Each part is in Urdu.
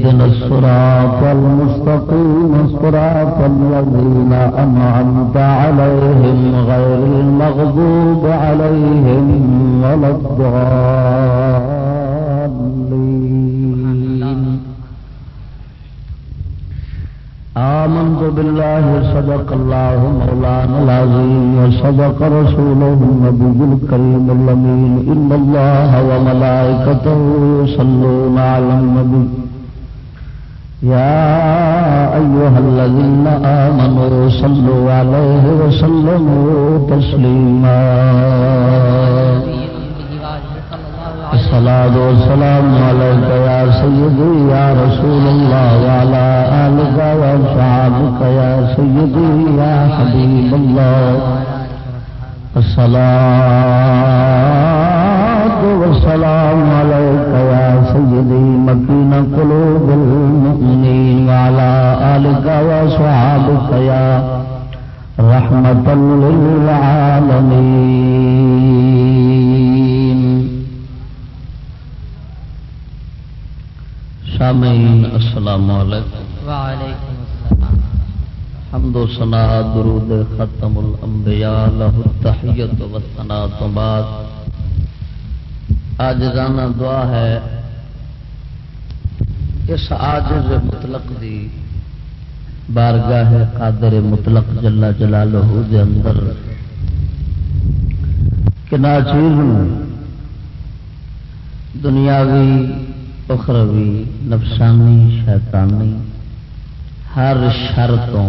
اهدنا الصراط المستقيم، صراط الذين أنعمت عليهم غير المغضوب عليهم ولا الضالين. آمنت بالله صدق الله مولانا العظيم وصدق رسوله النبي الكريم الأمين. إن الله وملائكته يصلون على النبي. يا أيها الذين آمنوا صلوا عليه وسلموا تسليما. الصلاة والسلام عليك يا سيدي يا رسول الله وعلى آلك وأصحابك يا سيدي يا حبيب الله. الصلاة والسلام عليك يا سيدي مكين قلوب المؤمنين وعلى آلك وأصحابك يا رحمة للعالمين. سامعین السلام وعلیکم السلام. حمد و ثنا درود ختم الانبیاء لہ التحیت و ثنا تو بعد. آج رانا دعا ہے۔ اس عاجز مطلق دی بارگاہ قادر مطلق جلا جلالہ دے اندر کہ ناچیز دنیاوی، اخروی، نفسانی، شیطانی، ہر شر تو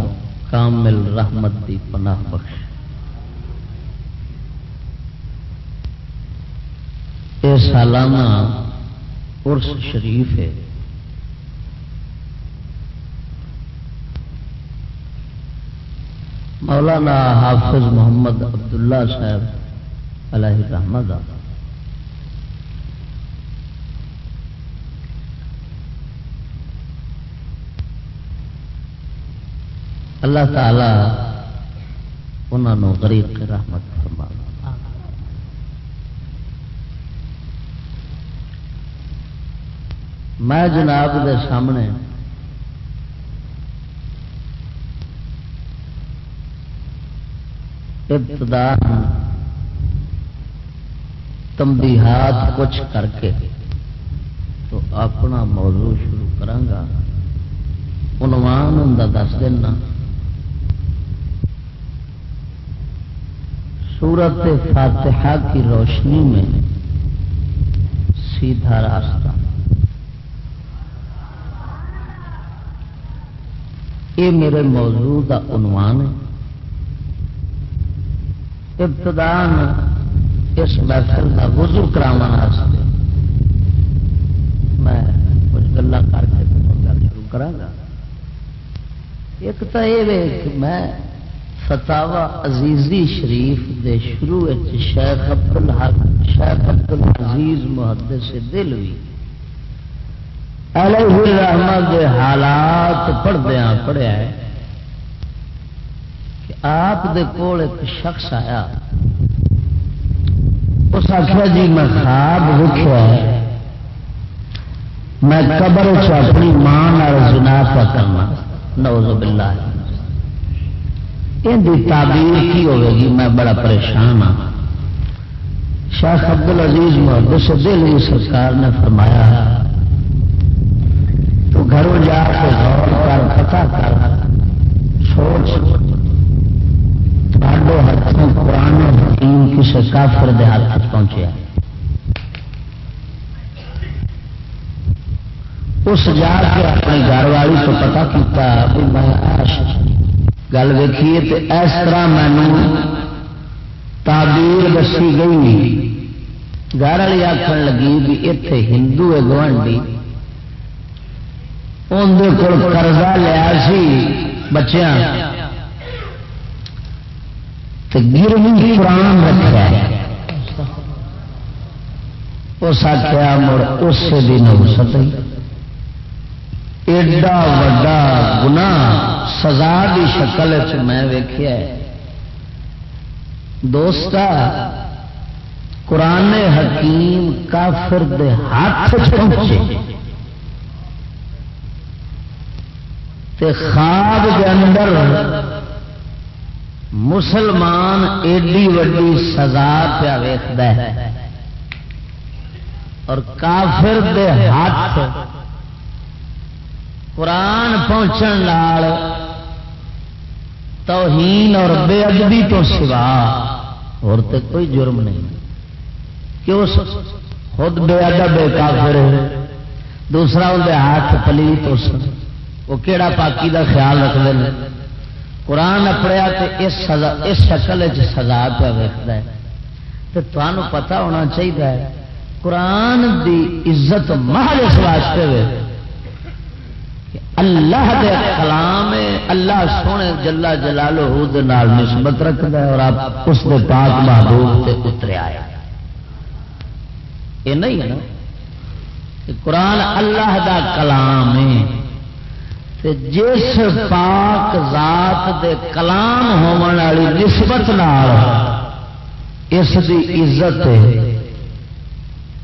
کامل رحمت دی پناہ بخش یہ سالانہ عرس شریف ہے۔ مولانا حافظ محمد عبداللہ صاحب علیہ رحمد اللہ تعالی انہوں غریب کی رحمت فرما میں جناب دے سامنے ابتدا تمبیحات کچھ کر کے تو اپنا موضوع شروع کرانگا عنوان ہوں دس دینا۔ سورت فاتحہ کی روشنی میں سیدھا راستہ۔ یہ میرے موضوع کا عنوان ہے۔ ابتدان اس محفل کا وضو کراوا میں کچھ گلا کر کے گل شروع کرا ایک تو یہ کہ میں فتوا عزیزی شریف دے شروع شیخ عبد الحق شیخ عبد العزیز محدث دل بھی علیہ الرحمت دے حالات پڑھدیا پڑھیا ہے کہ آپ دے کول ایک شخص آیا۔ اس آخیا جی میں خواب وکیا میں قبر چ اپنی ماں جنا پا کرنا۔ نوز باللہ۔ ان کی تعبیر کی ہوے گی؟ میں بڑا پریشان ہاں۔ شیخ عبد العزیز محدث دل سرکار نے فرمایا تو گھروں جا کے غور کر پتا کر، سوچ۔ تھوڑے ہاتھوں قرآن حکیم کسی کافر دے ہاتھ پہنچیا۔ اس جا کے اپنی گھر والی تو پتا کیتا بھی میں گل ویکھیے تو اس طرح مینو تعبیر دسی گئی۔ گھر والی آخر لگی بھی اتے ہندو ہے گوانڈی۔ اندر کول قرضہ لیا سی بچیاں۔ گروی قرآن رکھا اس آخیا مڑ اس دن ہو سکتا ایڈا وڈا گنا سزا کی شکل چ میں ویخیا دوست قرآن حکیم کافر دے ہاتھ پہنچے۔ تے خواب کے اندر مسلمان ایڈی وڈی سزا پیا ویخد اور کافر دے ہاتھ قرآن پہنچن لال توہین اور بے ادبی تو سوا اور تو کوئی جرم نہیں۔ کہ اس خود بے ادب کافر ہے؟ دوسرا اندر ہاتھ پلیت اس۔ وہ کہڑا پاکی دا خیال رکھتے ہیں؟ قرآن اپڑیا تو اس سزا، اس شکل سزا پہ ویکتا ہے۔ تو تمہیں پتا ہونا چاہیے قرآن دی عزت محل اس واسطے ہوئے اللہ دے کلام اللہ سونے جلا جلالو نال نسبت رکھتا ہے اور آپ اس دے پاک محبوب سے اترے آیا یہ نہیں ہے نا؟ کہ قرآن اللہ دا کلام ہے۔ جس پاک ذات دے کلام ہونے والی نسبت نال اس دی عزت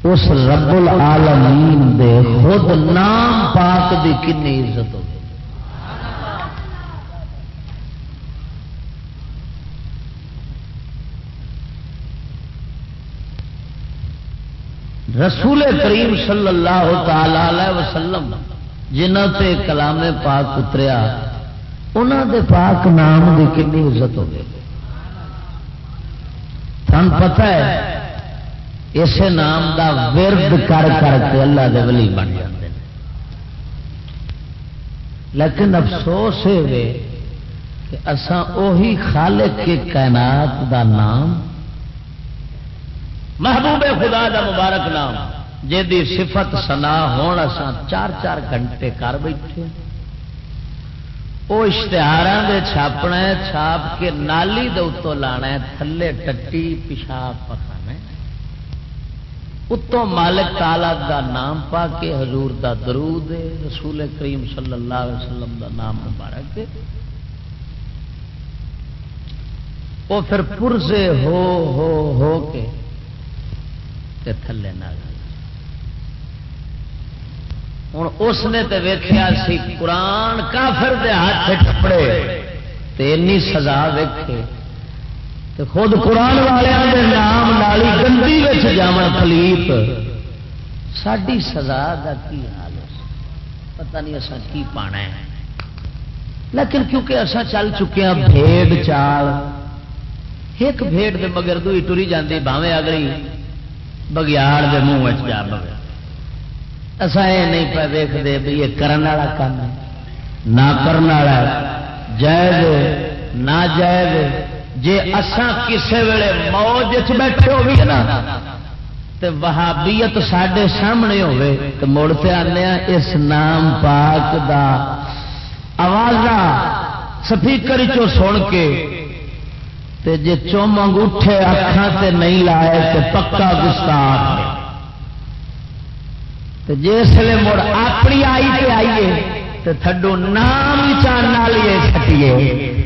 اس رب العالمین دے خود نام پاک دی کنی عزت ہو رسول کریم صلی اللہ تعالی وسلم جنہ تے کلام پاک اتریا انہوں دے پاک نام دی کنی عزت ہو گئی سن پتہ ہے، اسے نام دا ورد کر کر کے اللہ دے ولی بن جاتے لیکن افسوس ہے کہ اساں اوہی خالق کے کائنات دا نام، محبوب خدا دا مبارک نام جی صفت سنا ہون اساں چار چار گھنٹے کر بیٹھے وہ اشتہار چھاپنا ہے، چھاپ کے نالی دے اتوں لانا ہے، تھلے ٹٹی پیشاب پکانا اتوں مالک تالا دا نام پا کے حضور دا درود رسول کریم صلی اللہ علیہ وسلم دا نام مبارک وہ پھر پرزے ہو ہو ہو کے تھلے نہ ہوں اس نے تو ویخیا سی قرآن کافر دے ہاتھ ٹپڑے اینی سزا ویکھے۔ تو خود قرآن والے نام نالی گندی جاون پلیت۔ ساری سزا کا کی حال ہے؟ پتہ نہیں اصا کی پانا ہے۔ لیکن کیونکہ اصا چل چکے ہیں بھیڑ چال، ایک بھیڑ دے مگر دوئی ٹری جاتی باویں اگلی بگیاڑ دے منہ جا بگیا اصا یہ نہیں پہ دیکھتے بھی یہ کرنے والا کام ہے۔ نہ کرنے والا جائز نہ جائز جے اساں کسے ویلے موج بیٹھے ہوگی نا، تے وہابیت سڈے سامنے ہوئے تو مڑ پہ آنے اس نام پاک دا آواز سپیکر چو سن کے، تے جے چوم انگوٹھے اکھان تے نہیں لائے، تے پکا گستاخ جس لیے مڑ اپنی آئی تے آئیے، تو تھڈو نام ہی چان لیے سٹیے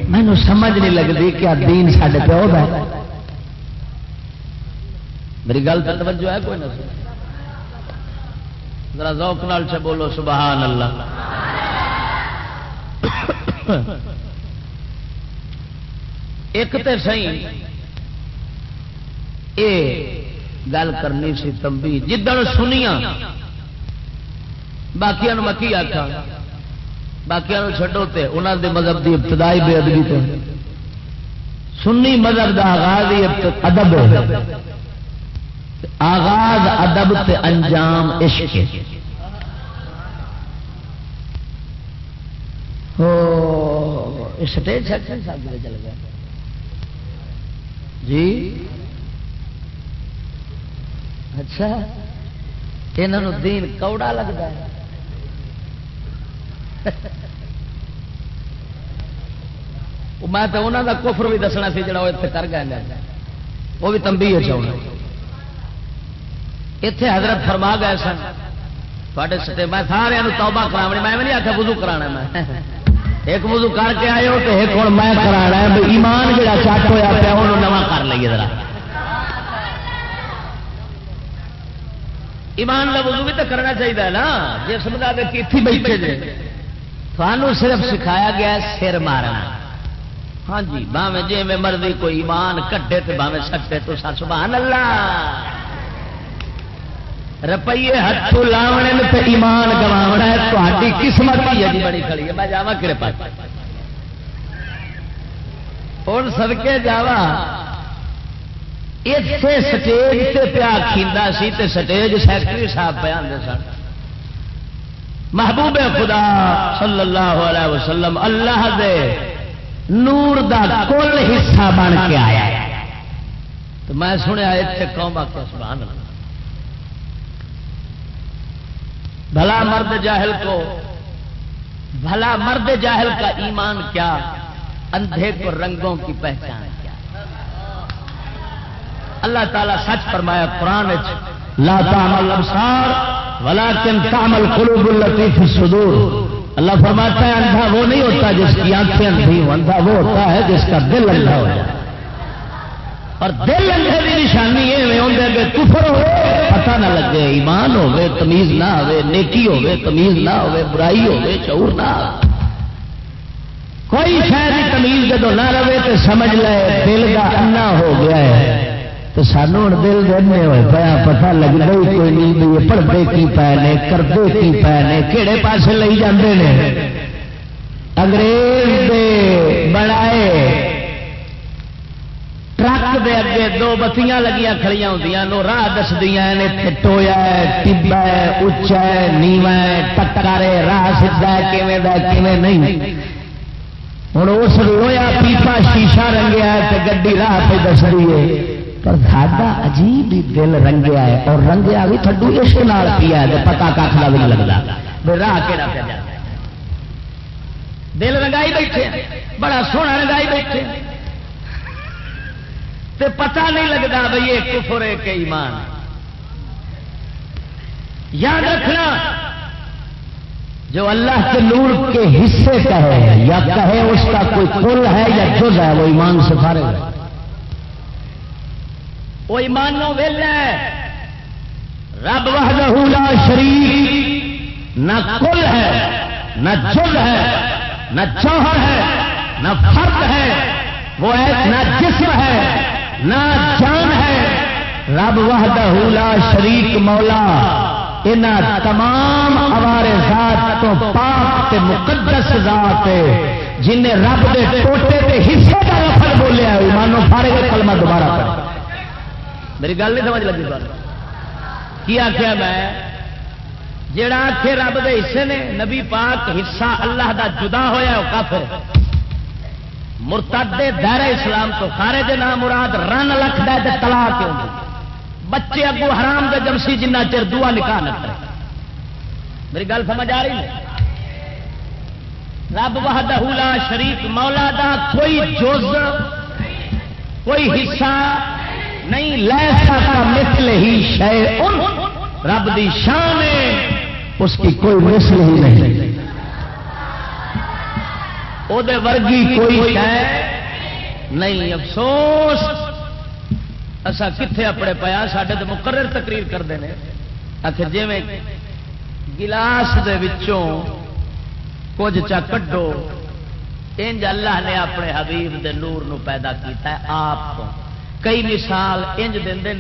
مینو سمجھ نہیں لگتی کہ دین سڈے پیو ہے۔ میری گل تو توجہ ہے کوئی نہ ذرا ذوق نال سے بولو سبحان اللہ ایک تو سی یہ گل کرنی سی تمبی جدڑ سنیا باقی میں کی آخا باقی چڈو تے انہوں دے مذہب دی ابتدائی بے ادبی تے۔ سنی مذہب دا آغاز ہی ادب آغاز ادب تے انجام عشق سٹیج چل گیا جی؟ اچھا یہاں دین کوڑا لگتا ہے۔ میں تو انہوں کا کفر بھی دسنا سی جڑا وہ اتنے کر گیا وہ بھی تمبی ہے چاہنا اتے حضرت فرما گئے سن تھے تے میں سارے توبہ کرا میں نہیں آخیا وضو کرا میں ایک وضو کر کے آئے ہو تو ایک ہوں میں کرا ایمان جڑا چٹ ہوا پیا وہ نواں کر لیے ذرا ایمان کا وضو بھی تو کرنا چاہیے نا جسم کا کتنی بیٹھے جی سانو صرف سکھایا گیا سر مارنا۔ ہاں جی باوے جی میں مرضی کوئی ایمان کٹے تو باوے سکتے تو سبحان اللہ۔ روپیے ہاتھ لاونے میں ایمان گواونا ہے تاری قسمت ہی ہے جی۔ بڑی کھڑی ہے میں جا کہڑے پاس۔ ہوں سدکے جاوا اتنے سٹیج سے پیا کھیندا سی تے سٹیج سیکٹری صاحب پہ آتے سن۔ محبوب خدا صلی اللہ علیہ وسلم اللہ دے نور دا کل حصہ بن کے آیا تو میں سنیا اتنے قوم آ کے سبحان اللہ۔ بھلا مرد جاہل کو، بھلا مرد جاہل کا ایمان کیا، اندھے کو رنگوں کی پہچان کیا۔ اللہ تعالیٰ سچ فرمایا، قرآن لا تعمل الابصار ولكن تعمل قلوب التي في الصدور۔ اللہ فرماتا ہے، اندھا وہ نہیں ہوتا جس کی آنکھیں اندھی ہوں، اندھا وہ ہوتا ہے جس کا دل اندھا ہو جائے۔ اور دل اندھے کی نشانی یہ ہوتے کہ کفر ہو پتہ نہ لگے، ایمان ہوے تمیز نہ ہوے نیکی ہوے تمیز نہ ہوے برائی ہوے شعور نہ ہو کوئی شاید تمیز جب نہ رہے تو سمجھ لے، دل کا انا ہو گیا ہے۔ تو سانو ہوں دل دینے ہوئے پیا پتا لگتا ہی کوئی نہیں بھی پڑھتے کی پے نے کرتے کی پے نے کہڑے پاس لے جاندے نے۔ انگریز دے بنائے ٹرک دے اگے دو بتیاں لگیاں کھڑیاں ہوندیاں نو راہ دسدیاں نے ٹویا ٹبا ہے، اچا ہے، نیوا ہے ٹکر راہ سیدا ہے، کیویں دا کیویں نہیں۔ ہوں اس رویا پیپا شیشہ رنگیا ہے، تے گڈی راہ پہ دس رہی ہے۔ پر ساڈا عجیب ہی دل رنگیا ہے اور رنگیا بھی تھڈو اس پیا ہے پتا کھ کا بھی نہیں لگتا راہ کہڑا پہ دل رنگائی بیٹھے، بڑا سونا رنگائی بیٹھے۔ تے پتہ نہیں لگتا بھائی یہ کفر ہے کہ ایمان یاد رکھنا، جو اللہ کے نور کے حصے کا ہے یا کہے اس کا کوئی کل ہے یا جز ہے، وہ ایمان سے فارغ ہے۔ وہ ایمانو ویل ہے؟ رب وحدہ لا شریک، نہ کل ہے، نہ جز ہے، نہ چوہر ہے، نہ فرد ہے، وہ نہ جسم ہے، نہ جان ہے۔ رب وحدہ لا شریک مولا ان تمام ہمارے ذات تو پاک تے مقدس ذات جن رب دے ٹوٹے تے حصے کا لفظ بولیا مانو فارے گا کلمہ دوبارہ پڑھ۔ میری گل نہیں سمجھ لگی بات کی آخیا میں؟ جڑا آخے رب دے حصے نے نبی پاک حصہ اللہ دا جدا ہویا وہ کافر۔ مرتد دائرہ اسلام تو خارج نام مراد رن لکھ دے تلا کیوں بچے اگو حرام دے جمسی جنہ چر دعا نکاح نہ کرے۔ میری گل سمجھ آ رہی ہے؟ رب وحدہ لا شریف مولا دا کوئی جز کوئی حصہ نہیں لے سکتا مثل ہی شے رب دی شان ہے، اس کی کوئی مثل ہی نہیں۔ وہ ورگی کوئی ہے نہیں، افسوس۔ اصا کتنے اپنے پایا سڈے تو مقرر تقریر کرتے ہیں آخر جی گلاس کچھ چا کڈو، انج اللہ نے اپنے حبیب دے نور نو پیدا کیتا ہے، آپ کو۔ کئی مثال انج دے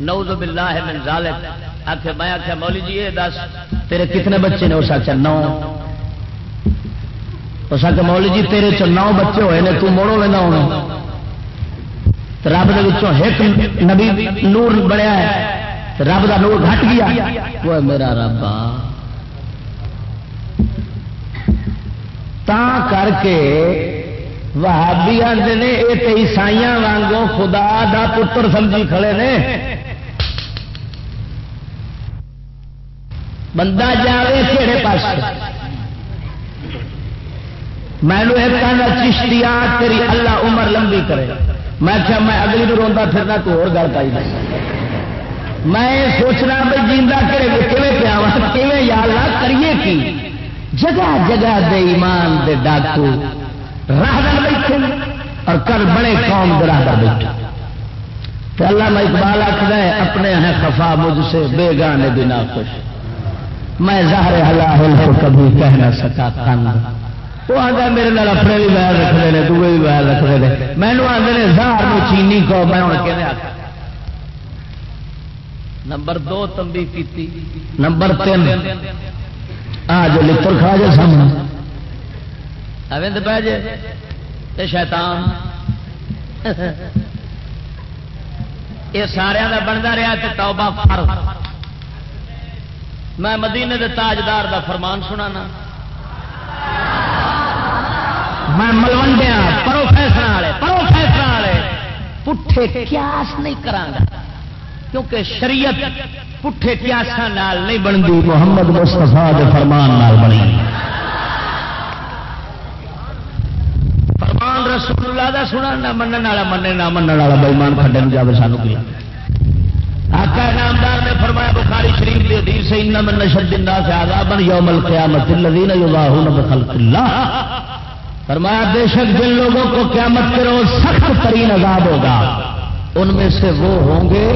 نوز باللہ من ذالک. آخر میں آخیا مولی جی یہ دس. تیرے کتنے بچے نے؟ اس آخر نو. اس کہ مولی جی تیرے چ نو بچے ہوئے نے، تو موڑو لینا ہونا رب ایک نبی نور بنیا ہے. رب کا نور گھٹ گیا. وہ میرا رب. تا کر کے وہابی آتے نے یہ تو عیسائی وانگوں خدا دا پتر سمجھی کھڑے نے۔ بندہ جائے کہڑے پاس میں نے ایک کہنا چشتیا تیری اللہ عمر لمبی کرے۔ میں کیا میں اگلی بھی روا پھرنا تو اور گل پائی دس میں سوچنا بھائی جیندہ کرے کیون پیا کیون یا اللہ کریے کی؟ جگہ جگہ دے ایمان دے ڈاکو۔ راہ بیٹھے اور کر بڑے قوم دے راہ بیٹھے۔ تو اللہ میں اقبال آخر ہے، اپنے ہیں خفا مجھ سے، بے گانے بنا خوش میں ظاہر حلال کو کبھی کہہ نہ سکا کن وہ آتا میرے نال اپنے بھی ویل رکھتے ہیں دوے بھی ویل رکھتے ہیں مینو آتے ہیں زہر میں چینی کو میں ہوں کہ نمبر دو تمبی کی نمبر تین۔ آ جو لڑ کھا جائے سامنے۔ اوند پہ جے؟ تے شیطان۔ یہ سارا کا بنتا رہا کہ توبہ فرض۔ میں مدینے دے تاجدار دا فرمان سنانا۔ میں ملوڈیا پروفیسر والے پروفیسر والے، پٹھے قیاس نہیں کرا کیونکہ شریعت پٹھے قیاسا نال نہیں بنتی۔ محمد مستفا فرمان نال بنی فرمان رسول اللہ دا سنا نہ منن والا منے نہ منن والا بےمان کھڈے جائے سانو کیا آقا نامدار نے فرمایا، بخاری شریف کی حدیث سے ان من نشد الناس عذابا یوم القیامت الذين یضاهون بخلق اللہ۔ فرمایا، بے شک جن لوگوں کو قیامت کے روز سخت ترین عذاب ہوگا، ان میں سے وہ ہوں گے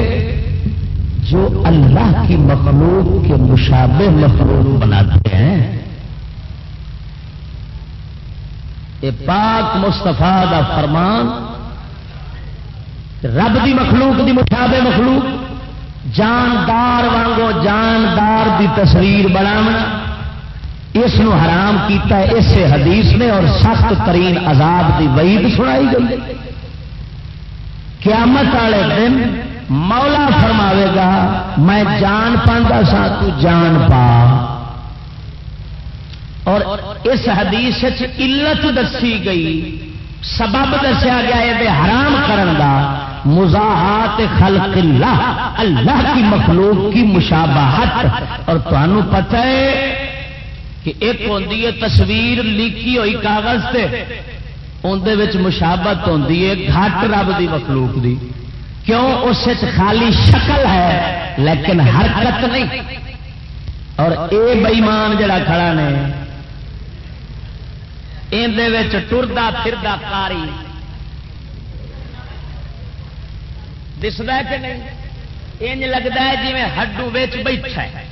جو اللہ کی مخلوق کے مشابہ مخلوق بناتے ہیں۔ یہ پاک مستفا کا فرمان رب دی مخلوق دی مشابہ مخلوق، جاندار وانگو جاندار دی تصویر بنانا اس حرام کیتا ہے، اس حدیث نے اور سخت ترین عذاب کی وعید سنائی گئی۔ قیامت والے دن مولا فرماوے گا، میں جان پانگا سا، تو جان پا۔ اور اس حدیث علت دسی گئی، سبب دسیا گیا یہ حرام کرن دا مزاحات خلق اللہ اللہ کی مخلوق کی مشابہت۔ اور تمہوں پتہ ہے کہ ایک ہوتی ہے تصویر لیکی ہوئی کاغذ سے اندر مشابت ہوتی ہے گھٹ رب دی مخلوق دی۔ کیوں؟ اس خالی شکل ہے، لیکن حرکت نہیں۔ اور اے بئیمان جڑا کھڑا نے اندر ٹردا پھردا کاری۔ دستا کہ نہیں؟ انج لگتا ہے جی ہڈو ویچ بیٹھا ہے۔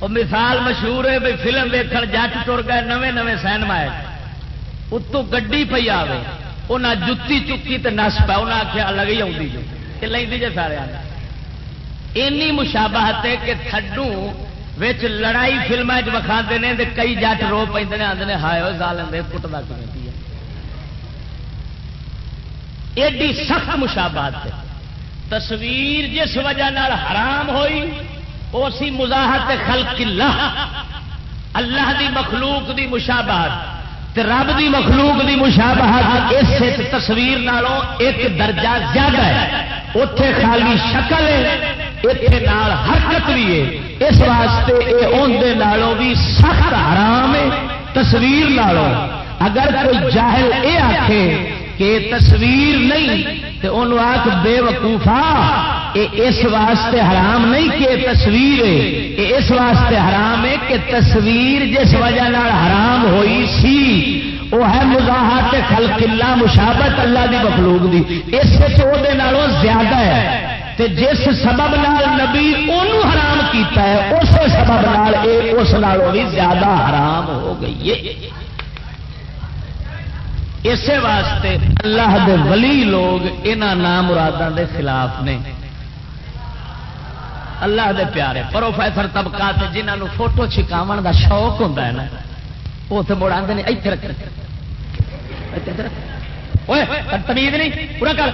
وہ مثال مشہور ہے بھائی فلم ویکن جٹ تر گئے، نویں نویں سینما اتو گی پی آئے انہیں جتی چکی تو نس پا انہیں آخیا الگ ہی آتی جو لے جی سارے اینی مشابہت ہے کہ تھڈو وچ لڑائی فلم چکھا ہیں کئی جٹ رو پہ آتے ہیں ہائے وہ گا لیں کٹتا کمی ایڈی سخت مشابہت ہے۔ تصویر جس وجہ حرام ہوئی وہ سی مزاحت خلق اللہ۔ اللہ دی مخلوق دی مشابہت رب دی مخلوق دی مشابہت اس تصویر نالوں ایک درجہ زیادہ ہے۔ اتے خالی شکل ہے۔ اتنے حرکت بھی ہے۔ اس واسطے یہ اندر نالوں بھی سخت حرام ہے، تصویر نالوں۔ اگر کوئی جاہل یہ آخے کہ تصویر نہیں تو انہوں آخ بے وقوفا اس واسطے حرام نہیں کہ تصویر ہے۔ اس واسطے حرام ہے کہ تصویر جس وجہ حرام ہوئی سی وہ ہے مزاحت خلق اللہ، مشابت اللہ دی مخلوق دی۔ اس زیادہ ہے۔ تے جس سبب نال نبی انہوں حرام کیتا ہے اس سبب نال اے اس نالوں بھی زیادہ حرام ہو گئی ہے۔ اسی واسطے اللہ دے ولی لوگ انہوں نام مرادوں دے خلاف نے۔ اللہ دے پیارے پروفیسر طبقات جنہوں نے فوٹو چھکاو دا شوق ہوتا ہے نا، وہ اتنے مڑ آتے ہیں اتنے رکھ۔ تمیز نہیں، پورا کر۔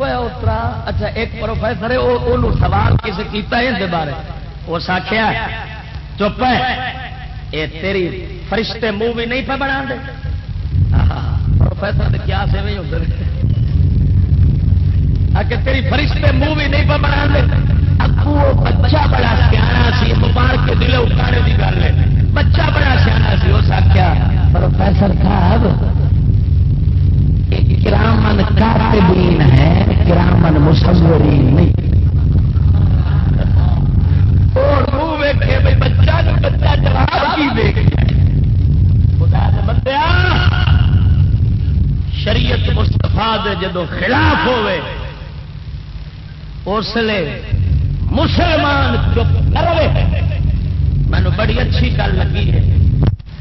اترا اچھا ایک پروفیسر ہے وہ سوال کسی کیتا ہے اس بارے اس آخیا چپ ہے یہ تیری فرشتے منہ بھی نہیں پہ بنا دے پروفیسر کیا سے نہیں ہوتے کہ تیری فرشتے منہ بھی نہیں پہ بنا دے ابو بچہ بڑا سیاح سی مبار کے دل اٹھانے کی گل ہے بچہ بڑا سیاح سی اس آخیا پروفیسر صاحب کرامن کاتبین ہے کرامن مصورین نہیں۔ بچہ بچہ جواب کی دے بندیا شریعت مستفا جدو خلاف ہوئے اس لیے مسلمان چپ کرے مینو بڑی اچھی گل لگی ہے۔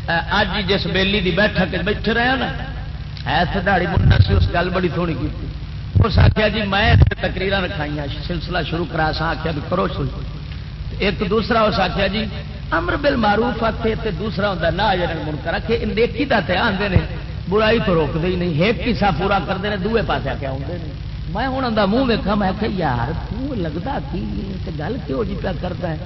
اج جس بیلی دی بیٹھک بیٹھے رہا نا ایس دہڑی منا سی، اس گل بڑی تھوڑی کی اس آخیا جی میں تقریر رکھائی سلسلہ شروع کرا سا آخیا بھی کرو شروع ایک دوسرا اس آخیا جی امر بل معروف آتے تے دوسرا ہوتا نہ آج من کرا کہ نیکی کا تے آتے ہیں برائی تو روکتے ہی نہیں۔ ایک کسا پورا کرتے ہیں دوے پاس آ کے آتے ہیں میں ہوں آتا منہ ویکا میں کہ یار تگتا کی؟ گل کیوں جی پیا کرتا ہے؟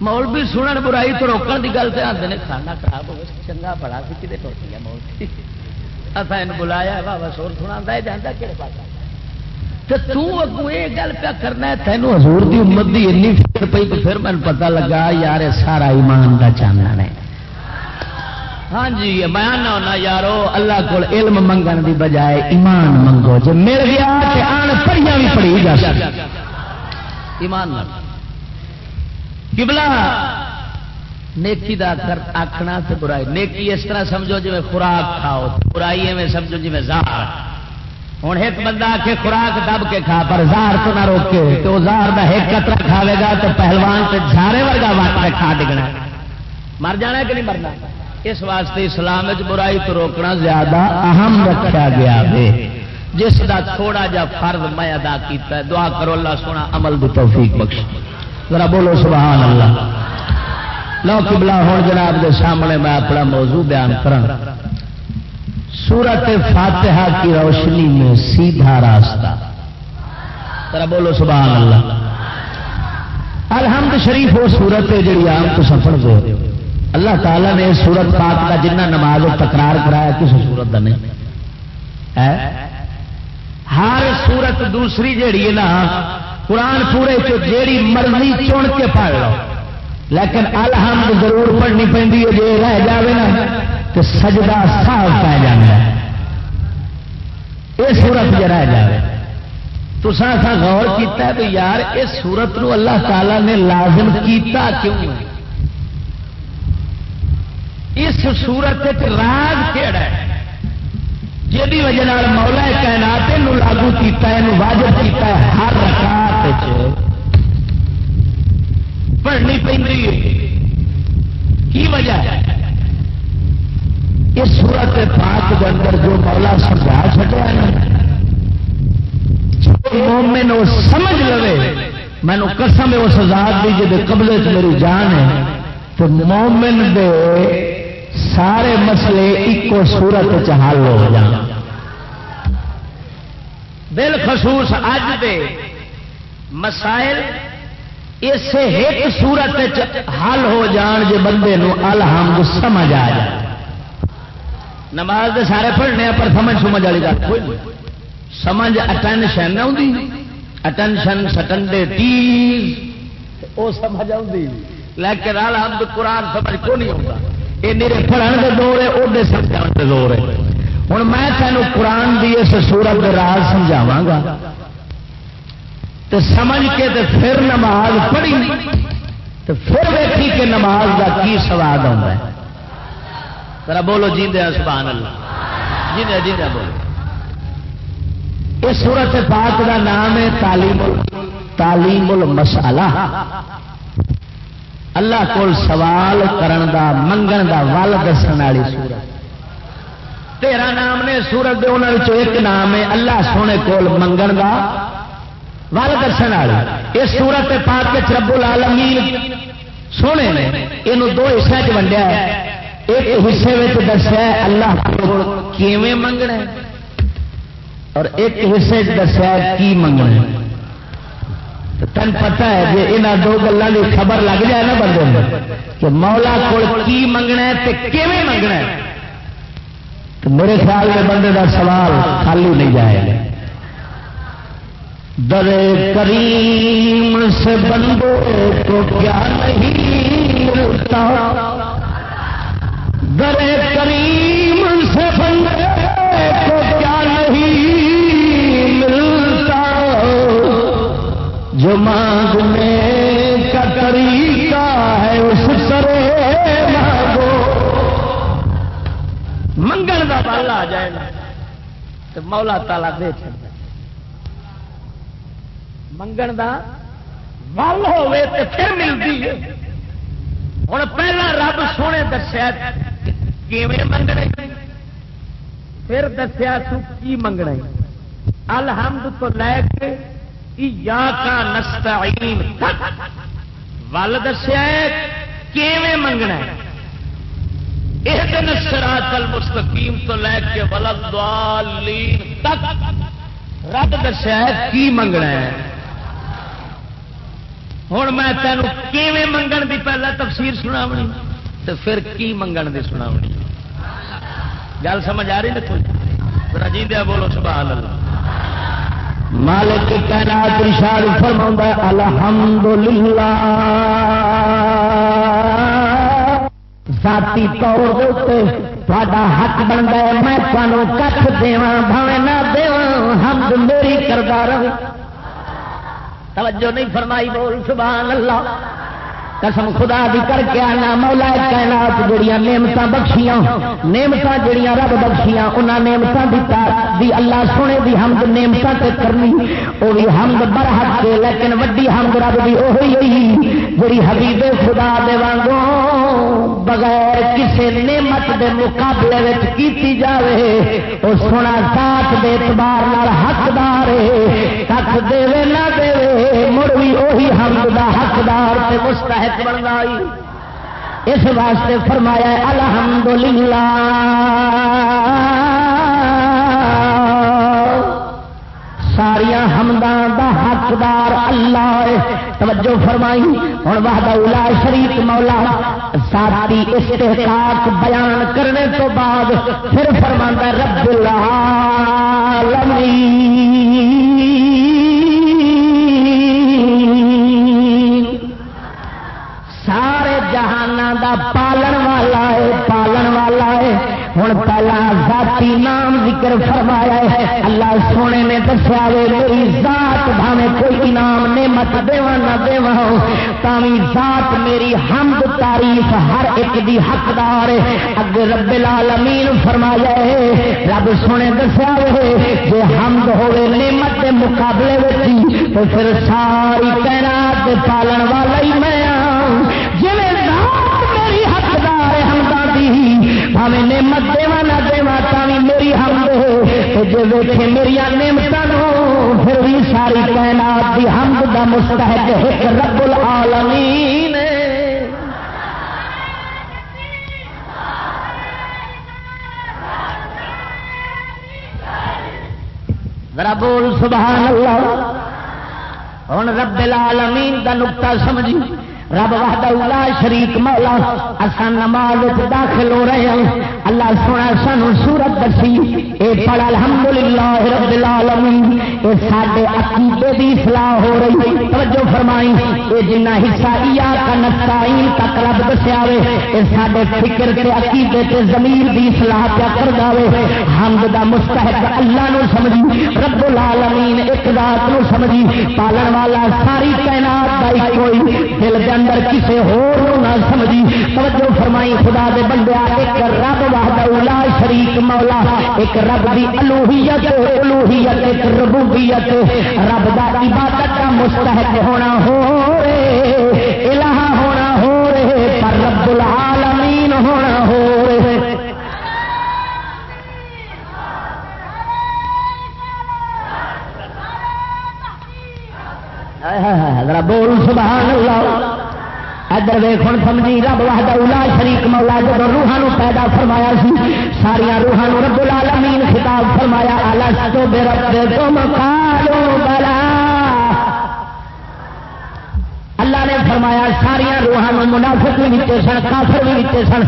مول بھی سنن، برائی تو روکن کی گل سے آتے ہیں کھانا خراب ہو چنگا بڑا سی کتنے ٹوٹی ہے مول اصا بلایا بابا سور سنا جانا کہڑے پاس تگو یہ گل پیا کرنا تینوں ہزور کی امت کی این فکر پی تو پھر مجھے پتا لگا، یار سارا ایمان کا چاننا ہے ہاں جی میں ہونا، یارو، اللہ کو علم منگن دی بجائے ایمان منگو۔ جو مل گیا آن، پڑھیاں بھی پڑھی جا۔ ایمان کبلا نیکی دا آخنا تو برائی۔ نیکی اس طرح سمجھو جی خوراک کھاؤ، برائی ایویں سمجھو جی زار۔ ہوں ایک بندہ آ کے خوراک دب کے کھا، پر زار تو نہ روکے، تو زار کا ایک قطرہ کھاوے گا تو پہلوان سے جھارے ورگا وٹ کھا ڈگنا۔ مر جانا کہ نہیں مرنا؟ اس واسطے اسلام برائی تو روکنا زیادہ اہم رکھا گیا ہے۔ جس کا تھوڑا جا فرض میں ادا کیتا ہے، دعا کرو اللہ سونا عمل دی توفیق بخش ذرا بولو سبحان اللہ۔ لو قبلہ ہوں جناب کے سامنے میں اپنا موضوع بیان کرا سورت فاتحہ کی روشنی میں سیدھا راستہ۔ ذرا بولو سبحان اللہ۔ الحمد شریف وہ سورت ہے جی عام تو سفر دے۔ اللہ تعالیٰ نے سورت پاک کا جنہ نماز تکرار کرایا کسی سورت کا نہیں۔ ہر سورت دوسری جیڑی ہے نا، قرآن پورے جیڑی مرضی چن کے پڑھ لو۔ لیکن الحمد ضرور پڑھنی پہ جی رہ جائے نا، تو سجدہ صاف پی جانا یہ سورت جی رہ جائے تو سا غور کیتا ہے بھی یار اس سورت نو اللہ تعالیٰ نے لازم کیتا کیوں اس سورت راز کہڑا ہے جی وجہ مولا کائنات لاگو کیتا ہے واجب کیتا ہے، ہر رکعت پڑھنی پہ کی وجہ ہے؟ اس سورت پاک کے اندر جو مولا سمجھا چکا ہے مومن وہ سمجھ لو مینو قسم اس ذات دی جی قبلے چ میری جان ہے، تو مومن دے سارے مسئلے ایک سورت حل ہو جان بالخصوص اج دے مسائل اس ایک سورت حل ہو جان جے بندے نو الحمد سمجھ آ جائے۔ نماز دے سارے پڑھنے پر سمجھ سمجھ والی گل کوئی سمجھ اٹینشن اٹینشن سٹنڈے تیز وہ سمجھ آئی لیکن الحمد قرآن سمجھ کو نہیں ہوتا یہ میرے پڑھن کے دور ہے وہ سمجھا دور ہے۔ ہوں میں تینوں قرآن کی اس سورت راز سمجھاوا گا۔ تو سمجھ کے تو پھر نماز پڑھی تو پھر ویکھی کہ نماز کا کی سواد آتا ہے۔ ذرا بولو جی دیا سبحان اللہ۔ جی دیا جی دیا بولو۔ اس سورت پاک کا نام ہے تعلیم تعلیم المسالہ اللہ کو سوال کرن دا منگن دا ول دسن والی سورت۔ تیرا نام نے سورت دے ایک نام ہے اللہ سونے کول منگن دا۔ ول دسن والی یہ سورت پاک کے رب العالمین سونے نے یہ دو حصے چ ونڈیا ہے۔ ایک حصے میں دسیا اللہ کیویں منگنا اور ایک حصے دسیا کی منگنا تن پتا ہے جی یہاں دو گلوں کی خبر لگ جائے نا بندے میں کہ مولا کو کی منگنا ہے کیویں منگنا ہے؟ تو میرے خیال میں بندے کا سوال خالی نہیں جائے۔ گا در کریم سے بندے کو کیا نہیں ملتا؟ در کریم سے بندے کو کیا نہیں ملتا؟ جو مانگنے کا طریقہ ہے اس سرے مانگو۔ منگن کا بل آ جائے گا تو مولا تالا دے چڑھتا منگن کا ول ہوے تو پھر ملتی ہے۔ ہوں پہلا رب سونے دسیا منگنے؟ پھر دسیا سو کی منگنا الحمد تو لے کے یا کا نستعین۔ ول دسیا کیویں منگنا یہ دن سراط المستقیم تو لے کے ولد تک رب دسیا کی منگنا ہے؟ ہوں میں تینوں کیویں منگن دی پہلا تفسیر سناونی تو پھر کی منگن دی سناونی؟ گل سمجھ آ رہی دیکھو جی؟ رجیندیا بولو، سبحان اللہ۔ مالک کائنات ارشاد فرماؤں الحمدللہ۔ ذاتی طور تا حق بنتا ہے، میں تمہوں کھ دوا بھاوے نہ دوا حمد میری کردار توجہ نہیں فرمائی بول سبحان اللہ۔ قسم خدا دی کر کے آنا، مولا کائنات جڑیاں نعمت بخشیاں نعمت جڑیاں رب بخشیاں، انہاں نعمتاں دیتا دی اللہ سونے دی حمد نعمتاں تے کرنی، او بھی حمد برحق کے لیکن وڈی حمد رب دی اوہی ہوئی، جڑی حبیب خدا دے وانگوں بغیر کسے نعمت دے مقابلے وچ کیتی جاوے، او سونا ساتھ دے اعتبار نال حقدار ہے کھ دے نہ دے مڑ بھی اوہی حمد دا حقدار تے مستحق بننا اس واسطے فرمایا الحمد للہ ساریا حمدان دا حقدار اللہ توجہ فرمائی۔ ہوں وحدہ اولا شریف مولا ساتھی استحقاق بیان کرنے تو بعد پھر فرما رب العالمین۔ سارے دا پالن والا ہے پالن والا ہے ہوں پہلا ذاتی نام ذکر فرمایا ہے اللہ سونے نے دسیا وے میری ذات بھاوے کوئی انعام نعمت دیوا نہ دیوا تاوی ذات میری حمد تعریف ہر ایک دی حقدار ہے اگے رب العالمین فرمایا ہے رب سونے دسیا وے جے حمد ہوے نعمت دے مقابلے وچ تو پھر ساری کائنات پالن والا ہی میں حمدہ دی ہمیں نعمت دیوا نہ دیوا تھی میری حمد جی ویٹے میری نعمتوں پھر بھی ساری کائنات دی حمد دا مستحق ایک رب العالمین ذرا بول سبحان اللہ ہوں رب العالمین دا نقطہ سمجھی رب وحدہ اولا شریک مولا اسان نماز داخل ہو رہے ہیں اللہ سونا سانو سورت دسی۔ اے پڑھ، الحمدللہ رب العالمین۔ اے ساڈے عقیدے دی اصلاح ہو رہی۔ توجہ فرمائی اے جنہ حصہ ایا کا نستعین تک رب دسیا وے، اے ساڈے فکر تے عقیدے تے ضمیر دی اصلاح پیا کر داوے حمد دا مستحق اللہ نو سمجھی، رب العالمین ایک ذات نو سمجھی۔ پالن والا ساری کائنات دا کوئی دل دے اندر کسے ہور نہ سمجھی۔ توجہ فرمائی، خدا دے بندیا ایک رب وحدہ لا شریک مولا، ایک رب دی الوہیت الوہیت، ایک ربوبیت۔ رب دا عبادت کا مستحق ہونا ہو رے الہ ہونا ہو رے پر رب العالمین ہونا ہو رے بول، سبحان اللہ۔ ادھر ادھر ویخ سمجھی رب واہد الا شریک مولا جب روحان پیدا فرمایا سی ساریا روحان رب العالمین خطاب فرمایا آلہ سو بے رب تم فرمایا ساریا روحان منافق بھی نیچے سن، کافر بھی نیچے سن،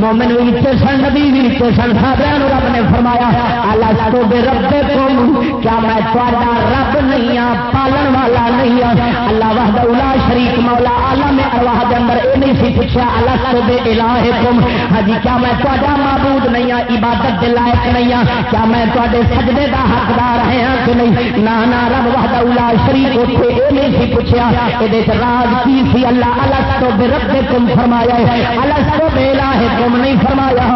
مومن بھی نیچے سن، نبی بھی نیچے سن سارا رب نے فرمایا اللہ تو بے رب تم کیا میں تا رب نہیں ہاں پالن والا نہیں ہاں اللہ وحد الا شریک مولا آلہ میں ارواہ کے اندر یہ نہیں سی پوچھا اللہ تو بے الہ تم ہاں جی, کیا میں تا معبود نہیں ہاں عبادت کے لائق نہیں ہاں کیا میں تے سجدے کا حقدار ہے ہاں کہ نہیں نہ رب وحد الا شریک اتنے یہ نہیں سی پوچھا یہ راز کی سی؟ اللہ اللہ تو بے رب کم فرمایا ہے. اللہ تو بے لاہ کم نہیں فرمایا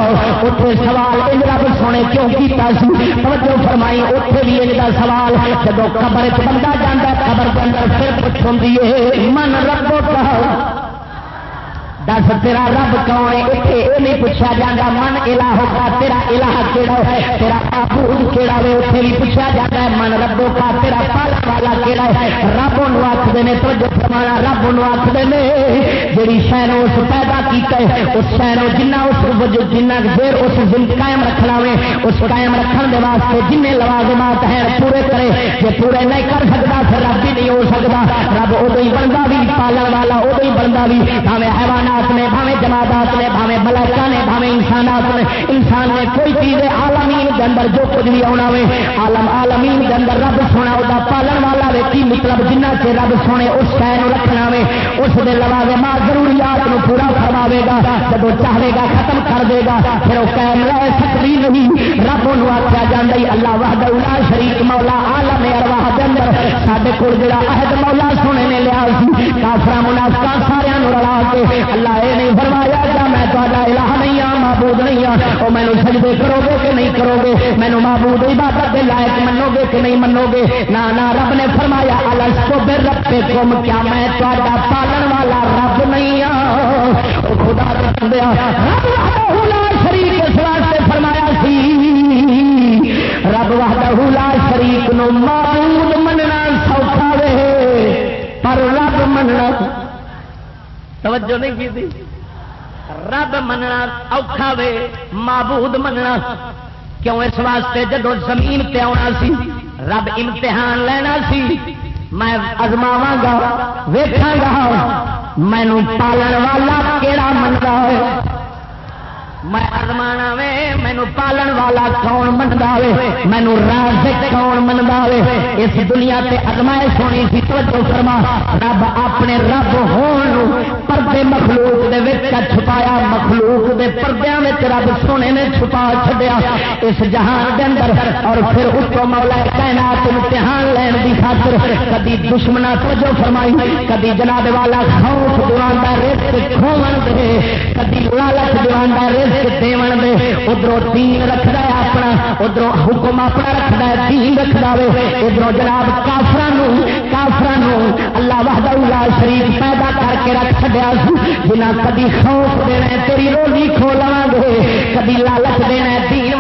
اتنے سوال ان رب سونے کیوں کیتا سی؟ توجہ فرمائی اتنے بھی ان کا سوال جب قبر بندہ جانا قبر کے اندر پھر پوچھوں من رب کہ دس تیرا رب کون ہے اتنے یہ نہیں پوچھا جاتا من الا ہوگا تیرا الہ کہڑا ہے تیرا معبود کہڑا ہے اتنے بھی پوچھا جاتا ہے من ربو کا تیرا پالا والا کہڑا ہے رب ان آخر نے تو جو فرمانا رب ان آخر نے جی شہروں اس پیدا کیتا ہے اس شہروں جنہ اس جنہ دیر اس دن قائم رکھنا وے اس قائم رکھنے کے واسطے جن لوازمات ہیں پورے کرے جی پورے نہیں کر سکتا پھر رب بھی نہیں ہو سکتا رب ادو ہی بنتا بھی پالن والا ادو ہی بنتا بھی ہمیں حیوانات جماعت نے بھاوے جماعت نے بھاوے ملائکہ نے بھاوے انسانات نے انسان نے کوئی چیز عالمین کے اندر جو کچھ بھی آنا وے عالم عالمین کے اندر رب سونا وہ پالن والا وے کی مطلب جنہ سے رب سونے اس شہر رکھنا وے اس کے لوازے ماں ضروریات کو پورا کرواے گا جب چاہے گا ختم کر دے گا، پھر وہ قائم رہ سکتی نہیں۔ رب ان آخیا جانا اللہ وحد الا شریف مولا عالم ارواح کے اندر۔ سارے کول جڑا عہد مولا سونے نے لیا سی کافر منافقہ سارا رلا کے اللہ اللہ یہ نہیں فرمایا کیا میں تا الہ نہیں ہاں معبود نہیں ہاں۔ وہ مینو سجدے کرو گے کہ نہیں کرو گے مینو معبود عبادت کے لائق منو گے کہ نہیں منو گے نہ نہ رب نے فرمایا الگ تو پھر رکھتے کم، کیا میں تا پالن والا رب نہیں ہاں؟ خدا دیا شریف اس واسطے فرمایا سی۔ رب وحدہ لا شریک نو معبود مننا سوکھا رہے پر رب مننا توجہ نہیں کی رب مننا اوکھا وے، معبود مننا۔ کیوں اس واسطے جدو زمین تے آنا سی، رب امتحان لینا سی۔ میں ازماوا گا ویکھا گا۔ مینو پالن والا کہڑا منگا ہے میں وے مینو پالن والا کون منگا وے مینو رازق کون منگا وے اس دنیا تے ازمائش ہونی سی توجہ فرما رب اپنے رب ہون پردے مخلوق دے وچ چھپایا مخلوق دے پردیاں وچ رب سونے نے چھپا چھڈیا اس جہان دے اندر اور پھر اس کو مولا کائنات امتحان لین دی خاطر کدی دشمنا توجہ فرمائی کدی جناب والا خوف دیوان دا رزق کھوون دے کدی لالچ دیوان دا رزق دیون دے ادھر دین رکھتا ہے اپنا ادھر حکم اپنا رکھتا ہے دین رکھتا ہے ادھر جناب کافران کافران اللہ وحدہ اللہ شریف پیدا کر کے رکھ دیا بنا کدی خوف دینا تیری روزی کھولا گے کدی لالچ دینا دین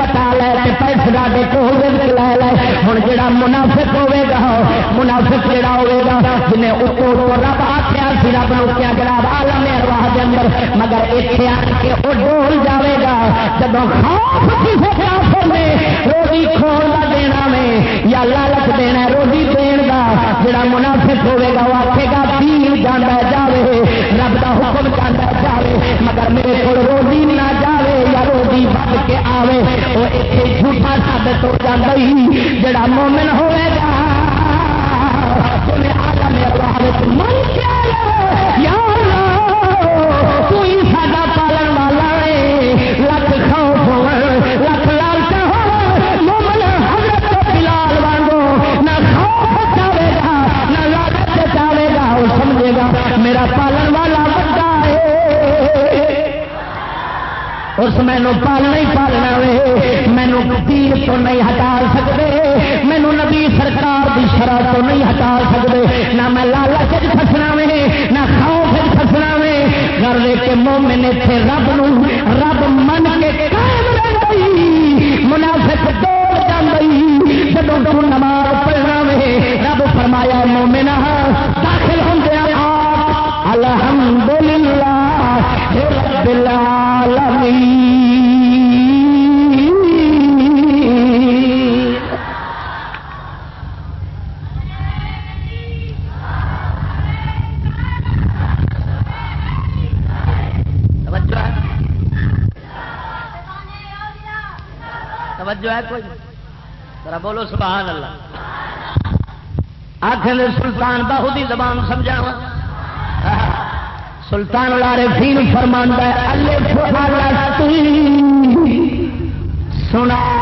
پیسے دے کول لے لے۔ ہوں جا منافق ہوے گا، منافق جڑا ہوے گا، جنہیں اتو رب آخیا سی، رب نو کیا جناب آلم ارواہ دے اندر، مگر اتنے آ کے وہ ڈول جائے گا۔ جب روزی کھول کا دینا میں، یا لالچ دینا روزی دین کا جڑا منافق ہوے گا، وہ آخے گا تین جانا جائے رب کا حکم جانا جائے مگر میرے کو روزی نہ جائے یا کے آئے وہ اتنے جھوٹا ثابت ہو جاتا ہی، جڑا مومن ہوے گا۔ آلم من کیا یا کوئی اس مینو پالنا ہی پالنا وے۔ مینو تیر تو نہیں ہٹا سکتے۔ مینو نبی سرکار کی شرح تو نہیں ہٹا سکتے۔ نہ میں لالچ فسنا وے، نہ خوف فسنا وے۔ گھر لے کے مومن اتنے رب نو، رب من کے منافق دوڑ جی جب تو نماز پڑھنا وے، رب فرمایا مومنا داخل ہوں الحمد للہ رب توجہ ہے توجہ ہے کوئی؟ ذرا بولو سبحان اللہ۔ آخر سلطان باہو دی زبان سمجھاوا سلطان العارفین فرماندا ہے الف سنا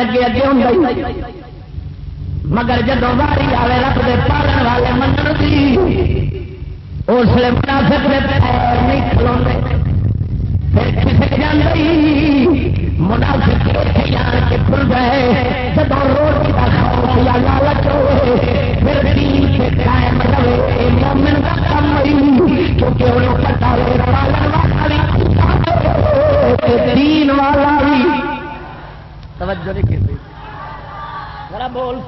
اگے اگے ہوں مگر جدو واری آئے رب دے پالن والے منن دی، اس لیے منافق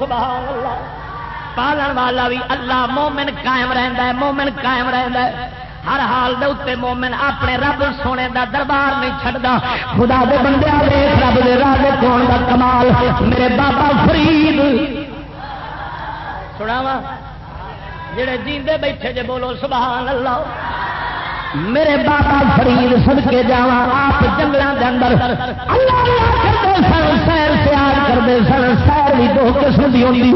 سبحان اللہ۔ پالن والا بھی اللہ مومن قائم رہندا ہے، مومن قائم رہندا ہے۔ ہر حال دے اتنے مومن اپنے رب سونے دا دربار نہیں چھڑدا خدا دے بندے ویخ رب دے راہ کون دا کمال۔ میرے بابا فرید۔ سناوا جڑے جیندے بیٹھے جے بولو سبحان اللہ۔ میرے بابا فرید سد کے جا آپ جنگلوں کے اندر۔ اللہ اللہ سیر کرتے سن سیر بھی دو قسم کی ہوتی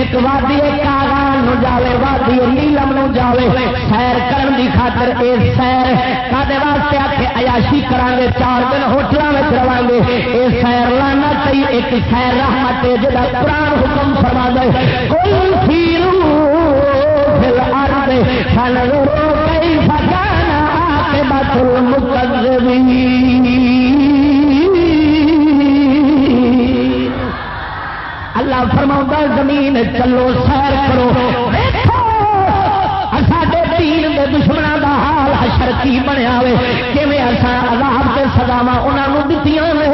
ایک وادی کاغان جاوے وادی نیلم نو جاوے سیر کرن دی خاطر اے سیر کدے واسطے آ کے عیاشی کران گے چار دن ہوٹلوں میں رہا گے اے سیر لانا چاہیے ایک سیر رحمت ہے جہاں قرآن حکم فرما دے کوئی فیرو فی الارض فنظروا كيف كان عاقبة المكذبين اللہ فرما زمین چلو، سیر کرو. ساڈے دین دے دشمنوں دا حال حشر کی بنیا ہوئے کیویں اساں عذاب تے سزاواں انہاں نوں دتیاں نے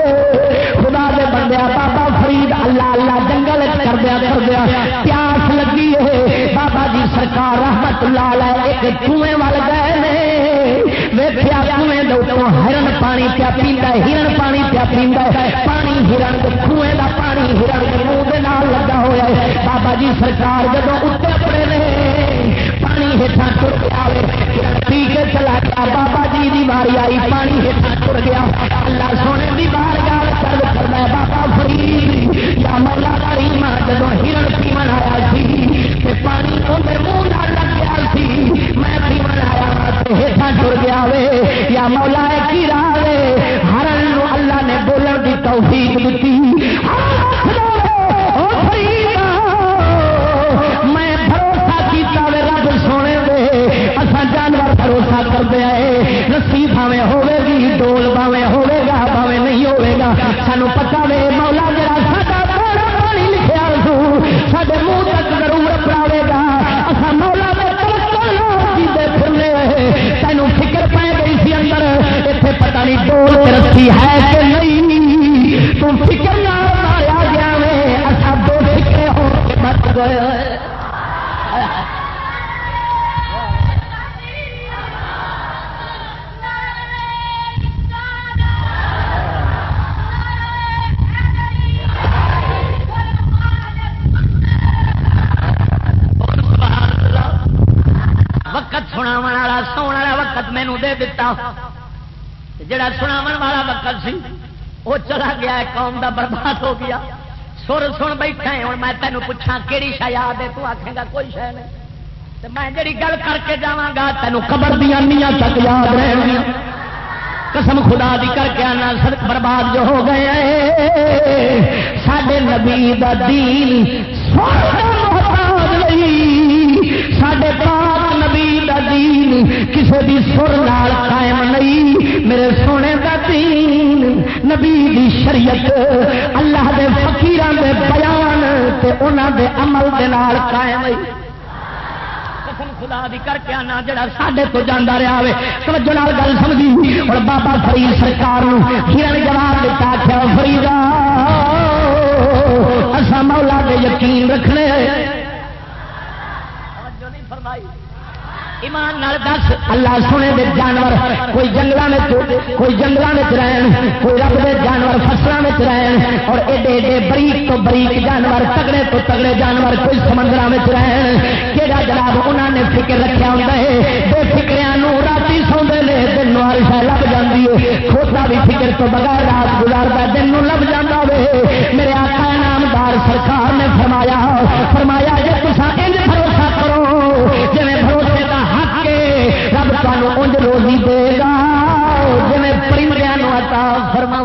خدا دے بندیا بابا فرید اللہ اللہ جنگل کردیا کردیا، پیاس لگی ہے بابا جی سرکار رحمت اللہ علیہ ایک کنویں وال گئے نے۔ ویکھیا کنویں دے اوپروں ہرن پانی پیا پیندا ہے، ہرن پانی پیا پیندا ہے۔ پانی ہرن دے کنویں دا پانی ہرن دے منہ دے نال لگا ہویا ہے بابا جی سرکار جدوں اٹھے پڑے نے پانی ہیٹھا ٹر گیا پی کے چلا گیا بابا جی دی باری آئی پانی ہیٹھا ٹر گیا اللہ سونے دی بار گال کر کرنا بابا فرید یا مولا کریم جب ہرن پیمن آیا سی پانی اندر منہ نہ لگ گیا سی। میں پیمن آیا کے ہیٹا ٹر گیا وے یا مولا کی راہ وے ہر اللہ نے بولن کی توفیق دیتی میں بھروسہ کیتا وے رب سونے دے اصا جانور بھروسہ کر دیا رسی بھاوے ہوے گی ڈول بھاوے ہوے گا بھاوے نہیں ہوے گا۔ سانو پتا وے مولا جڑا ساڈا پانی لکھیا سو سڈے منہ اتنے پتا نہیں ڈول ہے کہ نہیں؟ تم فکر نہ گیا وے دو فکرے ہو کے گئے۔ وقت سنا والا سونے والا وقت مینو دے دیتا جڑا سنا والا وقت سی وہ چلا گیا قوم دا برباد ہو گیا۔ سر سن بیٹھا ہوں میں تینوں پوچھا کہڑی شا یاد ہے؟ تو آخے گا، کوئی شہ نہیں۔ میں جڑی گل کر کے جا گا تینوں قبر دیا نیاں تک یاد رہن قسم خدا دی کر کے آنا سڑک برباد جو ہو گئے سڈے نبی دا دین محتاج نہیں۔ سڈے پاک نبی دا دین کسی بھی سر نال قائم نہیں۔ میرے سونے دا دین، نبی دی شریعت۔ اللہ دے فقیران دے بیان تے انہاں دے عمل دے نال قائم نہیں خدا دی کر کے آنا، جڑا ساڈے تو جانا رہا ہے توجہ نال گل سمجھی۔ اور بابا فرید سرکار ہرن جواب دیتا کیا فریدا اصا مولا دے یقین رکھنے توجہ نہیں فرمائی ایمان نال دس۔ اللہ سنے دے جانور، کوئی جنگل میں کوئی جنگل میں رہن، کوئی رب دے جانور فصلوں میں رہن، اور ایڈے ایڈے بریک تو بریک جانور، تگڑے تو تگڑے جانور کوئی سمندر میں رہن۔ کہڑا جناب انہوں نے فکر رکھا ہوتا ہے؟ بے فکریا رات سوندے نے، دن ہر لب جاتی ہے۔ کھوتا بھی فکر تو بغیر رات گزارتا دن لب جاتا وے۔ میرے آقا نامدار سرکار نے فرمایا فرمایا جی تصا انج بھروسہ کرو جی رب تمہیں انج روزی دے گا جی پرندے عطا فرما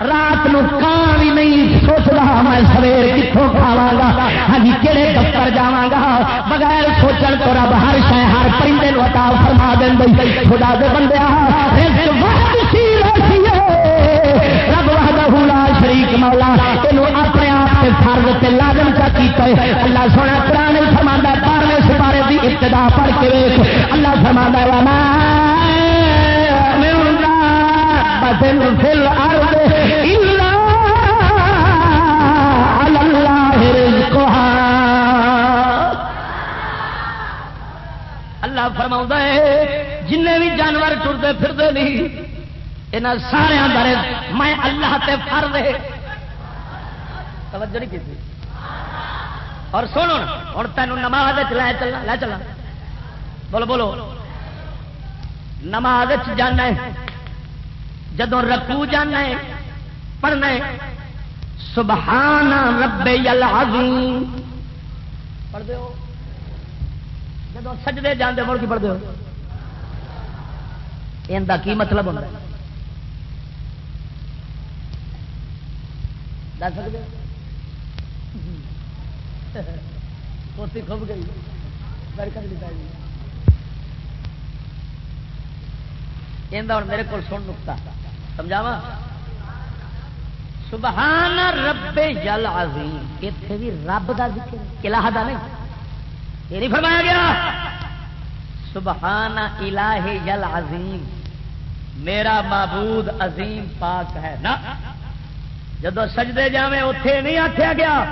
رات نو کان بھی نہیں سوچتا میں سویر کتوں کھاوا گا ہاں کہڑے دفتر جا گا بغیر سوچن تو رب ہر شہ ہر پرندے عطا فرما دیں خدا دے بندے رب وحدہ لا شریک مولا یہ اپنے آپ سے فرض سے لازم کا کیتا ہے۔ اللہ سونا پرانے فرما بارہویں سپارے کی ابتدا پڑھ کے ویخ اللہ فرما رہا فل ارد اللہ فرما ہے جن بھی جانور ٹرتے پھرتے نہیں یہاں سارا بارے میں اللہ تے فر دے توجہ نہیں کی اور سن ہوں تینوں نماز لے چلنا لے چلنا بولو بولو۔ نماز جانا ہے۔ جدو رکو جانا ہے، پڑھنا ہے۔ سبحان رب العظیم۔ پڑھ دو جدو سجدے جانے مڑ کی پڑھ دو ان کی مطلب ہوتا ہے؟ سکتے؟ کوسی کھب گئی۔ برکت بتائی ہوں میرے کو سن نکتا سمجھاوا سبحان رب جل عظیم اتنے بھی رب کا ذکر الہ دا نہیں۔ یہ نہیں فرمایا گیا۔ سبحان الہ جل عظیم میرا معبود عظیم پاک ہے۔ نا جدو سجدے جاوے اتے نہیں آخیا گیا،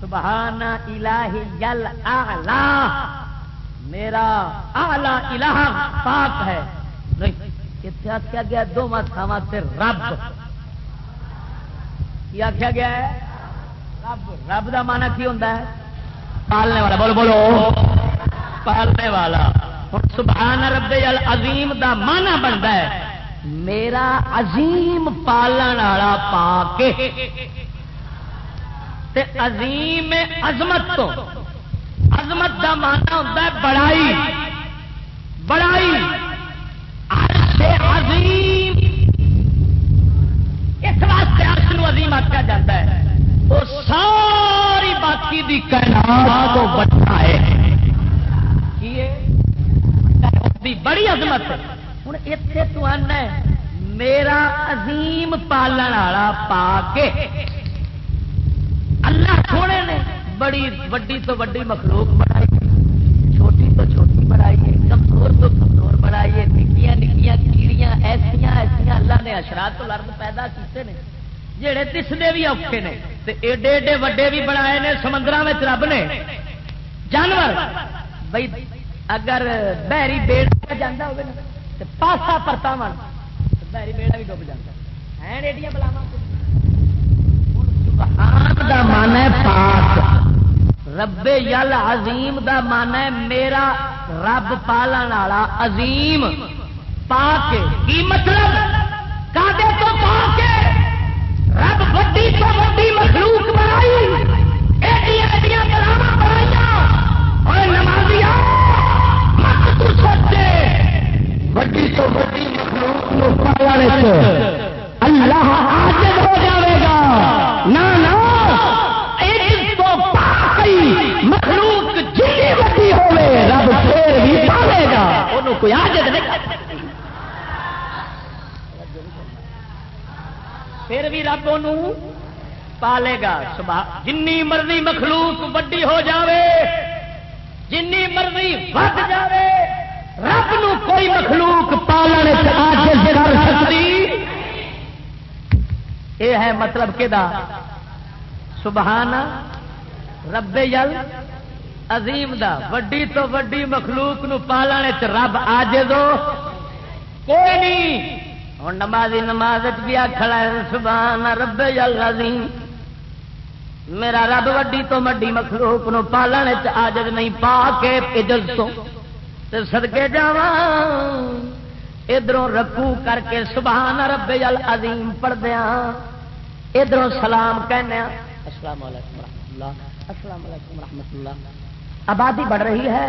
سبحان الہ جل آلہ میرا آلہ الہ پاک ہے۔ نہیں کتنے آخیا گیا؟ دو تھاواں سے رب۔ کی آخیا گیا ہے؟ رب رب کا مانا کی ہوتا ہے؟ پالنے والا، بولو بولو۔ پالنے والا۔ ہوں سبحان رب عظیم دا مانا بنتا ہے۔ میرا عظیم پالن والا پا کے عظیم عظمت تو۔ عظمت کا مانا ہوتا ہے بڑائی۔ بڑائی۔ عرش عظیم۔ اس واسطے عرش عظیم آخیا جاتا ہے۔ وہ ساری باقی دی کائنات کو بچا ہے؟ بڑی عظمت ہے۔ ہوں اتنے تو آنا میرا عظیم پالن والا پا کے اللہ سونے نے بڑی وڈی تو وڈی مخلوق بنائی چھوٹی تو چھوٹی بنائی ہے کمزور تو کمزور بنائی ہے نکیا نکیا کیڑیاں ایسیا ایسیا اللہ نے اشرات تو لرد پیدا کیتے ہیں جہے دستے بھی اوکھے نے ایڈے ایڈے وڈے بھی بنائے نے سمندر میں رب نے جانور بھائی اگر بحری بیڑ جانا ہوگا پاسا پرتا من بحری بیڑا بھی ڈب جاتا ہے۔ ایڈیاں بلاوا دا من ہے پاک۔ رب یل عظیم دا من ہے میرا رب پالن والا عظیم۔ پا کے کی مطلب؟ کادے تو پا کے رب وڈی تو وڈی مخلوق بنائی۔ ایڈیاں ایڈیاں بلاوا بنائی اور نمازیا وڈی تو وڈی مخلوق اللہ آج ہو جائے گا۔ نہ مخلوق جی وڈی ہوے رب پھر بھی پالے گا۔ انہوں کوئی آجت نہیں۔ پھر بھی رب ان پالے گا۔ جن مرضی مخلوق وڈی ہو جاوے جن مرضی ود جاوے رب نو کوئی مخلوق پالنے کر سکتی؟ یہ ہے مطلب کہ سبحان رب یل عظیم دا، وڈی تو وڈی مخلوق نو پالنے رب آج دو کوئی نہیں۔ ہوں نمازی نماز بھی آخلا سبحان رب یل عظیم۔ میرا رب وڈی تو وڈی مخلوق نو پالنے آجد نہیں پا کے عزت تو۔ سدکے جا ادھر رکو کر کے سبحان رب یل عظیم پڑھدیا ادھر سلام کہنے السلام علیکم رحمۃ اللہ۔ السلام علیکم رحمۃ اللہ۔ آبادی بڑھ رہی ہے۔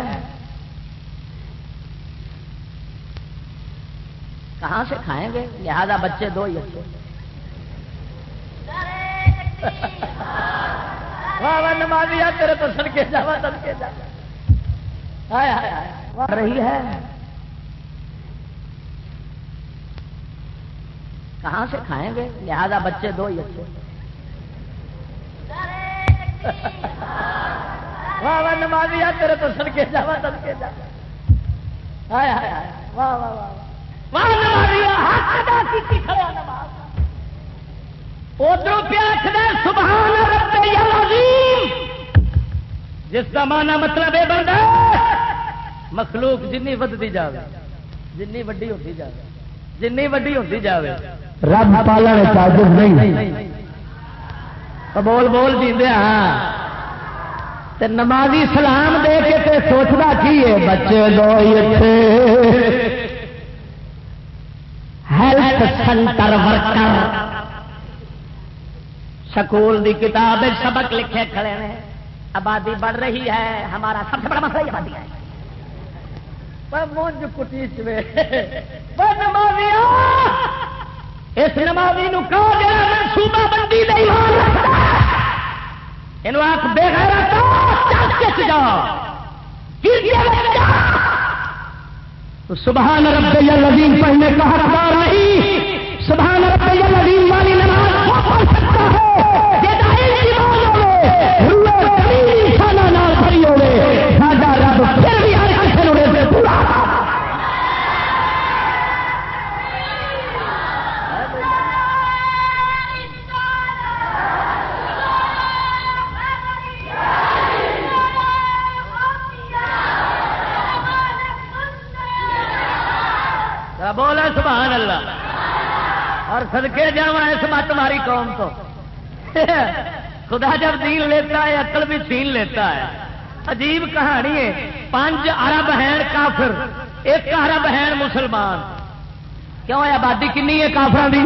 کہاں سے کھائیں گے؟ لہذا بچے دو ہی اچھے۔ واہ واہ تیرے تو سڑ کے جا سڑ کے جا رہی ہے۔ کہاں سے کھائیں گے؟ لہذا بچے دو ہی اچھے واہ واہ نمازی تیرے تو سڑ کے جا سڑ کے جا واہ واہ واہ ادھر جس کا مانا مطلب یہ بنتا مخلوق جن ودتی جائے جن وڈی ہوتی جائے جن وڈی ہوتی جائے رب پالن نہیں۔ بول بول جی ہاں نمازی سلام دے کے سوچتا کی ہے؟ بچے دو ہیلتھ سینٹر ورکر۔ سکول دی کتاب سبق لکھے کھڑے ہیں آبادی بڑھ رہی ہے ہمارا سب سے بڑا مسئلہ آبادی ہے۔ مونج کٹیچ میں اس نمازی نو صوبہ بندی یہ آپ بے غیرت جاؤ سبحان رب العظیم پڑھنے کا حقدار آئی سبحان رب العظیم والی نماز پڑھ سکتا ہے۔ سدکے جا اس مت ماری قوم تو۔ خدا جب دین لیتا ہے، عقل بھی چھین لیتا ہے۔ عجیب کہانی ہے۔ پانچ ارب ہیں کافر، ایک ارب ہے مسلمان۔ کیوں ہے آبادی کنی ہے کافر کی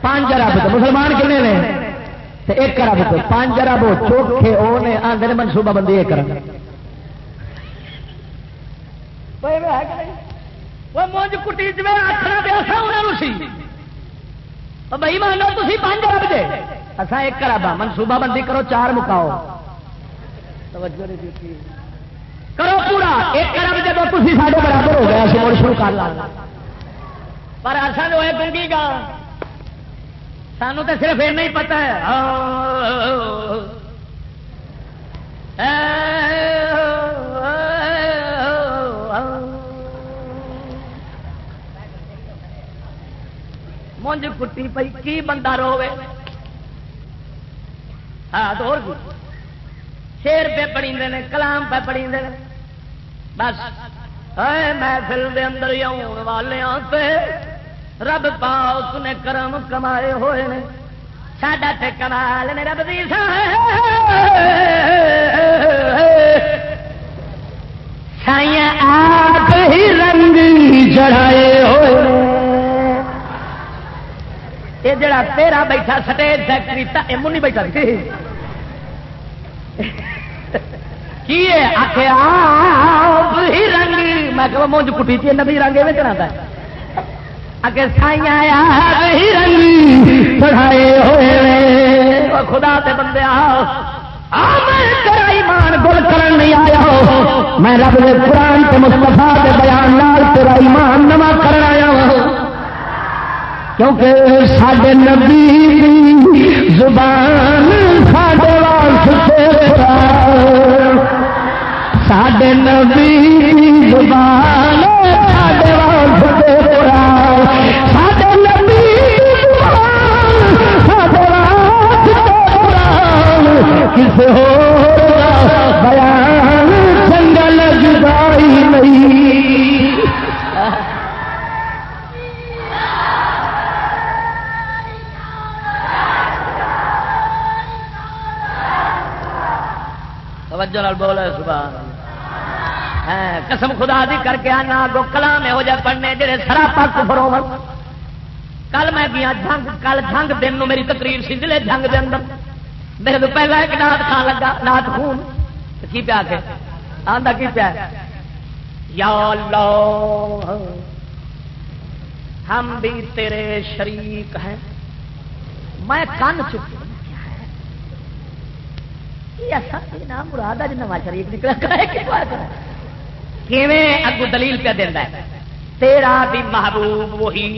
پانچ ارب مسلمان کنے نے؟ ایک ارب تو۔ پانچ ارب چوکھے وہ نے آدھے منصوبہ بندی ایک ارب مونج کٹی چ آخنا پیا سا انہوں سی۔ بھائی مانو تھی پانچ ارب دے۔ اصا ایک ارب ہاں۔ منصوبہ بندی کرو، چار مکاؤ۔ کرو پورا۔ ایک ارب جب تھی سارے برابر ہو گیا مڑ شروع کر لا پر اصل ہوئے گنگی گا۔ سانو تو صرف یہ نہیں پتا ہے۔ مونج کٹی پی کی بندہ روے ہاں تو اور شیر پہ پڑی نے، کلام پہ پڑی نے۔ بس۔ محفل دے اندر آؤ والے پہ رب پاؤ نے کرم کمائے ہوئے نے۔ ساڈا تے کمال نے رب دی سائیں آپ ہی رنگ چڑھائے ہوئے یہ جڑا تیرا بیٹھا سٹیج فیکٹری یہ منی بیٹھا کی آخیا رنگ میں کہ مونج کٹی تھی، نبی رنگ میں چڑھا اگے سائیں رنگ چڑھائے ہوئے خدا تے بندے ایمان گل کرن نہیں آیا۔ ہو میں رب نے قرآن کے مستفا کے بیان لال تیرا ایمان نواں کرن آیا۔ ہوں کیونکہ سڈے نبی زبان ساڈے واسطے سڈے نبی زبان ساڈے واسطے سڈے نبی ساڈے کسی ہو بیان توجہ نال بولے سبحان ہاں، قسم خدا دی کر کے آنا گو کلام ہو جائے پڑھنے جڑے سراپا کفر ہو کل میں گیا جنگ کل جنگ دن نو میری تقریر سی ضلع جنگ دے اندر۔ میرے تو پہلا ایک نات کھان لگا نات خون۔ کی پیا کے آندا کی پیا؟ یا اللہ، ہم بھی تیرے شریک ہیں۔ میں کن چکی مراد اج نواں شریف نکلا اگو دلیل پہ دینا ہے؟ تیرا بھی محبوب وہی۔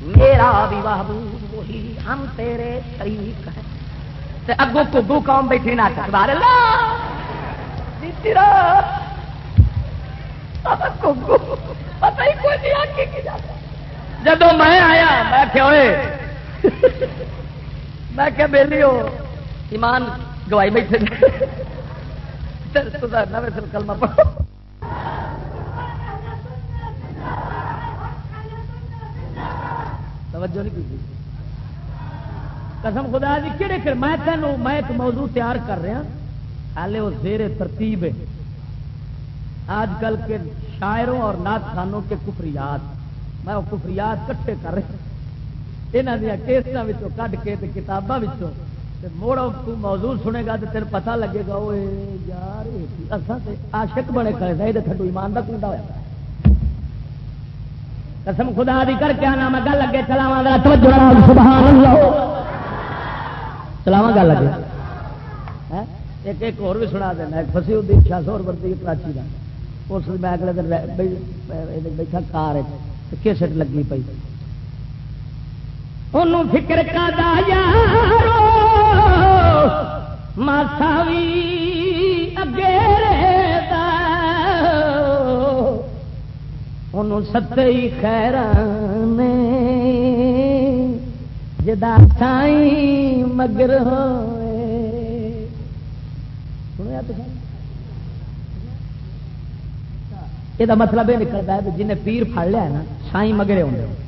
میرا بھی محبوب وہی ہم تیرے شریک ہیں۔ اگو کبو قوم بیٹھی نہ بار جب میں آیا میں کیا میں کیا بہلی ہو ایمان گوائی بیٹھے سدھارنا ویسے کلمہ پڑھو۔ توجہ نہیں کی قسم خدا جی کہڑے کہ میں تینوں میں ایک موضوع تیار کر رہا ہاں۔ ہالے وہ زیر ترتیب ہے۔ آج کل کے شاعروں اور نات خانوں کے کفریات۔ میں وہ کفریات کٹھے کر رہا ہاں۔ یہاں دیا کیسٹوں کھ کے کتابوں موڑو تو موضوع سنے گا تو تیرے پتا لگے گا وہ یار عاشق بڑے کرے تھے تھڈو ایمان کا کنڈا ہوا قسم خدا دی کر کے آنا میں گل لگے چلاوا سبحان اللہ چلاوا گل لگے ایک ایک اور بھی سنا دینا ایک فسی الدین شاہ سور برتی کراچی کا اس میں اگلے دن بیٹھا کار کیسٹ لگی پی انہوں فکر کا دا یارو ماساوی اگے انہوں ستے خیر جدا سائی مگر ہوئے سنیا تو یہ مطلب یہ نکلتا ہے جنہیں پیر پڑ لیا نا سائی مگرے ہوتے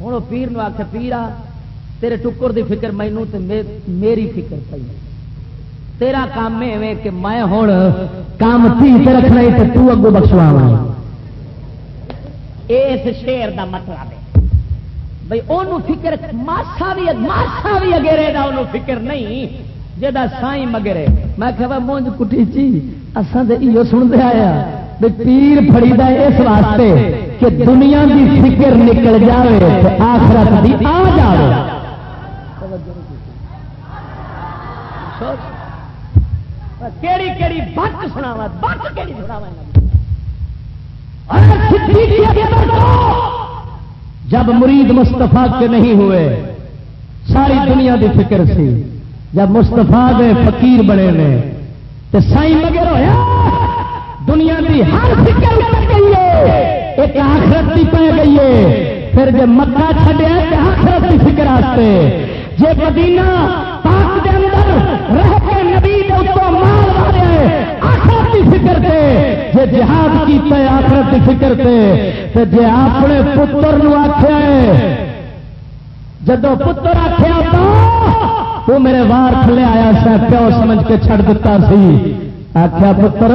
ہوں وہ پیر آخ پیرا، تیرے ٹکر دی فکر مینو تے میری فکر پی تیرا کام ہے کہ میں ہوں، کام تھی رکھنا ہی تو اگو بخشوا اس شیر دا مطلب ہے۔ بھائی وہ فکر، ماسا بھی ماسا بھی اگیرے دا انہوں فکر نہیں جا سائی مگرے۔ میں کہ مونج کٹی چی اصل تو یہ سنتے آیا پیر فری دا اس واسطے۔ کہ دنیا کی فکر نکل جائے آخرت بھی آ جائے کیڑی کیڑی کیڑی جب مرید مستفا کے نہیں ہوئے، ساری دنیا دی فکر سی۔ جب مستفا دے فقیر بنے نے تو سائی مگر ہوا دنیا کی ہر فکر گئی ہے۔ ایک آخرت کی پہ گئی ہے۔ پھر جب مکہ چھڈیا تو آخرت کی فکر آتے جی مدینہ پاک دے اندر رہ کے نبی دے اتوں مال والے آخرت کی فکر تے۔ جے جہاد کیتا ہے آخرت کی فکر تے۔ تے جے اپنے پتر نو آخیا ہے، جدو پتر آخیا تو وہ میرے وار تھلے آیا سا، پیو سمجھ کے چھڑ دیتا سی۔ آخیا پتر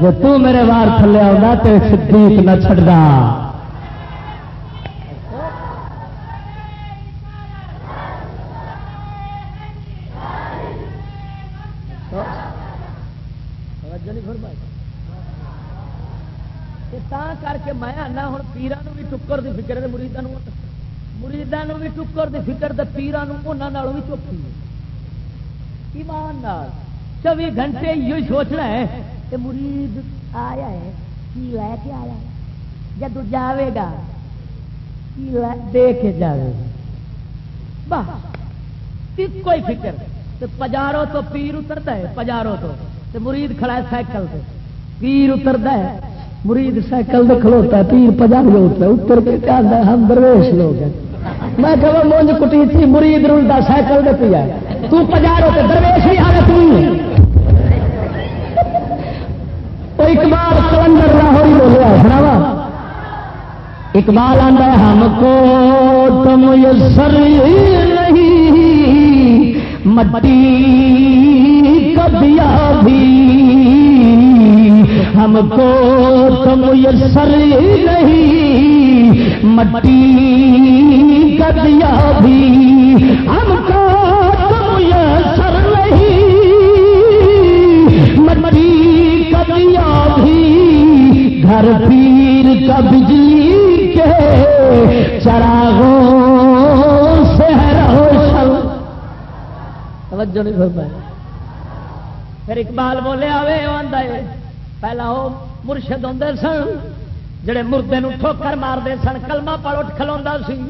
جی تو میرے وار تھلے آؤں تو صدیق نہ چھڑدا۔ کر کے میں آنا ہوں پیران بھی ٹکر کی فکر مریدان مریدان بھی ٹکر کی فکر پیران بھی چوکی ایمان چوبی گھنٹے یہ سوچنا ہے کہ مرید آیا ہے، کی لے کے آیا جب جاوے گا، کی دے کے جاوے گا؟ بس کوئی فکر۔ تو تو پیر اترتا ہے پجارو تو۔ مرید کھڑا ہے سائیکل سے پیر اترتا ہے، مرید سائیکل سے کھلوتا ہے، پیر پجار ہوتا ہے اتر کے کیا ہم درویش لوگ ہیں۔ میں کہ وہ مونج کٹی تھی، مرید رلتا سائیکل دے پیا۔ تو پجارو تو درویش ہی حالت ہوئی نہیں اقبال کلندر لاہوری بولیا سناوا۔ اقبال آتا ہے، ہم کو تم یسر نہیں، مٹی کبیا بھی۔ ہم کو تم یسر نہیں مٹی کبیا بھی ہم کو تم یسر نہیں مٹی کبیا بھی گھر پیر کا بجلی کے چراغوں سے روشن توجہ نہیں فرمایا پھر اقبال بولے آوے آندا ہے پہلا وہ مرشد ہوں سن، جڑے مردے ٹھوکر مارتے سن، کلمہ پڑ اٹھ کھلوا سی۔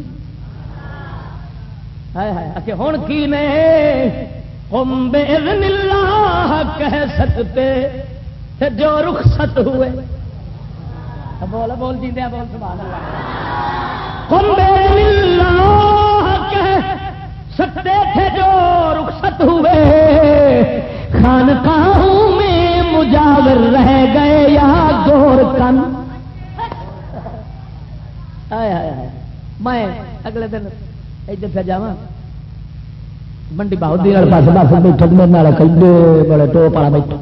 ہوں کی نے؟ ہم بے کہہ سکتے جو رخصت ہوئے۔ بول بول جی دیا بول، سبحان اللہ۔ کہہ سکتے تھے جو رخصت ہوئے۔ خانقاہوں میں مجاور رہ گئے یا گور کن. میں اگلے دن ادھر پہ جا منڈی بہت پاس بس بیٹھے میرے کھڈے بڑے ٹوپ والا بیٹھا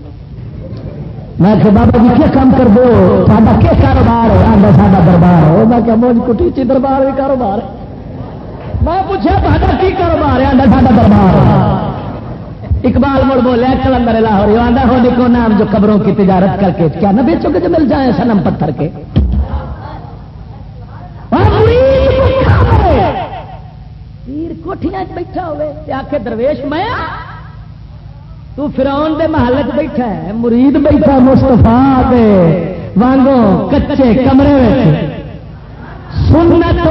میں کہ بابا جی کیا کام کر دو سا کیا کاروبار ہے آدھا سا دربار ہے میں کہ موج کٹیچی دربار بھی کاروبار میں پوچھا کی کاروبار ہے؟ آدھا دربار اقبال مڑ بولے، کلندر لاہور آدھا ہو دیکھو نام جو قبروں کی تجارت کر کے کیا نہ بیچو گے جو مل جائیں سنم پتھر کے۔ پیر کوٹیاں بیٹھا ہوئے آ کے درویش میں، تو فرون دے محل چ بیٹھا ہے، مرید بیٹھا مستفا دے، وانگو کچے کمرے سنت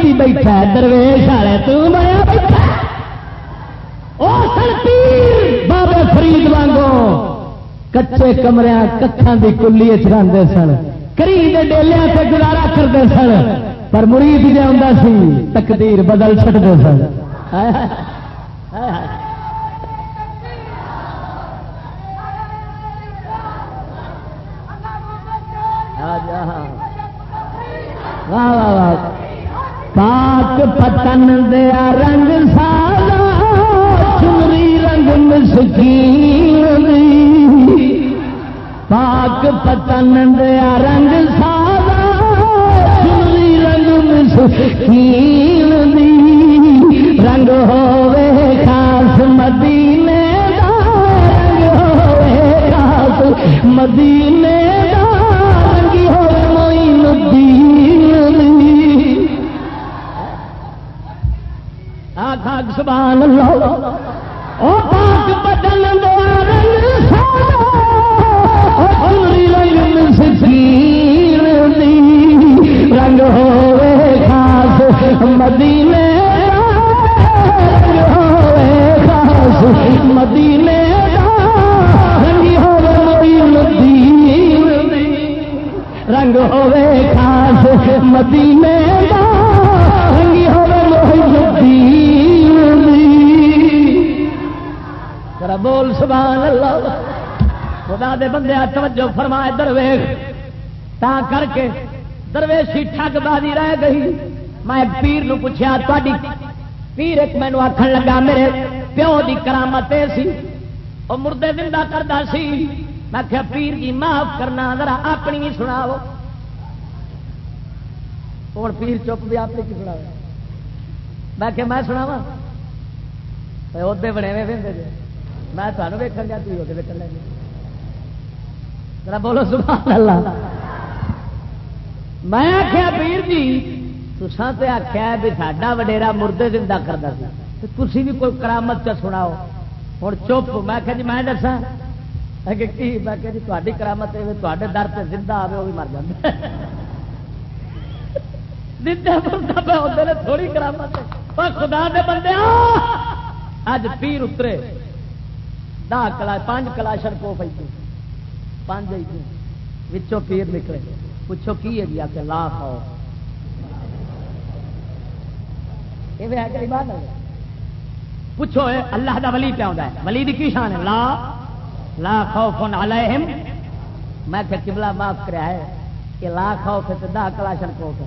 کی بیٹھا ہے، درویش والے، تو میں بیٹھا بابے فرید وانگو کچے کمرے کتان کی کلی چاہتے سن کری ڈیلیا سے گزارا کرتے سن پر مرید جی آتا سی تقدیر بدل چڑتے سن پاک پتن دیا رنگ سارا چنری رنگ مسکین پاک پتن دیا رنگ سارا چنری رنگ مسکین رنگ ہوے خاص مدینے دا، رنگ ہوے خاص مدینے دا۔ رنگ ہوے موئن الدین آخ، سبحان اللہ۔ بدل دیا دے بندے توجہ فرمائے، درویش۔ تا کر کے درویشی ٹھگ بازی رہ گئی۔ میں پیر نو پوچھا تاری پیر ایک مینو آخر لگا، میرے پیو دی کرامت سی۔ وہ مردے زندہ کرتا سی۔ میں کیا پیر جی معاف کرنا، ذرا اپنی بھی سناو ہوں پیر چپ بھی آپ کی سنا میں کہ میں سناوا ادے بنے ہوئے میں تمہیں ویکن گیا، تھی وہ ویکن لگے ذرا بولو سبحان اللہ۔ میں آخیا پیر جی تسان تو آخیا بھی ساڈا وڈیرا مردے زندہ کرتا سی۔ تھی بھی کوئی کرامت چ سناؤ۔ ہوں چپ، میں کہ جی میں دسا کی؟ میں کہ جی تاری کرامت تے در سے زندہ آئے وہ بھی مر جائے نے تھوڑی کرامت خدا دے بندے اج پیر اترے۔ دہ کلا، پانچ کلاشن کو پی پانچ وچوں پیر نکلے۔ پوچھو کی ہے جی؟ آ کے لا کھاؤ یہ بات پوچھو اللہ دا ولی پیا ہے؟ ولی دی کی شان ہے؟ لا لا خوف علیہم۔ میں کہ قبلہ معاف کریا ہے کہ لا خوف تے دا کلاشن کو تو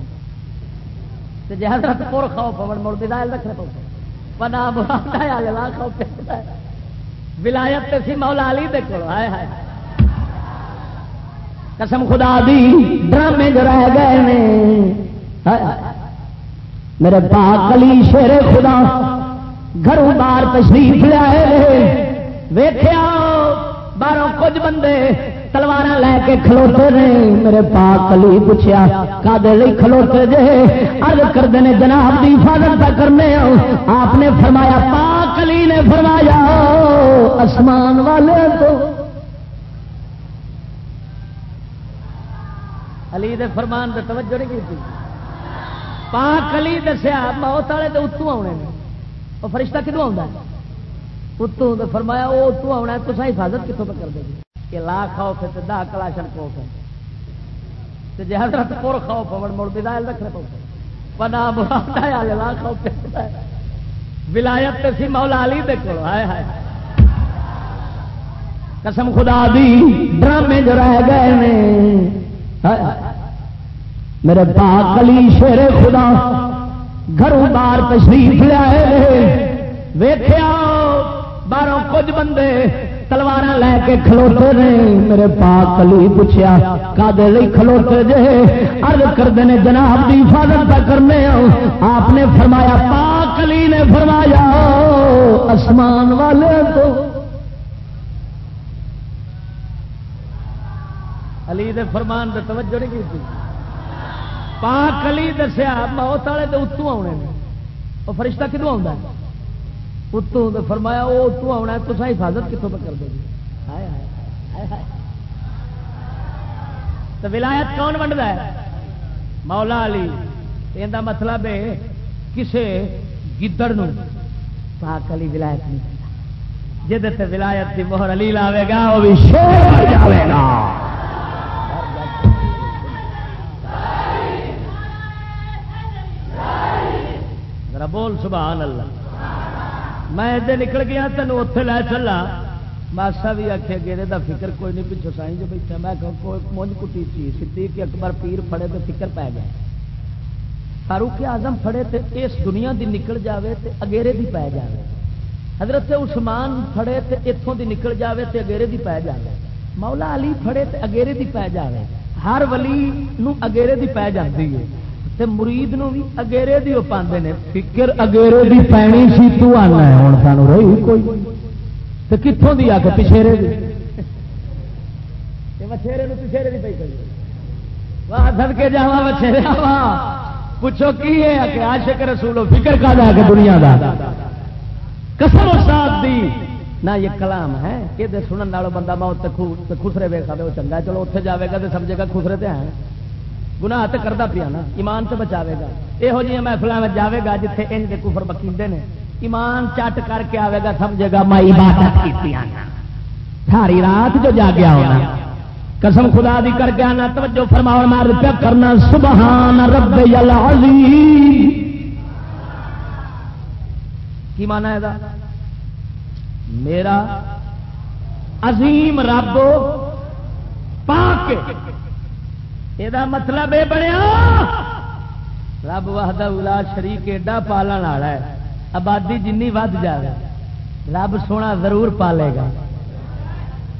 تے جے حضرت پور خوف ہون، مڑ بدائل رکھنے پو پنا مراد ہے، لا خوف تے ولایت تے سی مولا علی دے کول۔ ہائے ہائے۔ قسم خدا دی، ڈرامے جو رہ گئے نے۔ میرے پاک علی شیر خدا، گھروں بار تشریف لائے ویخیا باہروں کچھ بندے تلوار لے کے کھلوتے نے۔ میرے پاک علی پوچھا کدے کھلوتے جے؟ ارد کرتے ہیں جناب کی حفاظت کرنے آپ نے فرمایا، پاک علی نے فرمایا، آسمان والے تو علی دے فرمان دے توجہ نہیں کی پاک علی دسیا، موت والے تو اتوں آنے وہ فرشتہ کتوں آتا ہے؟ اتوں تو فرمایا، وہ اتوں آنا تو حفاظت کتوں پہ کر دے گی جی؟ کہ لا کھاؤ پھر دہ کلاشن کوف ہے۔ جی حضرت پور کھاؤ پون مڑ بھی رکھنے پاؤ پنا بہت لا کھاؤ ولایت سی مولا علی دے کو ہائے ہائے۔ قسم خدا دی، ڈرامے جو رہ گئے نے میرے پاک علی شیر خدا گھروں بار تشریف لائے ویخیا باہروں کچھ بندے تلوار لے کے کھلوتے نے۔ میرے پاک علی پوچھا کدے کھلوتے جے؟ ارد کرتے ہیں جناب کی حفاظت کرنے آپ نے فرمایا پاک علی نے فرمایا آسمان والے تو علی دے فرمان دے توجہ نہیں کی پاک علی دسیا، موت والے تو اتوں آنے وہ فرشتہ کتوں آتا ہے؟ اتوں تو فرمایا، وہ اتوں آنا تو حفاظت کتوں پہ کر دے گی تو ولایت کون بنتا ہے؟ مولا علی۔ یہ مطلب ہے، کسے گدڑ پاک علی ولایت نہیں کرتا جی ولایت کی مہر علی لاوے گا، وہ بھی شیر جاوے گا۔ بول، سبحان اللہ۔ میں ادھر نکل گیا، تینوں اتے لے چلا۔ ماسا بھی آخیا گیرے دا فکر کوئی نہیں پچھو سائی جو بیٹھا میں کوئی مونج کٹی چیز سی کہ اکبر پیر پڑے تو فکر پی گیا۔ فاروق آزم فڑے تو اس دنیا دی نکل جاوے تے اگیرے دی پی جاوے۔ حضرت عثمان فڑے تے اتوں دی نکل جاوے تے اگیرے دی پی جاوے۔ مولا علی فڑے تے اگیرے دی پی جاوے۔ ہر ولی نو اگیرے دی پی جاتی ہے۔ تے مرید نو بھی اگیرے دی پاندے نے فکر اگیرے دی پینی سی تو آنا ہے ہن سانو رہی کوئی۔ تے کتھوں دی آ کے پچھیرے دی۔ تے وچھیرے نو پچھیرے دی پئی کری۔ واہ کے جاواں وچھیرے واہ پوچھو کی ہے؟ کہ عاشق رسول فکر کا دا کے دنیا دا۔ قسم استاد دی۔ نہ یہ کلام ہے۔ کہ سنن والوں بندہ موت تے خسرے ویکھا وہ چنگا چلو اتنے جاوے گا تو سمجھے گا خسرے تے ہیں۔ گناہ تو کرتا پیا نا، ایمان تو بچاوے گا۔ یہو جی محفل میں جاوے گا جتنے انج کے کفر بکیندے نے۔ ایمان چٹ کر کے آئے گا، سمجھے گا میں عبادت کی ساری رات جو جاگیا ہونا۔ قسم خدا دی کر کے آنا، توجہ فرماؤ، مار پیا کرنا۔ سبحان رب العظیم۔ کی مانا ہے دا؟ میرا عظیم رب پاک یہ مطلب یہ بنیا رب وحدہ الا شریک ایڈا پالن والا ہے آبادی جن ود جائے رب سونا ضرور پالے گا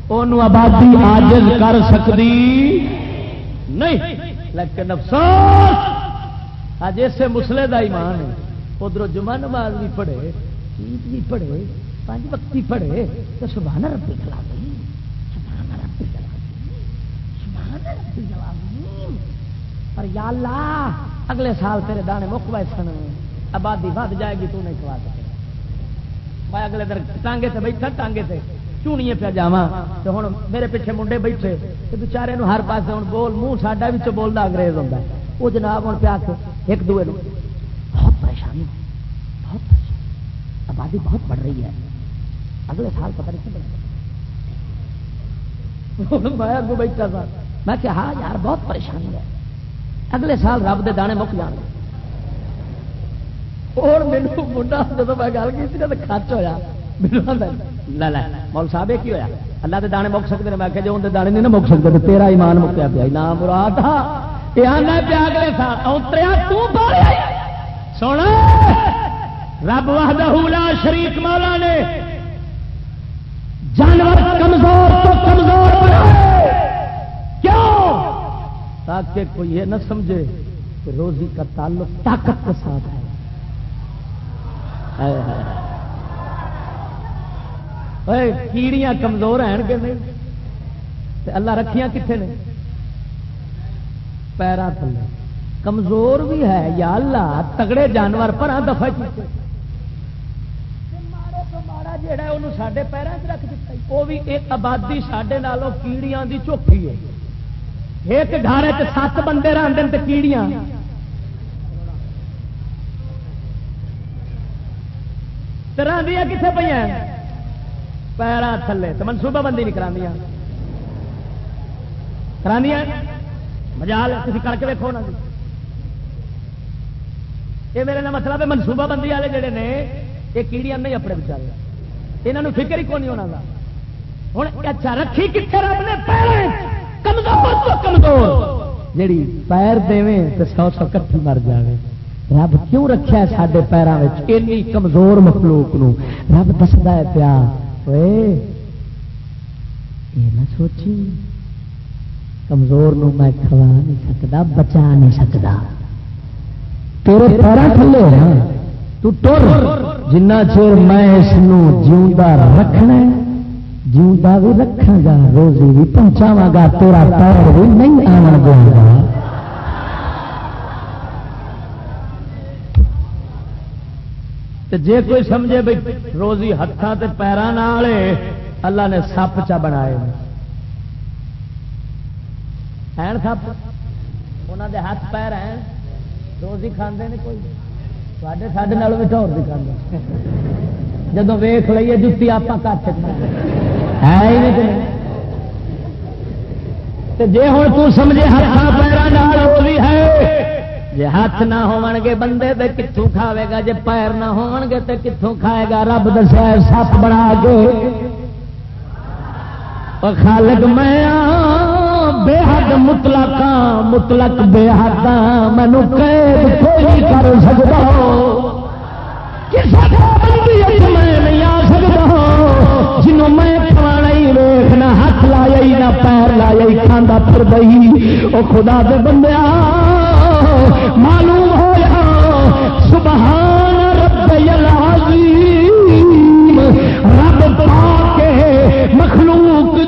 وہ آبادی آجز کر سکتی نہیں لیکن افسوس اج اسے مسلے کا ایمان ہے ادھر جمع نماز بھی پڑھے عید بھی پڑھے پانچ وقتی پڑھے تو سبحان ربی کلا گئی سبحان ربی کلا گئی سبحان ربی کلا گئی پر یا اللہ، اگلے سال تیرے دانے مک بائے سن آبادی ود جائے گی تو نہیں کھوا سکے۔ میں اگلے دن ٹانگے سے بیٹھا، ٹانگے سے چونیے پہ جا تو ہوں میرے پیچھے منڈے بیٹھے تو بچارے ہر پاس ہوں بول منہ ساڈا بھی بولتا انگریز ہوتا ہے۔ وہ جناب ہوں پیا ایک دوے بہت پریشانی بہت پریشانی۔ آبادی بہت بڑھ رہی ہے۔ اگلے سال پتہ نہیں بڑھ میں اگو بیٹھا تھا میں کہ ہاں یار، بہت پریشانی ہے۔ اگلے سال رب دے دانے مک جان۔ اور میرے منڈا جب میں گل کی تو خچ ہوا مول صاحب کی ہوا اللہ کے دانے مک سکتے ہیں میں کہ جو اندر دانے نہیں نہ مک سکتے تیرا ایمان مکیا پیا۔ نام مراد پیا اگلے سال۔ سونا، رب وحدہ لا شریک مولا نے۔ جانور کمزور تو کمزور بنائے۔ کیوں؟ تاکہ کوئی یہ نہ سمجھے کہ روزی کا تعلق طاقت کے ساتھ ہے۔ کیڑیاں کمزور ہیں کہ نہیں؟ اللہ رکھیاں کتنے نے؟ پیرا تھلے۔ کمزور بھی ہے، یا اللہ، تگڑے جانور پر دفع کیتے۔ جڑا انہوں سڈے پیروں رکھ دیتا وہ بھی ایک آبادی سڈے نالوں کیڑیاں دی چوکھی ہے۔ ایک گھر سات بندے رہتے ہیں کیڑیاں؟ رہدیا کتنے پہ پیرا تھلے تو منصوبہ بندی نہیں کرا کرا مجال کسی کر کے دیکھو نا یہ میرے نام مطلب منصوبہ بندی والے جڑے نے، یہ کیڑیاں نہیں اپنے بچارے۔ یہاں فکر ہی کون نہیں ہونا ہوں اچھا رکھی کتنے رب نے؟ پیر کمزور تو کمزور۔ جیڑی پیر دے تو سو سو کٹھی مر جائے رب کیوں رکھا سارے پیروں میں کمزور مخلوق نو۔ رب دستا ہے پیا نہ سوچی۔ کمزور نو میں کھوا نہیں سکتا بچا نہیں سکتا تیرے پیرا تھلے تو ٹر، جنہ چیر میں اس جیوا رکھنا ہے۔ جیوا بھی رکھا گا، روزی بھی پہنچاوا گا، تیرا پیر بھی نہیں آنا دوں گا۔ جے کوئی سمجھے بھائی روزی ہاتھوں سے پیروں اللہ نے سپ چا بنا سپ؟ انہوں دے ہاتھ پیر ہیں۔ روزی کھانے نہیں کوئی۔ سڈے سڈے بھی ٹور بھی کھانے جب ویخ لیے جتی آپ کٹ جی ہوں تمجے ہاتھ پیروں بھی ہے جی ہاتھ نہ ہو گے بندے تو کتوں کھاوے گا جی پیر نہ ہو گے تو کتوں کھائے گا رب دسیا سپ بنا کے خالق میں بے حد مطلق مطلق بے حد مینو کوئی کر سکتا میں نہیں آ سکتا جنوں میں ہی ہاتھ لایا نہ پیر لایا کھانا پھر بہی وہ خدا دے بندے معلوم ہو سبحان رب العظیم۔ رب پا کے مخلوق بھی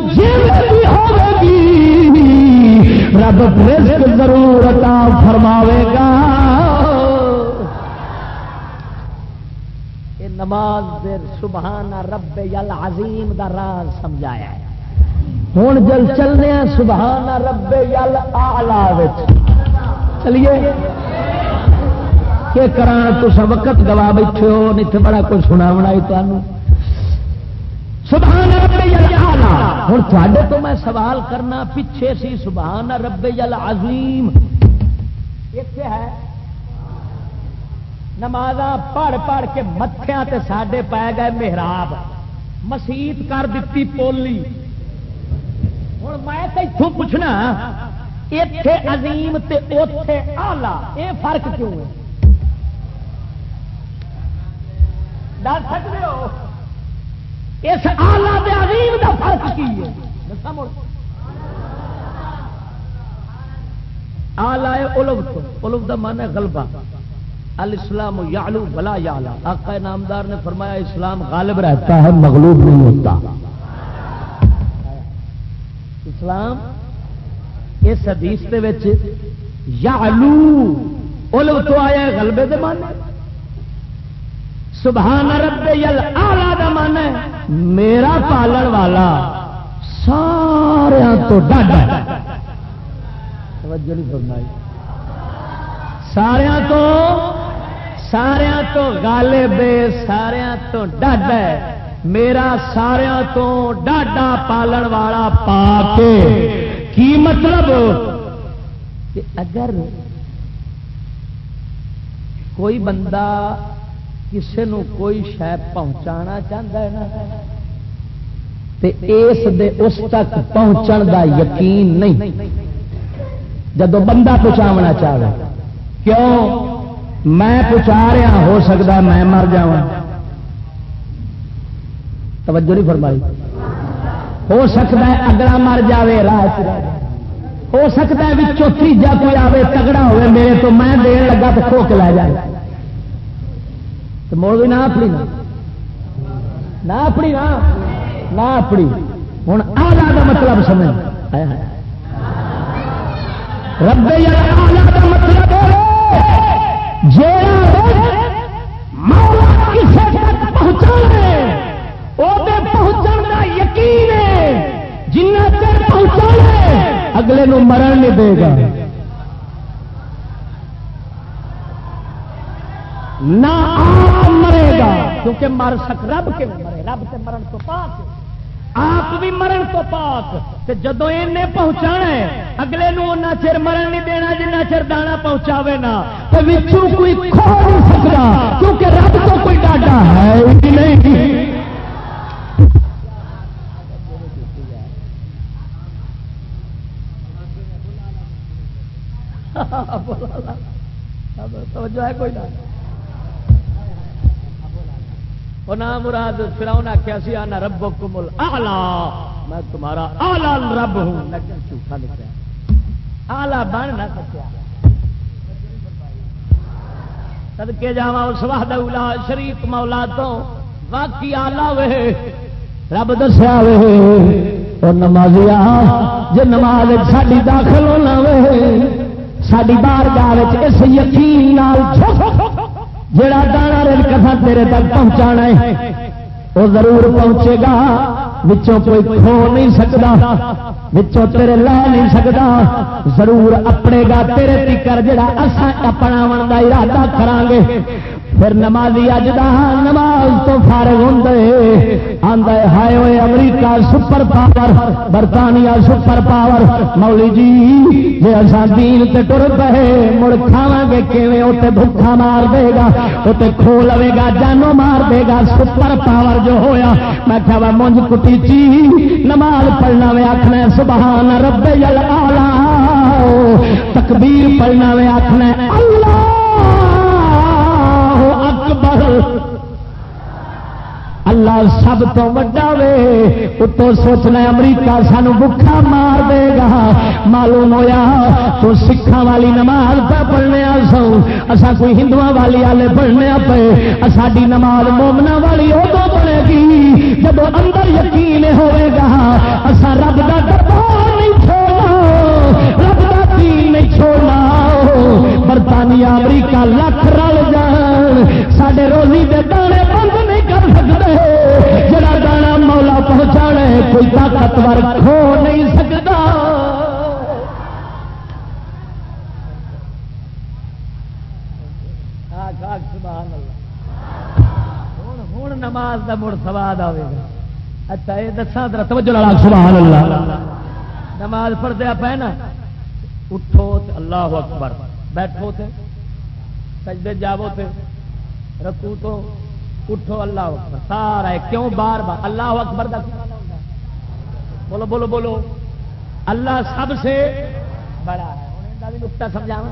رب رزق ضرور عطا فرماوے گا۔ یہ نماز دیر سبحان رب العظیم دا راز سمجھایا ہے۔ ہوں جل چلنے ہیں سبحان رب یل آلہ چلیے۔ کہ کران تو وقت گوا بیٹھے ہو، نہیں تو بڑا کچھ سنا بنا تمہیں سبحان ربی الاعلی ہوں تھوڑے تو میں سوال کرنا پیچھے سی، سبحان ربی العظیم۔ اتنے ہے۔ نماز پڑھ پڑھ کے متھیا تے ساڈے پی گئے محراب۔ مسیت کر دیتی پولی۔ ہوں میں تو اتوں پوچھنا اتے عظیم تے اتے آلہ یہ فرق کیوں ہے؟ ڈر سکتے ہو؟ اس آلہ دے عظیم دا فرق کی ہے؟ آلہ الب تو الب دا من ہے غلبہ۔ الاسلام یعلو بلا یعلا آقا نامدار نے فرمایا، اسلام غالب رہتا ہے، مغلوب نہیں ہوتا۔ اسلام اس حدیث دے وچ یعلو الب تو آیا ہے، غلبے دے معنی۔ سبحان رب آلہ دا من ہے، میرا پالن والا سارا تو ڈاڈا سارا تو سارا تو غالب سارا تو ڈاڈا ہے۔ میرا سارا تو ڈاڈا پالن والا پا کے کی مطلب؟ کہ اگر کوئی بندہ کسی نو کوئی شہ پہنچانا چاہتا ہے نا؟ اس دے اس تک پہنچن دا یقین نہیں۔ جدو بندہ پہنچاونا چاہے، کیوں؟ میں پہنچا رہا، ہو سکتا میں مر جا توجہ نہیں فرمائی۔ ہو سکتا ہے اگلا مر جائے راہ ہو سکتا ہے بھی چوتھی جا کوئی آئے تگڑا ہوئے میرے تو میں دین لگا تو کھو کے لے جائے تو موڑ بھی نہ اپنی نہ اپنی نہ نہ اپنی ہوں آلہ کا مطلب سمجھ رب آلہ کا مطلب پہنچا وہ پہنچن کا یقین ہے جنہ چر پہنچا اگلے نو مرن نہیں دے گا نہ گا کیونکہ مر سک رب کے مرے، رب سے مرن تو پاک آپ بھی مرن تو پاک جدو پہنچا ہے، اگلے نو چر مرن نہیں دینا جنہ چر دانا پہنچاوے نا۔ تو کوئی کھو نہیں سکتا کیونکہ رب تو کوئی ڈاڈا ہے نہیں۔ توجہ ہے کوئی نہ نام مراد فراؤن آخیا سی آنا رب کمل آلہ میں تمہارا آلہ رب ہوں۔ لیکن جھوٹا نکلا آلہ بن نہ سکیا۔ سدکے جا اس وحد اولا شریف مولا تو باقی آلہ وے۔ رب دسیا وے۔ اور نمازیا جی نماز ساری داخل ہونا وے۔ ساری بار گاہ اس یقین جڑا دانا رل کسا تیرے تک پہنچا ہے، وہ ضرور پہنچے گا۔ وچوں کوئی کھو نہیں سکتا، وچوں تیرے لا نہیں سکتا۔ ضرور اپنے گا، تیرے تکر جڑا اصا اپنا ارادہ کران گے۔ پھر نمازی اج نماز تو فارغ ہوں ہائے ہوئے امریکہ سپر پاور، برطانیہ سپر پاور۔ مولی جی جی اصا دین تے ٹر پے مڑ کھاوا گے، کیویں اتنے بھوکھا مار دے گا؟ اتنے کھو لے گا، جانو مار دے گا۔ سپر پاور جو ہویا، میں کیا مونج کٹی چی، نماز پڑھنا وے آخنا سبحان رب جل تکبیر پڑھنا وے آخنا اللہ! اللہ سب تو وڈا وے اتو سوچنا امریکہ سانو بکھا مار دے گا۔ معلوم ہوا تو سکھان والی نماز پہ پڑھنے سو۔ اصا کوئی ہندو والی والے پڑھنے پے۔ ساری نماز مومنا والی ادو پڑے گی۔ جب اندر یقین ہوئے گا اصا رب کا ڈبا نہیں چھوڑنا۔ رب کا دین نہیں چھوڑنا۔ برطانیہ، امریکہ لکھ سڈے روزی دے دانے بند نہیں کر سکتے جڑا دانا مولا پہنچا کوئی طاقتور کھو نہیں سکتا ہوں نماز کا مڑ سواد آئے گا اچھا یہ دسا در توجہ سبحان اللہ نماز پڑھدیا پہ نا اٹھو اللہ اکبر بیٹھو تے سجدے جاو تے رکو تو اٹھو، اللہ اکبر۔ سارا ہے۔ کیوں؟ بار بار۔ اللہ اکبر دا بولو بولو بولو۔ اللہ سب سے بڑا ہے۔ بھی نقطہ سمجھاوا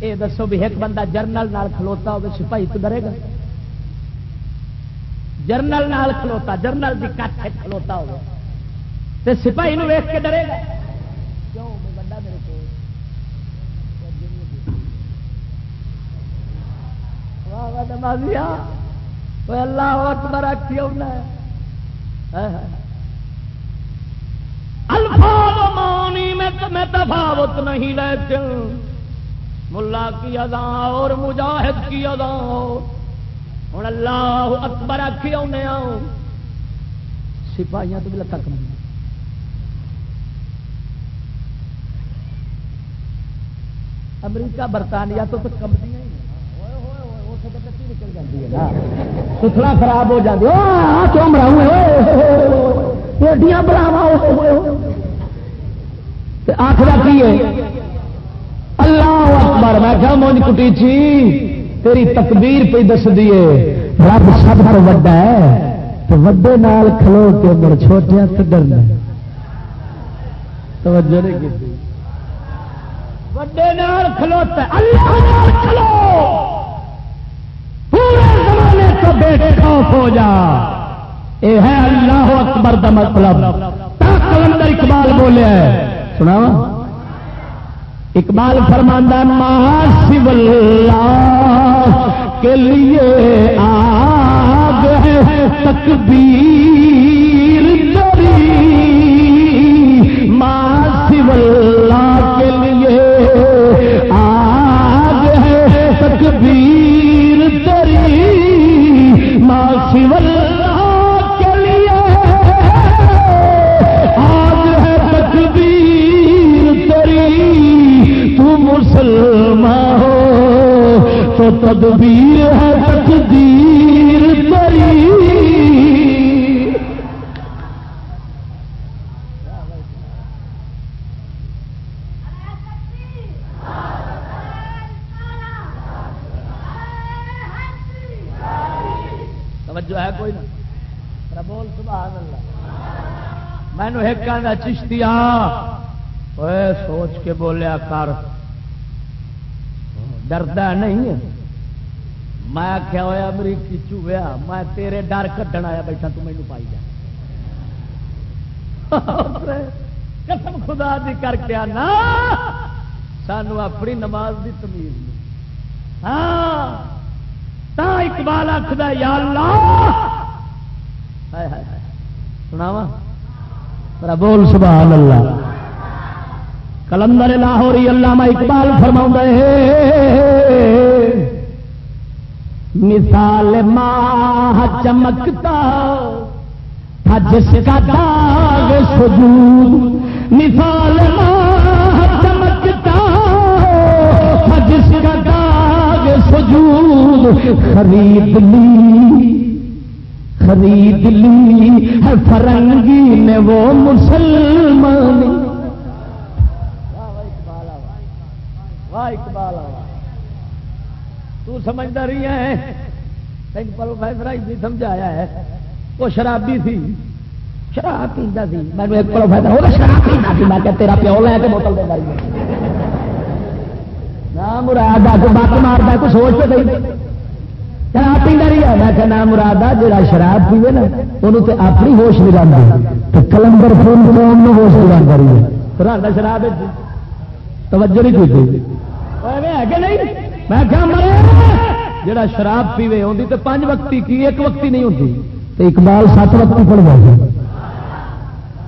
یہ دسو بھی ایک بندہ جرنل نال کھلوتا ہو سپاہی تو ڈرے گا۔ جرنل نال کھلوتا، جرنل کی کٹ کھلوتا ہو سپاہی نو ویخ کے ڈرے گا کیوں بندہ میرے کو اللہ اکبر آخی ہونا ہے۔ الفاظ مانی میں تمہیں تفاوت نہیں لیتے۔ ملا کی ادا اور مجاہد کی ادا ہوں اللہ اکبر آخی آنے سپاہیاں تو بھی لتا کم امریکہ برطانیہ تو کم دیا ستھرا خراب ہو جاتی براوا آخر کی ہے اللہ اکبر میں کیا مونج کٹی چی تیری تکبیر پہ دس دیے رب سب پر وڈا ہے تو وڈے نال کھلو کے مڑ چھوٹے تو ڈرنا توجہ نہیں کی وڈے نال کھلوتا اللہ نال کھلو تو بے خوف ہو جا۔ اے ہے اللہ اکبر دا مطلب۔ کلندر اقبال بولے سنا اقبال فرماندہ محاسب اللہ کے لیے آگ ہے، تکبیر دری محاسب اللہ کے لیے آگ ہے، تکبیر دری کے لیے ہے۔ تکبیر تری تو مسلمان ہو تو تدبیر ہے تقدیر۔ توجہ ہے کوئی نہ؟ بول، سبحان اللہ۔ مینو ایک آدھا چشتیا سوچ کے بولیا کر۔ ڈردا نہیں میں آخیا ہوا امریکی چویا میں تیرے ڈر کھڈن آیا بیٹھا، تو مینو پائی جا۔ قسم خدا دی کر کے آنا۔ سانو اپنی نماز دی تمیز۔ ہاں۔ اقبال آخد یا اللہ! سناوا میرا بول سبحان اللہ کلندر لاہوری علامہ اقبال فرما مثال ماہ چمکتا تھا جس کا داغ سجود، مثال ماہ داغ خرید لی خرید لی ہے فرنگی نے وہ مسلمان۔ اقبال تو سمجھتا رہی ہے پروفیسر بھی سمجھایا ہے۔ وہ شرابی تھی۔ شراب پیتا سی میں ایک پروفیسر شراب پیتا سی میں تیرا پیو لے کے بوتل دے رہی نام مراد آ بات مارتا تو سوچ تو گئی شراب پیتا رہی ہے میں کہ نام مراد آ جا شراب پیے نا انہوں تو اپنی ہوش لگا تو کلندر فون قوم ہوش لگا رہی ہے شراب توجہ نہیں کی میں کیا مرے جڑا شراب پیوے ہوتی تو پانچ وقتی کی ایک وقتی نہیں ہوتی تو اقبال سات وقت پڑ جائے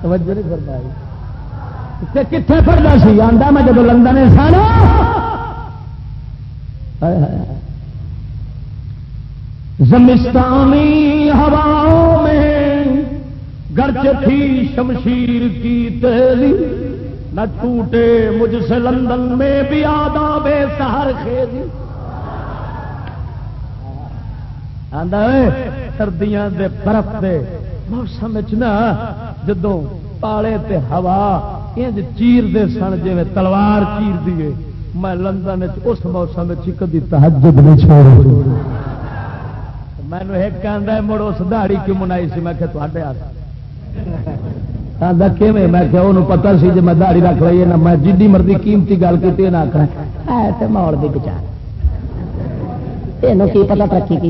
توجہ نہیں فرمائی کتنے پڑھنا سی آدھا میں جب لندن سارا زمستانی ہواؤں میں گرج تھی شمشیر کی تیلی، نہ ٹوٹے مجھ سے لندن میں بھی آدھا بے سہر خیزی۔ سردیاں دے برف دے موسم نا جدو پالے تے ہوا، انج چیر دے سن جی تلوار چیر دیے میں لندن اس موسم کدی تحجد نہیں چھوڑ مینو ایک مڑ اس دہڑی کیوں منائی سی؟ میں کہ تے میں پتا سی جی میں دہڑی رکھ نہ میں جی مرضی قیمتی گل کی نہ آخر ماحول کی بچا۔ تینوں کی پتا ترقی کی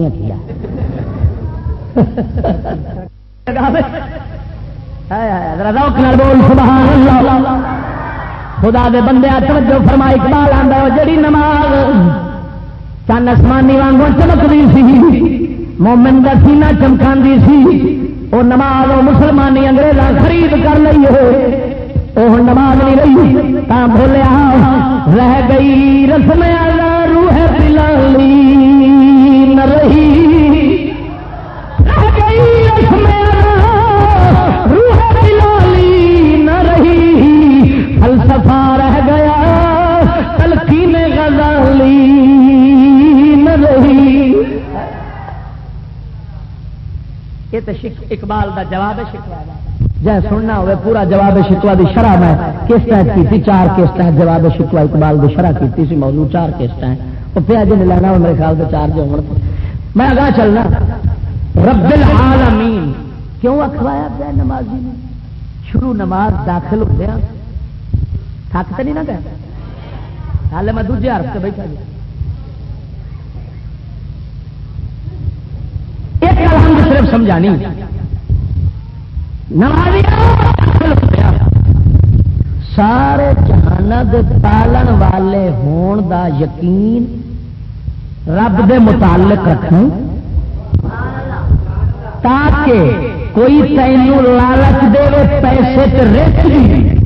خدا دے بندے توجہ فرمائی اقبال آدھا جڑی نماز چند آسمانی وانگو چمکتی سی، مومن کا سینا چمکا سی وہ نماز وہ مسلمانی انگریزاں خرید کر لی ہو وہ نماز نہیں رہی تا بولیا رہ گئی رسم روح پلالی نہ رہی۔ فلسفہ رہ گیا تلکی میں غزالی نہ رہی۔ یہ تو اقبال دا جواب شکوا جی سننا ہوئے پورا جواب شکوا دی شرح میں۔ کس طرح کی تھی چار کس طرح جواب شکوا اقبال دی شرح کی تھی موضوع چار کس طرح وہ پھر جن لینا میرے خیال سے چار جو ہوں میں اگاں چلنا۔ رب العالمین۔ کیوں اخوایا پیا نمازی نے؟ شروع نماز داخل ہو گیا تھک تو نہیں نہ گیا ہال میں دوجے ہر سے بیٹھا جی ایک الحمد صرف سمجھانی۔ سارے جہان دے پالن والے ہون دا یقین رب دے متعلق رکھیں تاکہ کوئی تینوں لالچ دے پیسے رچ بھی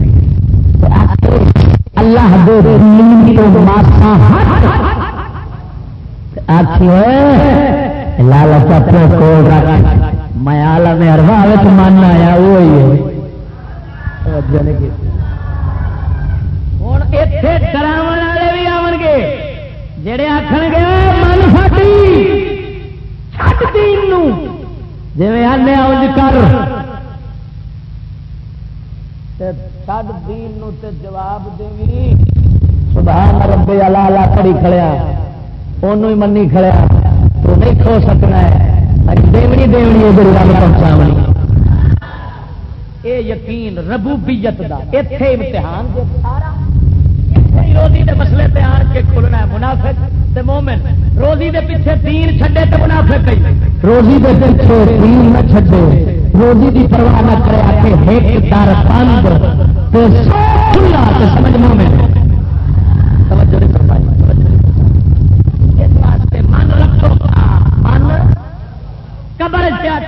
اللہ ماسا لالچ اپنے کول رکھ۔ میں آلہ میں اروا من آیا وہی ہے والے بھی گے۔ جڑے آخر گے، من ساڈی۔ جی آنے آج کر۔ چھڈ دین نو تے جواب دیوی سبحان رب الالا پڑی کھڑیا۔ اونوں ہی منی کھڑیا۔ تو نہیں کھو سکنا ہے۔ اج دیونی دیونی ادھر رب پہنچاونی اے یقین ربوبیت دا، ایتھے امتحان دے۔ سارا روزی دے مسئلے تے آن کے کھلنا ہے منافق تے مومن۔ روزی دے پیچھے دین چھڈے تے منافق کئی روزی دے پیچھے دین نہ چھڈے روزی کی پرواہ نہ کرے ایک در بند سمجھ مومن۔ قبر کیا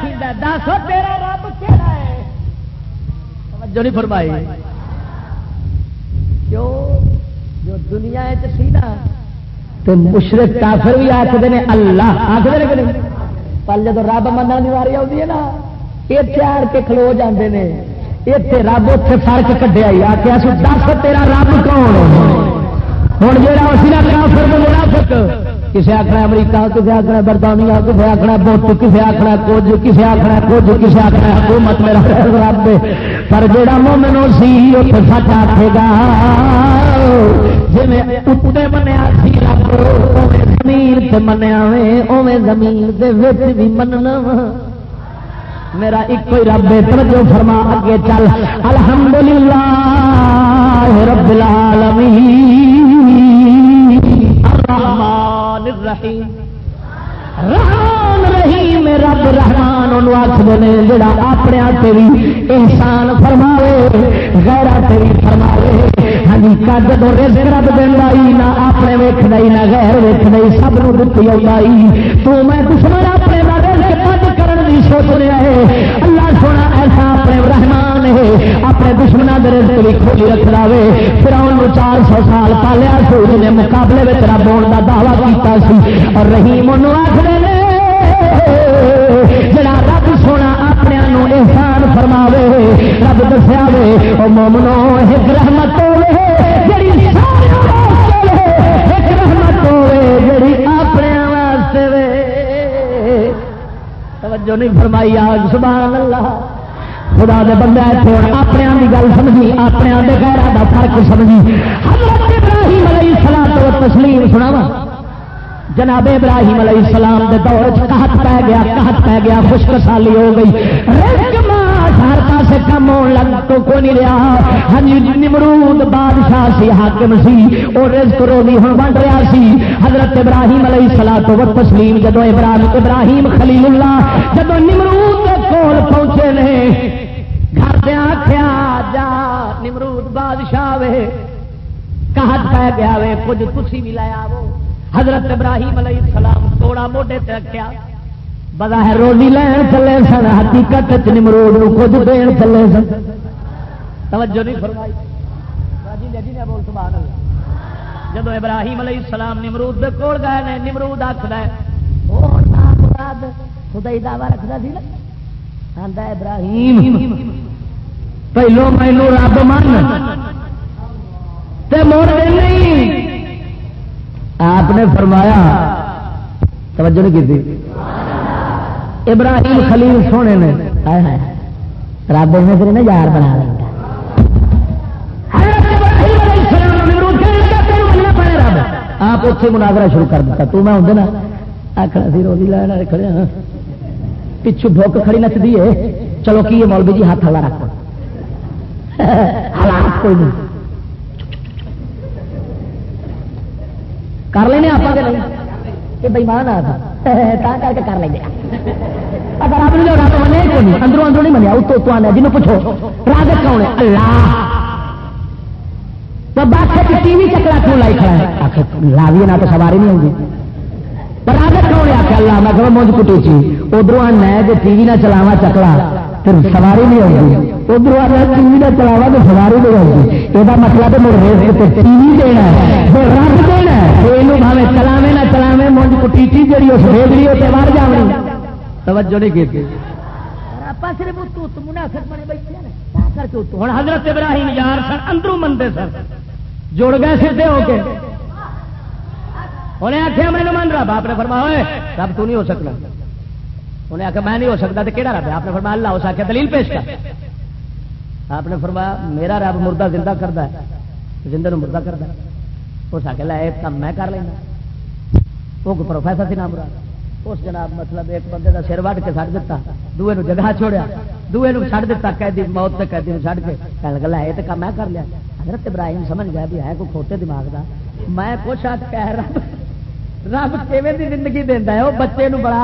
دس تیرا رب کہڑا ہے؟ جو نہیں فرمائی۔ کیوں؟ جو دنیا سی نا تو مشرق کافر بھی آخر نے اللہ آخر پل جب رب منع کی واری آتی ہے نا اتنے آن کے کھلو جاتے ہیں اتنے رب اتنے فرق کٹیا ہی۔ آخیا سو دس تیرا رب کون ہوں جا اسی کافر منافق کسی آخنا امریکہ کسی آخنا برطانیہ کسی آخنا بت کسی آخنا کچھ کسی آخنا کچھ کسی آخنا حکومت، میرا رب پر جڑا مومن سی اتنے سچ آخے گا۔ جی اتنے منیا سی رب زمین سے منیا اوے زمین بھی مننا میرا ایک رب توجہ فرما، اگے چل۔ الحمدللہ رب العالمین۔ الرحمن الرحیم۔ رحمان رحیم رب، رحمان ان آخر نے، جڑا اپنے بھی احسان فرماوے، غیرہ تے بھی فرماوے ہاں جب رزق رب دینا نہ اپنے ویخ نہ غیر ویخ سب نو دتی آئی تو میں دشمن اپنے دا رزق بند کرن کی سوچ رہا ہے؟ اللہ سونا ایسا اپنے رحمان ہے، اپنے دشمنوں کے رزق بھی کھولی رکھ رہا ہے پھر ان چار سو سال پالیا سورج نے مقابلے میں رب ہونے کا دعوی کیا سی۔ اور رحیم ان آخر جڑا رب سونا اپنے احسان فرماوے، رب دسیا وے وہ مومنو، ایک رحمت ہوے توجہ نہیں فرمائی آگ سبحان اللہ۔ خدا دے بندے اتنے اپنے کی گل سمجھی، اپنے دے گھر کا فرق سمجھی۔ حضرت ابراہیم علیہ السلام تو تسلیم سناوا جناب ابراہیم علیہ السلام دے دور چہت پی گیا کہت پی گیا، خشک سالی ہو گئی۔ رزق ہر پاس کم ہونے لگ تو کو نہیں رہا۔ ہاں جی، نمرود بادشاہ سی، حاکم سی، اور رزق روزی ہوں بن رہا سی۔ حضرت ابراہیم علیہ السلام تو تسلیم جدو ابراہیم ابراہیم خلیل اللہ جدو نمرود کے کول پہنچے نے، گھر دیا آخیا جا، نمرود بادشاہ وے کہت پی گیا وے، کچھ تھی بھی لایا وہ حضرت ابراہیم علیہ السلام توڑا موڈے تے رکھیا۔ بظاہر روزی لین چلے سن، حقیقت نمرود کچھ دین چلے سن۔ توجہ نہیں فرمائی۔ جب جی ابراہیم علیہ السلام نمرود دے کول گئے نے، نمرود آخر خدا دعوی رکھتا سی نا؟ ابراہیم، پہلو مینو رب من۔ مڑ نہیں۔ آپ نے فرمایا، توجہ نہیں کی ابراہیم خلیل سونے نے. رب نے پھر یار بنا لیں آپ اتنے مناظرہ شروع کر دیتا. تو میں ہوں نا آخر سی روزی لین والے کھڑے ہاں. پچھو بھوک کھڑی نچتی ہے. چلو کی ہے مولوی جی ہاتھ ہلا رکھو حالات کوئی نہیں. کر لینا آپ یہ بےمان آ کر کے کر لیں اگر آپ نے رب اندروں اندروں نہیں منیا اتو تو آنا جنوب پوچھو راگ کون ہے اللہ ٹی وی چکلا کیوں لائی کھڑا ہے لاوی نہ تو سواری نہیں ہوگی پر راگ کون ہے آخر اللہ میں کہ کٹی چی ادھر آنا ہے کہ ٹی وی نہ چلاوا چکلا پھر سواری نہیں ہوگی۔ ادھر آنا ٹی وی نہ چلاوا تو سواری نہیں ہوگی۔ یہ مطلب مڑ ریس ٹی وی دینا ہے۔ رب دینا ہے۔ یہ چلاوے نہ چلاوے مونج کٹی چی جی اس ریڈیو سے باہر جا توجہ نہیں کی حضرت ابراہیم یار سن، اندروں منتے سن۔ جڑ گئے سیدے ہو کے۔ انہیں آخیا میں من رب، آپ نے فرما ہوئے رب تو نہیں ہو سکتا انہیں آخیا میں نہیں ہو سکتا تو کہڑا رب ہے؟ آپ نے فرمایا اللہ اس آخیا دلیل پیش کر۔ آپ نے فرمایا میرا رب مردہ زندہ کرتا ہے، زندہ نو مردہ کرتا ہے۔ اس آخیا لا کام میں کر لینا۔ وہ پروفیسر تھی نام مراد۔ اس جناب مطلب ایک بندے کا سر وڈ کے چڑ دتا دوے جگہ چھوڑیا۔ دوے چڑ دتا، قیدی موت سے قیدی چڑ کے۔ کہنے لگا یہ تو کام میں کر لیا۔ حضرت ابراہیم سمجھ گیا بھی ہے، کوئی کھوٹے دماغ کا میں کچھ کہہ رب۔ رب کیویں دی زندگی دینا ہے؟ وہ بچے نو بڑا،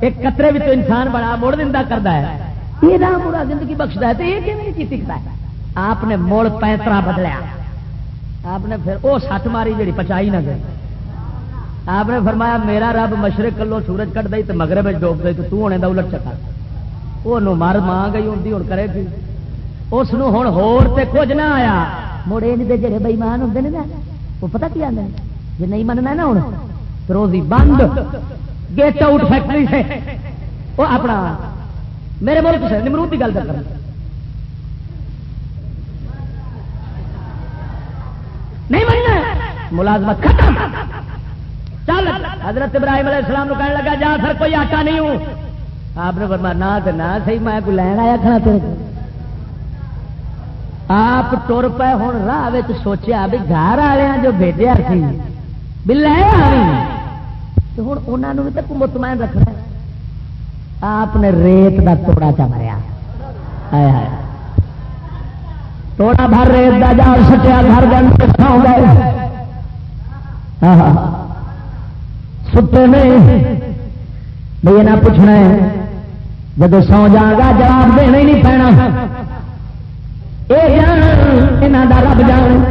ایک قطرے بھی تو انسان بڑا مڑ دیا کرتا ہے۔ یہ رام برا زندگی بخشتا ہے تو یہ کیون کی سکتا ہے؟ آپ نے موڑ پینترا بدلیا۔ آپ نے پھر وہ سٹ ماری جی پچائی نہ گئی۔ آپ نے فرمایا، میرا رب مشرق کلو سورج کٹ دے تو مغرب ڈوب دے تو ہونے کا الٹ چکا۔ وہ مر ماں گئی ہوں ہوں کرے گی اس ہوں ہوتے کچھ نہ آیا۔ مڑے جڑے بئیمان ہوتے ہیں نا، وہ پتا کی آدھے جی نہیں مننا نا ہوں روزی بند گیٹ آؤٹ فیکٹری سے۔ وہ اپنا، میرے ملک سے نمرود کی گل کر نہیں مننا ملازمت ختم۔ چل، حضرت ابراہیم علیہ السلام کہنے لگا، جا سر، کوئی آٹا نہیں ہوں۔ آپ نے فرمایا، نہ تو نہ صحیح، میں کوئی لین آیا کھانا تیرے کو۔ آپ تر پے ہوں راہ سوچیا بھی گھر والے جو بھیجا سی بھی لے آئی ہوں انہوں بھی تو مطمئن رکھنا آپ نے ریت کا توڑا چ مریا توڑا بھر ریت کا جال سٹیا گھر گن سو گئے ستے نہیں بھائی نہ پوچھنا ہے جب سو جا گا جواب دینا ہی نہیں پینا یہ جان یہاں کا رب جان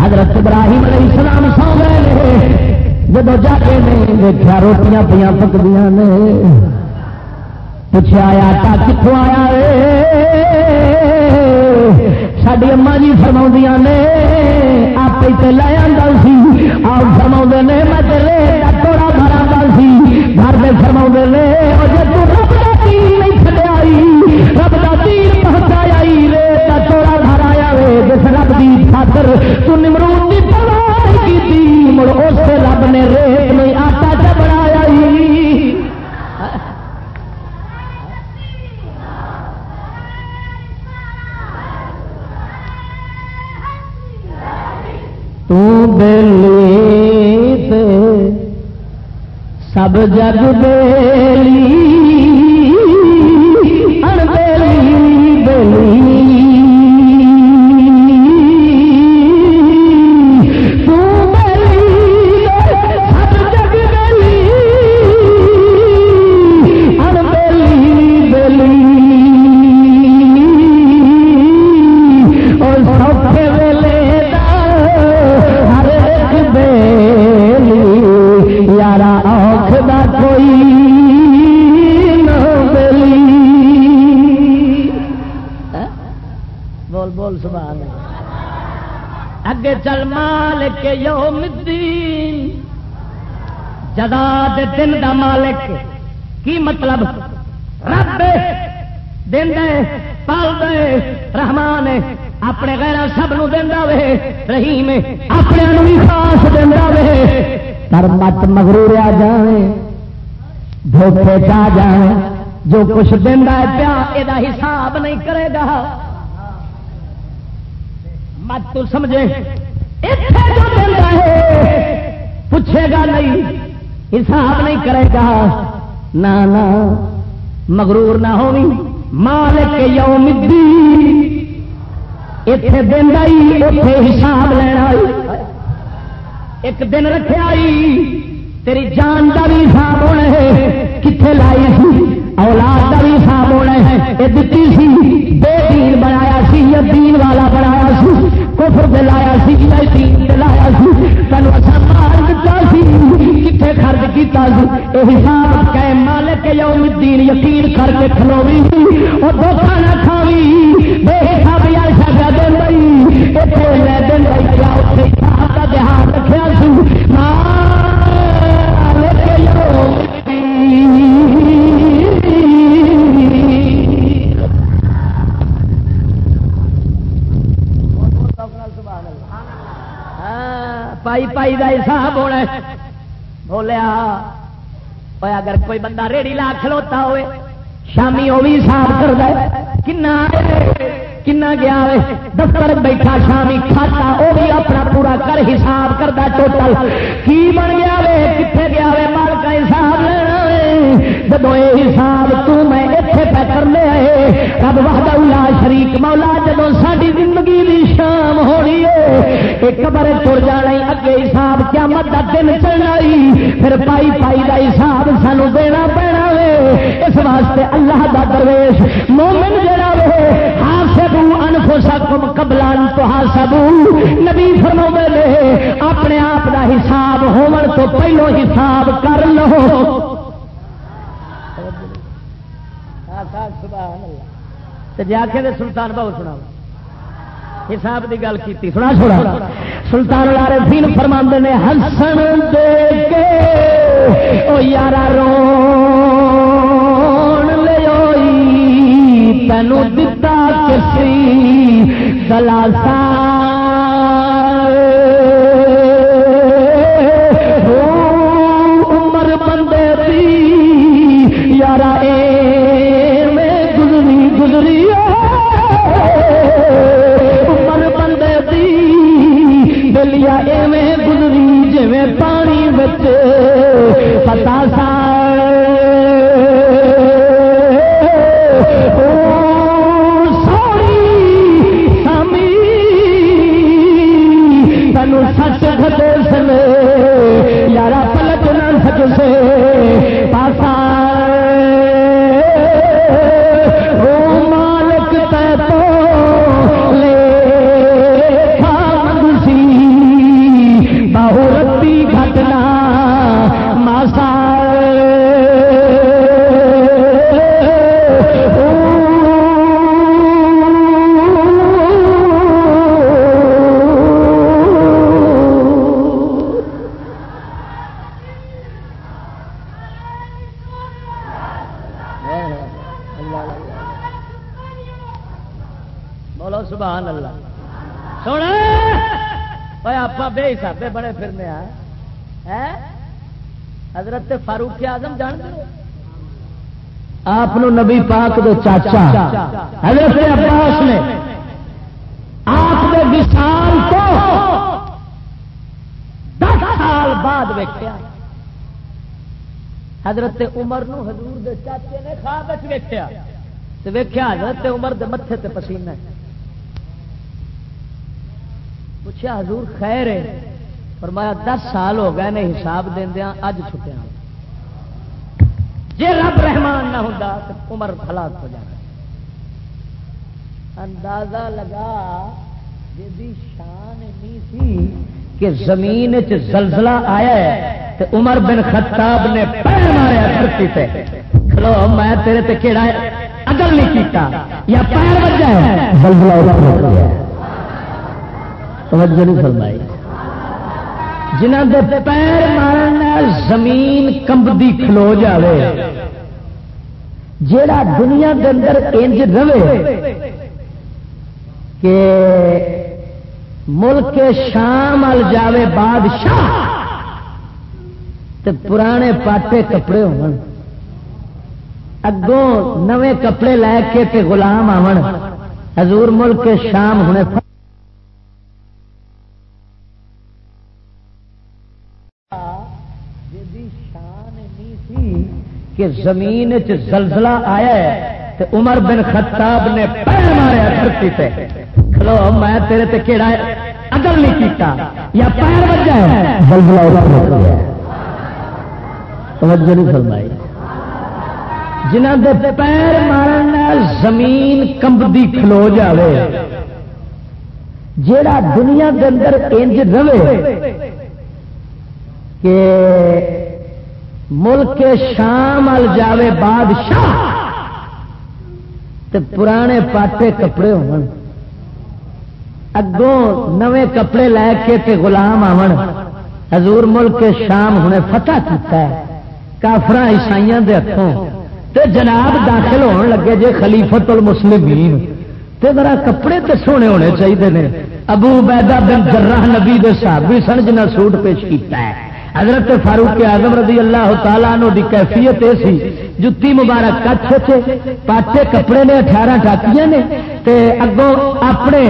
حضرت ابراہیم علیہ السلام سو گئے جب جا کے نہیں دیکھا روٹیاں پہ پکدیا نے۔ پوچھا آٹا کتوں آیا ساری اما جی فرما نے، آپ لے آتا سی۔ آپ فرما نے، میں توڑا بھرا سی۔ گھر میں فرما نے جب رب کا تیر نہیں چڑیا رب کا تیر پہنچایا رے توڑا گھر آیا وے۔ جس رب کی خاطر تو نمرود کی پرواہ کی مڑ سب جگ بیلی مالک یوم الدین. جدا دے دن دا مالک. کی مطلب؟ رب. دن دے، پال دے، رحمان. اپنے غیر سب نو دینا وے، رحیم. اپنے بھی خاص دینا وے. پر مت مغرور آ جائے دھوکے جا جائے جو کچھ دینا ہے پیا یہ حساب نہیں کرے گا. مت تو سمجھے پوچھے گا نہیں، حساب نہیں کرے گا۔ نہ مغرور نہ ہوئی مالک یوم الدین۔ اتے دن آئی اتے حساب لینا ایک دن رکھے آئی، تیری جان کا بھی حساب ہونا ہے۔ کتنے لائی سی؟ اولاد کا بھی حساب ہونا ہے۔ یہ دیتی سی، بے دین بنایا سی یا دین والا بنایا سی۔ کفر دلایا سی دین دلایا سی۔ تینوں اچھا مار دتا سی کتنے خرچ کیتا سی۔ یہ ہاں حساب کہ مالک یوم الدین یقین کر کے کھلوی اور دھوکھا نہ کھاوی۔ بے حساب یار شاگا دن بھائی اتنے لے دن بھائی کیا اتنے حساب کا دھیان رکھا سی۔ مالک کمائی کا حساب ہونا بولیا اگر کوئی بندہ ریڑی لا کھلوتا ہوئے، شامی وہ بھی حساب کرتا کنا کنا گیا دفتر بیٹھا، شامی کھاتا وہ بھی اپنا پورا کر حساب کرتا ٹوٹل کی بن گیا وے کتنے گیا وے؟ مال کا حساب لینا۔ جب یہ حساب میں اتنے پہ کرنے آئے، رب وحدہ اللہ شریک مولا جب ساری زندگی دی شام ہونی ہے ایک قبر تر جانا اگے حساب کیا مت دن چلنا پھر پائی پائی کا حساب سانو دینا پینا وے اس واسطے اللہ دا درویش مومن جڑا وے ہاسبو انفسکم قبلان تو ہاسبو نبی فرما لے اپنے آپ دا حساب ہون تو پہلو حساب کر لو۔ جی آخے سلطان بہو سنا حساب کی گل کی سنا چھوڑا۔ سلطان لارے فین فرما نے ہنسن دے کے او یارا رو لے تینو دتا کسی دلاسا حسابے بڑے پھرنے حضرت فاروق آزم جان آپ نبی پاک دے چاچا، حضرت عباس نے آپ کے وشال کو دس سال بعد ویکیا حضرت عمر نو حضور دے چاچے نے خواب ویکیا ویکیا حضرت عمر دے متے تے پسینہ پوچھا حضور خیر ہے؟ فرمایا دس سال ہو گئے نے حساب دیا اج چھٹیا جی رب رحمان نہ ہوں تو عمر ہلاک ہو جانا اندازہ لگا جی شان نہیں سی کہ زمین زلزلہ آیا ہے تو عمر بن خطاب نے پیر ماریا دھرتی پہ کھلو، میں تیرے تے کیڑا اگر نہیں کیتا یا پیر بجا ہے زلزلہ توجہ نہیں فرمائی۔ جنہ دے پیر مارن زمین کمبدی کھلو جاوے، جیڑا دنیا دے اندر انج رہے، کہ ملک شام ال جاوے بادشاہ، تے پرانے پاٹے کپڑے ہو اگوں نوے کپڑے لے کے تے غلام آن حضور ملک شام ہونے کہ زمین زلزلہ آیا ہے تو عمر بن خطاب نے پیر ماریا دھرتی پہ کھلو، میں تیرے تے کیڑا اگر نہیں کیتا۔ یا پیر بجا ہے؟ زلزلہ توجہ نہیں فرمائی۔ جنہ دے پیر مارن زمین کمبدی کھلو جاوے، جیڑا دنیا دے اندر انج رہے، کہ ملک شام ال جاوے بادشاہ تے پرانے پاٹے کپڑے ہو اگوں نوے کپڑے لے کے تے غلام آن حضور ملک شام ہنے فتح کیتا ہے۔ کافر عیسائی دے ہاتھوں تے جناب داخل ہون لگے جے خلیفت المسلمین۔ تے ذرا کپڑے تے سونے ہونے چاہیے نے۔ ابو بیدا بن جراح نبی دے صحابی سن جنہ سوٹ پیش کیتا ہے۔ حضرت فاروق اعظم رضی اللہ تعالیٰ نو دی کیفیت یہ سی، جتی مبارک کچھ تھے پاٹے کپڑے نے، اٹھارہ ٹاکیاں نے، تے اگوں اپنے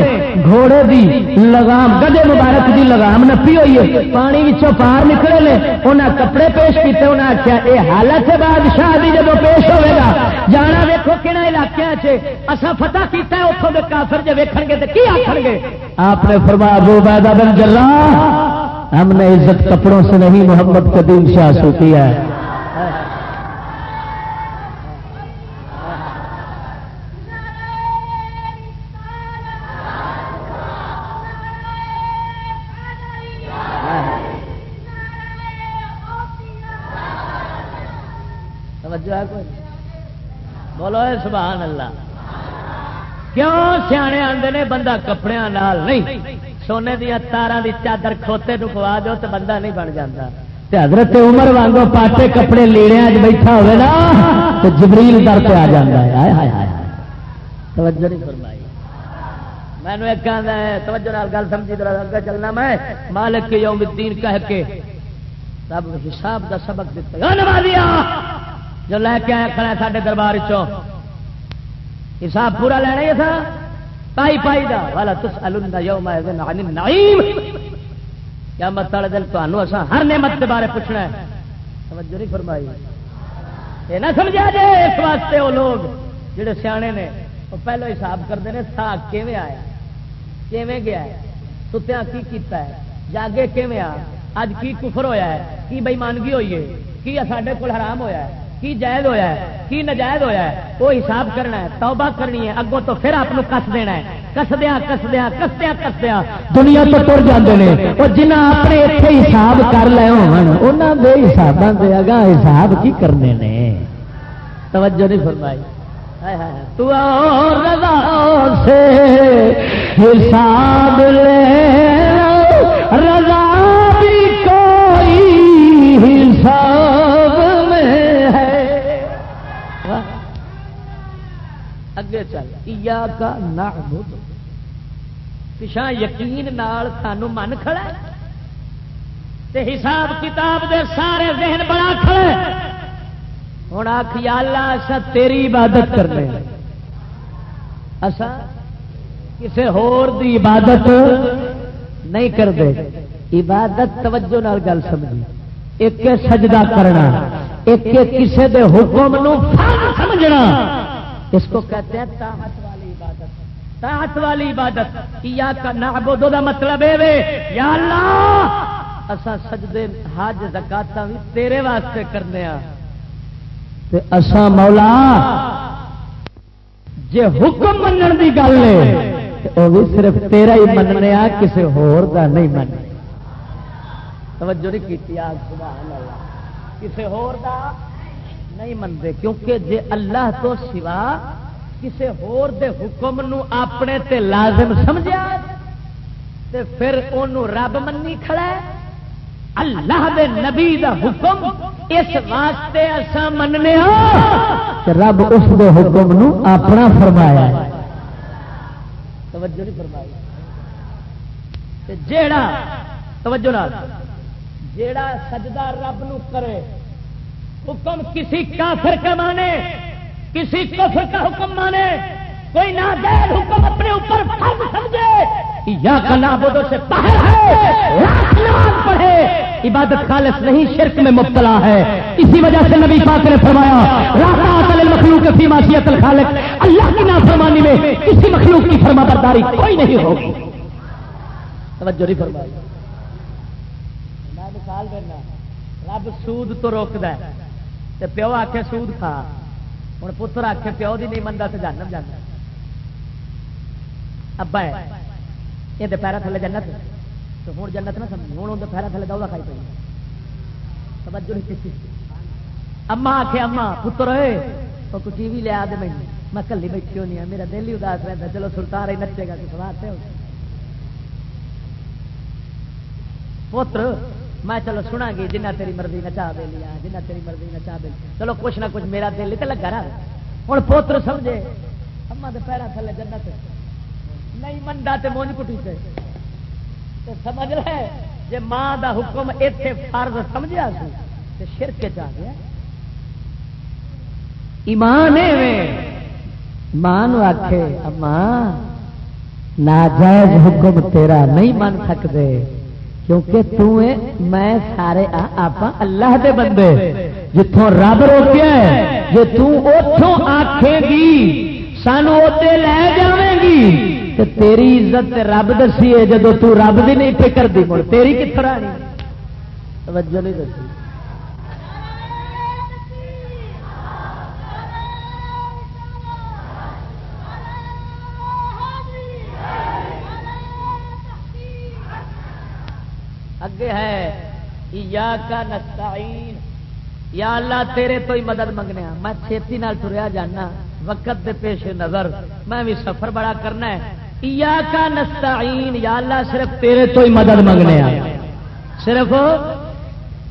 گھوڑے دی لگام، گدے مبارک دی لگام نپی ہوئی ہے، پانی وچوں پار نکلے نے، انہاں کپڑے پیش کیتے، انہاں آخیا اے حالت ہے بادشاہ دی جب پیش ہوے گا، جانا ویکھو کہڑا علاقے چ اسا فتح کیتا ہے اتوں دے کافر جے ویکھن گے تے کی آکھن گے؟ آپ نے فرمایا ابو عبیدہ بن جراح ہم نے عزت کپڑوں سے نہیں محمد قدیم سے حاصل کیا ہے بولو سبحان اللہ۔ کیوں سیانے آتے نے بندہ کپڑے نہیں؟ سونے دیا تارا دی چادر کھوتے ٹکوا دو تو بندہ نہیں بن جاتا حضرت عمر وانگو پاٹے کپڑے لیڑے اج بیٹھا ہوئے نا تو جبریل در پہ آ جاتا ہے۔ توجہ نہیں فرمائی۔ میں نے ایک توجہ نال گل سمجھی طرح اگے چلنا میں۔ مالک کے یوم الدین کہہ کے سب حساب دا سبق دیتا نمازیا جو لے کے آیا کھڑا سارے دربار چو حساب پورا لینا ہی تھا پائی پائی دا، والا تس الندا یوم عن النعیم۔ کیا مت والے دل تمہوں اسا ہر نعمت کے بارے پوچھنا ہے۔ توجہ نہیں فرمائی۔ یہ نہ سمجھا جے اس واسطے وہ لوگ جڑے سیانے نے، وہ پہلو حساب کرتے ہیں، ساگ کیویں آیا کیویں گیا ہے؟ ستیا کی کیتا ہے؟ جاگے کیویں آ؟ اج کی کفر ہویا ہے؟ کی بےمانگی ہوئی ہے؟ کی سارے کول حرام ہویا ہے؟ کی جائز ہویا ہے، کی نجائز ہویا ہے، وہ حساب کرنا ہے، توبہ کرنی ہے، اگوں تو پھر آپ کس دینا ہے۔ کسدیا کسدیا کسدیا کسدیا دنیا تو تر جاتے ہیں جنہ اپنے اتنے حساب کر لے انہوں دے حساب دے گا حساب کی کرنے نے؟ توجہ نہیں فرمائی۔ تو رضا سے حساب لے رضا اگے چل کا نہ پچھا یقین نال سانو من کھڑا تے حساب کتاب دے سارے ذہن بڑا کھڑے ہوں آخ اللہ اصا تیری عبادت کرنے اسا کسے ہور دی عبادت نہیں کرتے عبادت توجہ نال گل سمجھی ایک سجدہ کرنا ایک کسی دے حکم نو سمجھنا اس کو کہتے ہیں طاعت والی عبادت۔ طاعت والی عبادت یا کا نعبدو دا مطلب ہے یا اللہ اسا سجدے، حج زکاتا بھی تیرے واسطے کرنے آ تے اسا مولا، جے حکم منن دی گل ہے وہ بھی صرف تیرا ہی مننے ہاں، آ کسی ہور دا نہیں مننے۔ توجہ نہیں کیتی آج سبحان اللہ۔ کسی ہور دا؟ نہیں منتے کیونکہ جے اللہ تو سوا کسی ہور دے حکم نو اپنے تے لازم سمجھا تے پھر انہوں رب منی کھڑا ہے۔ اللہ دے نبی دا حکم اس واسطے اسا مننے ہاں کہ رب اس دے حکم نو اپنا فرمایا ہے۔ توجہ نہیں فرمایا جیڑا، توجہ نال، جیڑا سجدہ رب نو کرے حکم کسی کافر کا مانے، کسی کفر کا حکم مانے، کوئی نادیر حکم اپنے اوپر فرض سمجھے یا کا سے باہر ہے نماز پڑھے۔ عبادت خالص نہیں، شرک میں مبتلا ہے۔ اسی وجہ سے نبی پاک نے فرمایا راحت مخلوق فی معصیت الخالق۔ اللہ کی نافرمانی میں کسی مخلوق کی فرما برداری کوئی نہیں ہوگی۔ توجہ نہیں فرمائی۔ میں مثال دینا، رب سود تو روکد ہے۔ تو پیو آخے سود کھا۔ ہوں پتر آخے پیو دی نہیں منتا تو جانم جانا۔ ابا ہے، یہ پیرا تھلے جنت تو ہوں جنت نہ سمجھ ہوں اندر پیرا تھلے دوا کھائی پی توجہ اما آخے اما پتر ہوئے کچھ ٹی لیا دے مجھے میں کلی بیٹھی ہونی ہوں میرا دل ہی اداس رہتا چلو سلطان ہی نچے گا تو سوال سے پتر میں چلو سنا گی جنہ تیری مرضی نچا دے لیا، جنہ تیری مرضی نچا دے چلو کچھ نہ کچھ میرا دل تو لگا رہا۔ ہوں پوتر سمجھے، اما تو پیرا تھلے جنت نہیں منڈا تے مونج کٹی سے تو سمجھ رہے جی ماں دا حکم اتنے فرض سمجھا سی تو شرک چ گیا۔ ایمان ماں آخے اما، ناجائز حکم تیرا نہیں من سکتے کیونکہ تو میں سارے آپ اللہ دے بندے۔ جتوں رب روکیا جی تتوں آخے گی، سانو اتنے لے جائے گی۔ تو تیری عزت رب دسی ہے جدو تب رب بھی نہیں فکر دی، مڑ تیری کتنا توجہ نہیں دسی۔ اگے ہے یا کا نستعین، یا اللہ تیرے تو ہی مدد منگنے میں چھتی نال ٹریا جانا، وقت دے پیش نظر، میں بھی سفر بڑا کرنا ہے۔ یا کا نستعین، یا اللہ صرف تیرے تو ہی مدد منگنے صرف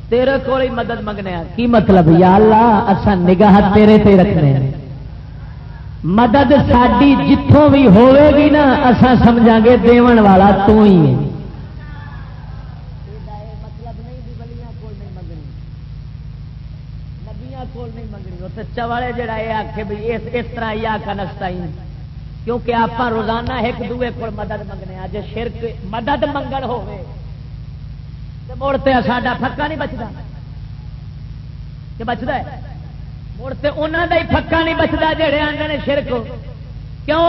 تیرے کو ہی مدد منگنے کی مطلب؟ یا اللہ اصا نگاہ تیرے تے رکھنے مدد ساری جتوں بھی ہوے گی نا اصا سمجھا گے دیون والا تو ہی ہے۔ چوڑے جڑا یہ آخ بھی اس اس طرح یا کا نستا ہی کیونکہ آپ روزانہ ایک دوے کو مدد منگنے جی شرک مدد منگن ہو مڑتے ساڈا پکا نہیں بچتا کہ بچتا ہے؟ مڑتے انہوں کا ہی پکا نہیں بچتا جہے آدھے نے شرک۔ کیوں؟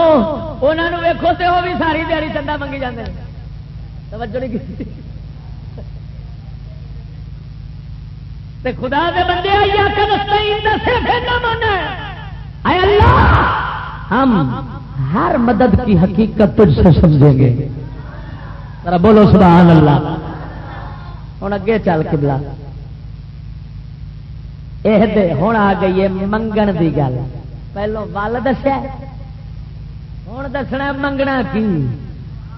انہوں ویکو تو وہ بھی ساری دیہی چندہ منگی جاتے توجہ نہیں کی۔ تے خدا دے بندے آئی آیا اللہ، ہم ہر مدد کی حقیقت تجھ سے سمجھیں گے۔ ذرا بولو سبحان اللہ۔ ہوں اگے چل کے بلا یہ ہوں آ گئی ہے منگن کی گل۔ پہلو ول دسیا۔ ہوں دسنا منگنا کی؟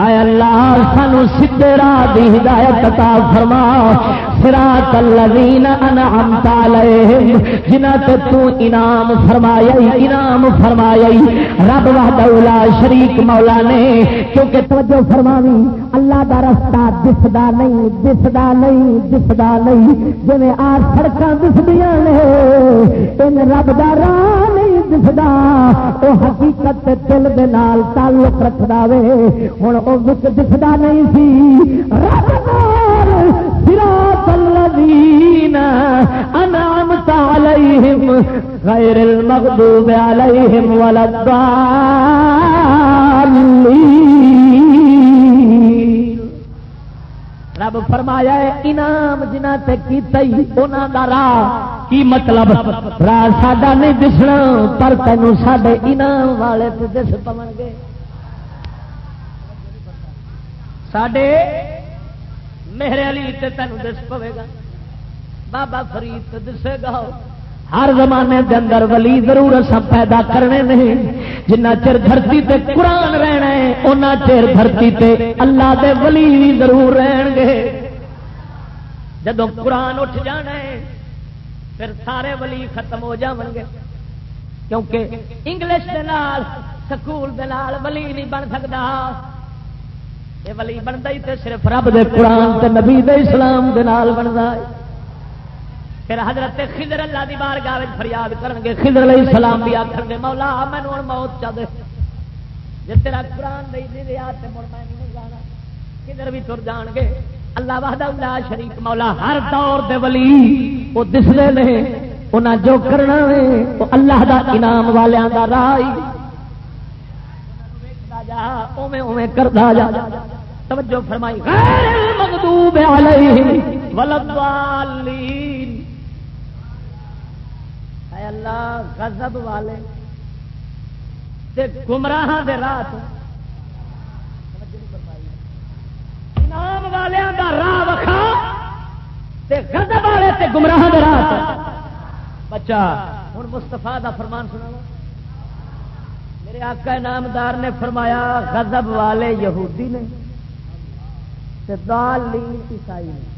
اے اللہ، سانو سیدھے راہ دی ہدایت عطا فرما۔ صراط الذین انعمت علیہم جنہ تے تو انعام فرمایا انعام فرمایا رب وحدہ لا شریک مولا نے، کیونکہ توجہ فرماوی، اللہ دا رستہ دسدا نہیں دسدا نہیں دسدا نہیں۔ جویں آ سڑکاں دسدیاں نے، ان رب دا راہ نہیں دسدا۔ او حقیقت دل دے نال تعلق رکھدا وے۔ ہن او وچ دسدا نہیں سی۔ رب صراط الذین انعمت علیہم غیر المغضوب علیہم ولا الضالین۔ رب فرمایا ہے، انعام جنہ تے کیتئی انہاں دا راہ، کی مطلب؟ راہ ساڈا نہیں دسنا، پر تینوں ساڈے انعام والے تے دس پون گے ساڈے میرے علی تے تینوں دس پوے گا۔ بابا فرید دسے گا ہر زمانے دے اندر ولی ضرور اساں پیدا کرنے نہیں۔ جنہ چر دھرتی تے قرآن رہنا ہے، اونا چر دھرتی تے اللہ دے ولی بھی ضرور رہن گے۔ جدو قرآن اٹھ جانا ہے، پھر سارے ولی ختم ہو جاون گے۔ کیونکہ انگلش دے نال، سکول دے نال ولی نہیں بن سکتا۔ یہ ولی بنتا ہی تے صرف رب دے قرآن تے نبی دے اسلام دے نال بنتا ہے۔ پھر حضرت خضر اللہ دی بار گاہ فریاد کرن گے، خضر علیہ السلام بھی آخر گے، مولا میں ہوں موت چا دے۔ جی تیرا قرآن نہیں دے دیا تو مڑ میں نہیں جانا۔ کدھر بھی تر جان گے۔ اللہ وحدہ اللہ شریف مولا، ہر دور دے ولی وہ دستے نے انہیں جو کرنا ہے وہ اللہ دا انعام والوں دا راہ جا اوے اوے کردا جا۔ توجہ فرمائی۔ غیر المغضوب علیہم ولضالین اے اللہ، غضب والے تے گمراہ دے رات۔ انعام والوں دا راہ وکھا تے غضب والے تے گمراہ دے رات۔ بچہ، ہن مصطفی دا فرمان سنا میرے آقا نامدار نے فرمایا، غضب والے یہودی نے تے دالین عیسائی نے۔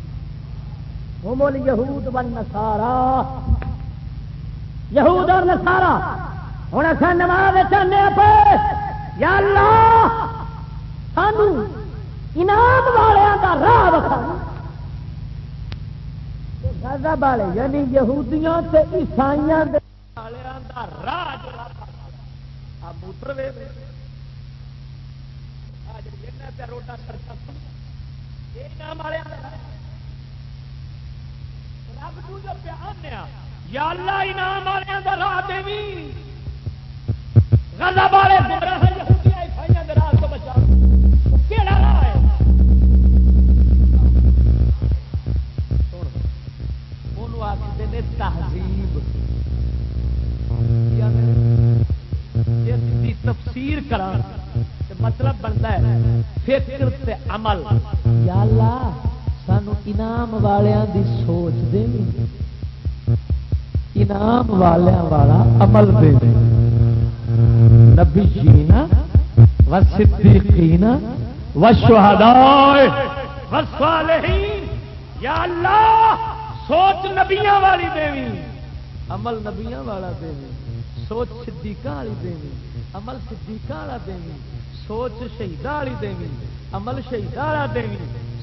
ہم الیہود والنصارا یہود اور نسارا ہوں اصل نماز چاہنے پہ یا اللہ، سانو انعام والوں کا راہ بکھا غضب والے یعنی یہودیاں تے عیسائیاں دے والوں دا راہ آ موٹر وے آج روڈا سرکا یہ رب تو جو پیار یا اللہ انعام والوں کا راہ دے غضب والے گمراہ یہودیاں عیسائیاں دے راہ تو بچا۔ کیڑا راہ ہے؟ تہذیب۔ جس کی تفسیر کرا مطلب بنتا ہے، فکر تے عمل۔ یا اللہ، سانو انعام والوں دی سوچ دے انعام والوں والا عمل دے نبی جینا و صدیقینا و شہداء و صالحین۔ یا اللہ، سوچ نبیاں والی دیوی عمل نبیاں والا دیوی سوچ صدیقاں والی دیوی عمل صدیقاں والا دیوی سوچ شہیداں والی دیوی عمل شہیداں والا دیوی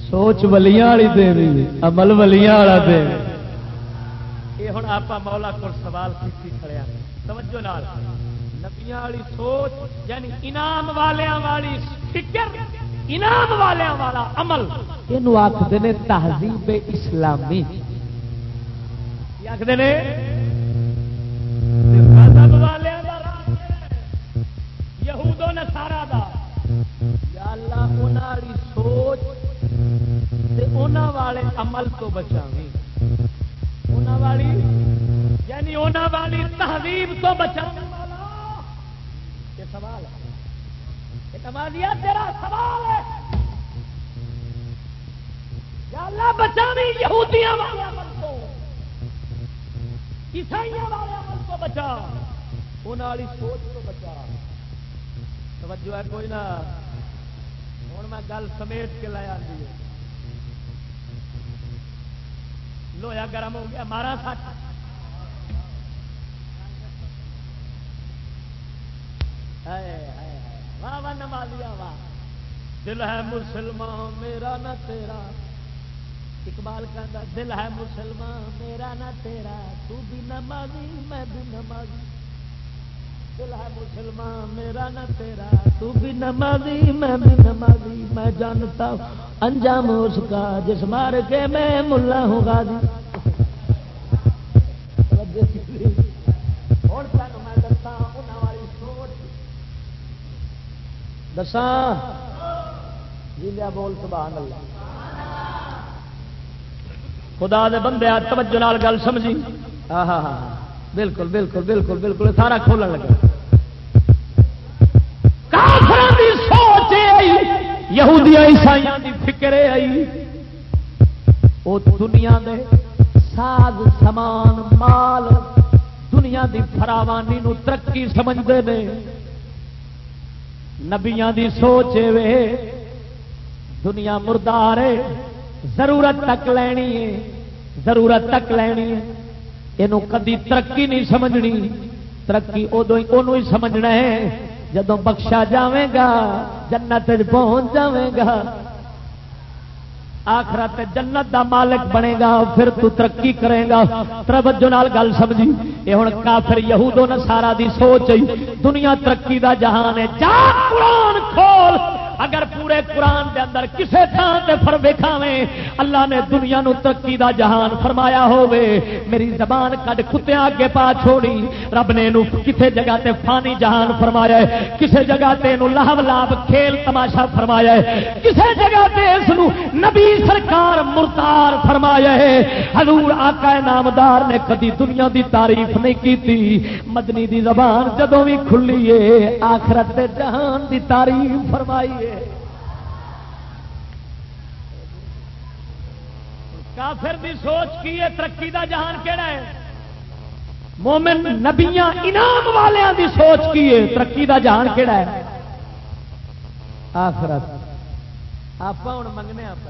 سوچ ولیاں والی دیوی عمل ولیاں والا دیوی یہ ہوں آپ مولا کو سوال کی کھڑیا۔ توجہ نال۔ نبیاں والی سوچ یعنی انعام والیاں والی فکر انعام والیاں والا عمل۔ یہ آخر تہذیب اسلامی۔ آخر نے یہودو نے سارا دا۔ یا اللہ والی سوچ والے عمل تو بچاوی والی یعنی انہوں والی تہذیب تو بچا یہ سوال ہے۔ تیرا سوال ہے۔ یا اللہ بچانی یہودیاں والے عمل کو۔ عیسائیاں والے عمل کو بچا انہوں والی سوچ تو توجہ ہے کوئی نہ۔ ہوں میں گل سمیٹ کے لایا لویا گرم ہو گیا، مارا سٹ واہ واہ نمازیا واہ۔ دل ہے مسلمان، میرا نہ تیرا۔ اقبال کا دل ہے مسلمان، میرا نہ تیرا۔ تو بھی نمازی، میں بھی نمازی۔ دل ہے مسلمان، میرا نہ تیرا، تو بھی نمازی، میں بھی نمازی، میں جانتا ہوں، انجام اس کا، جس مار کے میں ملا ہوں غازی۔ دساں جی لیا بول، سبحان اللہ۔ خدا دے بندے توجہ نال گل سمجھی۔ ہاں ہاں ہاں بالکل بالکل بالکل بالکل، سارا کھولن لگا۔ کافران دی سوچ آئی، یہودی عیسائیاں دی فکر آئی وہ دنیا دے ساز، سامان، مال دنیا دی فراوانی نو ترقی سمجھتے ہیں نبیاں دی سوچ وے، دنیا مردار ضرورت تک لینی ہے، ضرورت تک لینی ہے۔ یہ کدی ترقی نہیں سمجھنی، ترقی ادو ہی سمجھنا ہے۔ جدو بخشا جاوے گا، جنت پہنچ جاوے گا۔ آخرت جنت دا مالک بنے گا، پھر تو ترقی کرے گا۔ توجہ نال گل سمجھی۔ یہ ہوں کافر یہودوں نے سارا دی سوچ دنیا ترقی دا جہان ہے۔ جا قرآن کھول۔ اگر پورے قرآن دے اندر کسے تھان تے فر ویکھاویں، اللہ نے دنیا نو ترقی دا جہان فرمایا ہووے، میری زبان کڈ کتیاں اگے پا چھوڑی، رب نے نو کسے جگہ تے فانی جہان فرمایا ہے، کسے جگہ تے نو لہو لاب کھیل تماشا فرمایا ہے، کسے جگہ تے اس نو نبی سرکار مرتار فرمایا ہے۔ حضور آقا نامدار نے کدی دنیا دی تعریف نہیں کیتی، مدنی دی زبان جدوں بھی کھلی ہے، آخرت جہان دی تعریف فرمائی ہے۔ کافر دی سوچ کی ہے؟ ترقی دا جہان کہڑا ہے؟ مومن نبیاں انعام والوں دی سوچ کی ہے؟ ترقی دا جہان کہڑا ہے؟ آخرت آپ ہوں منگنے آپ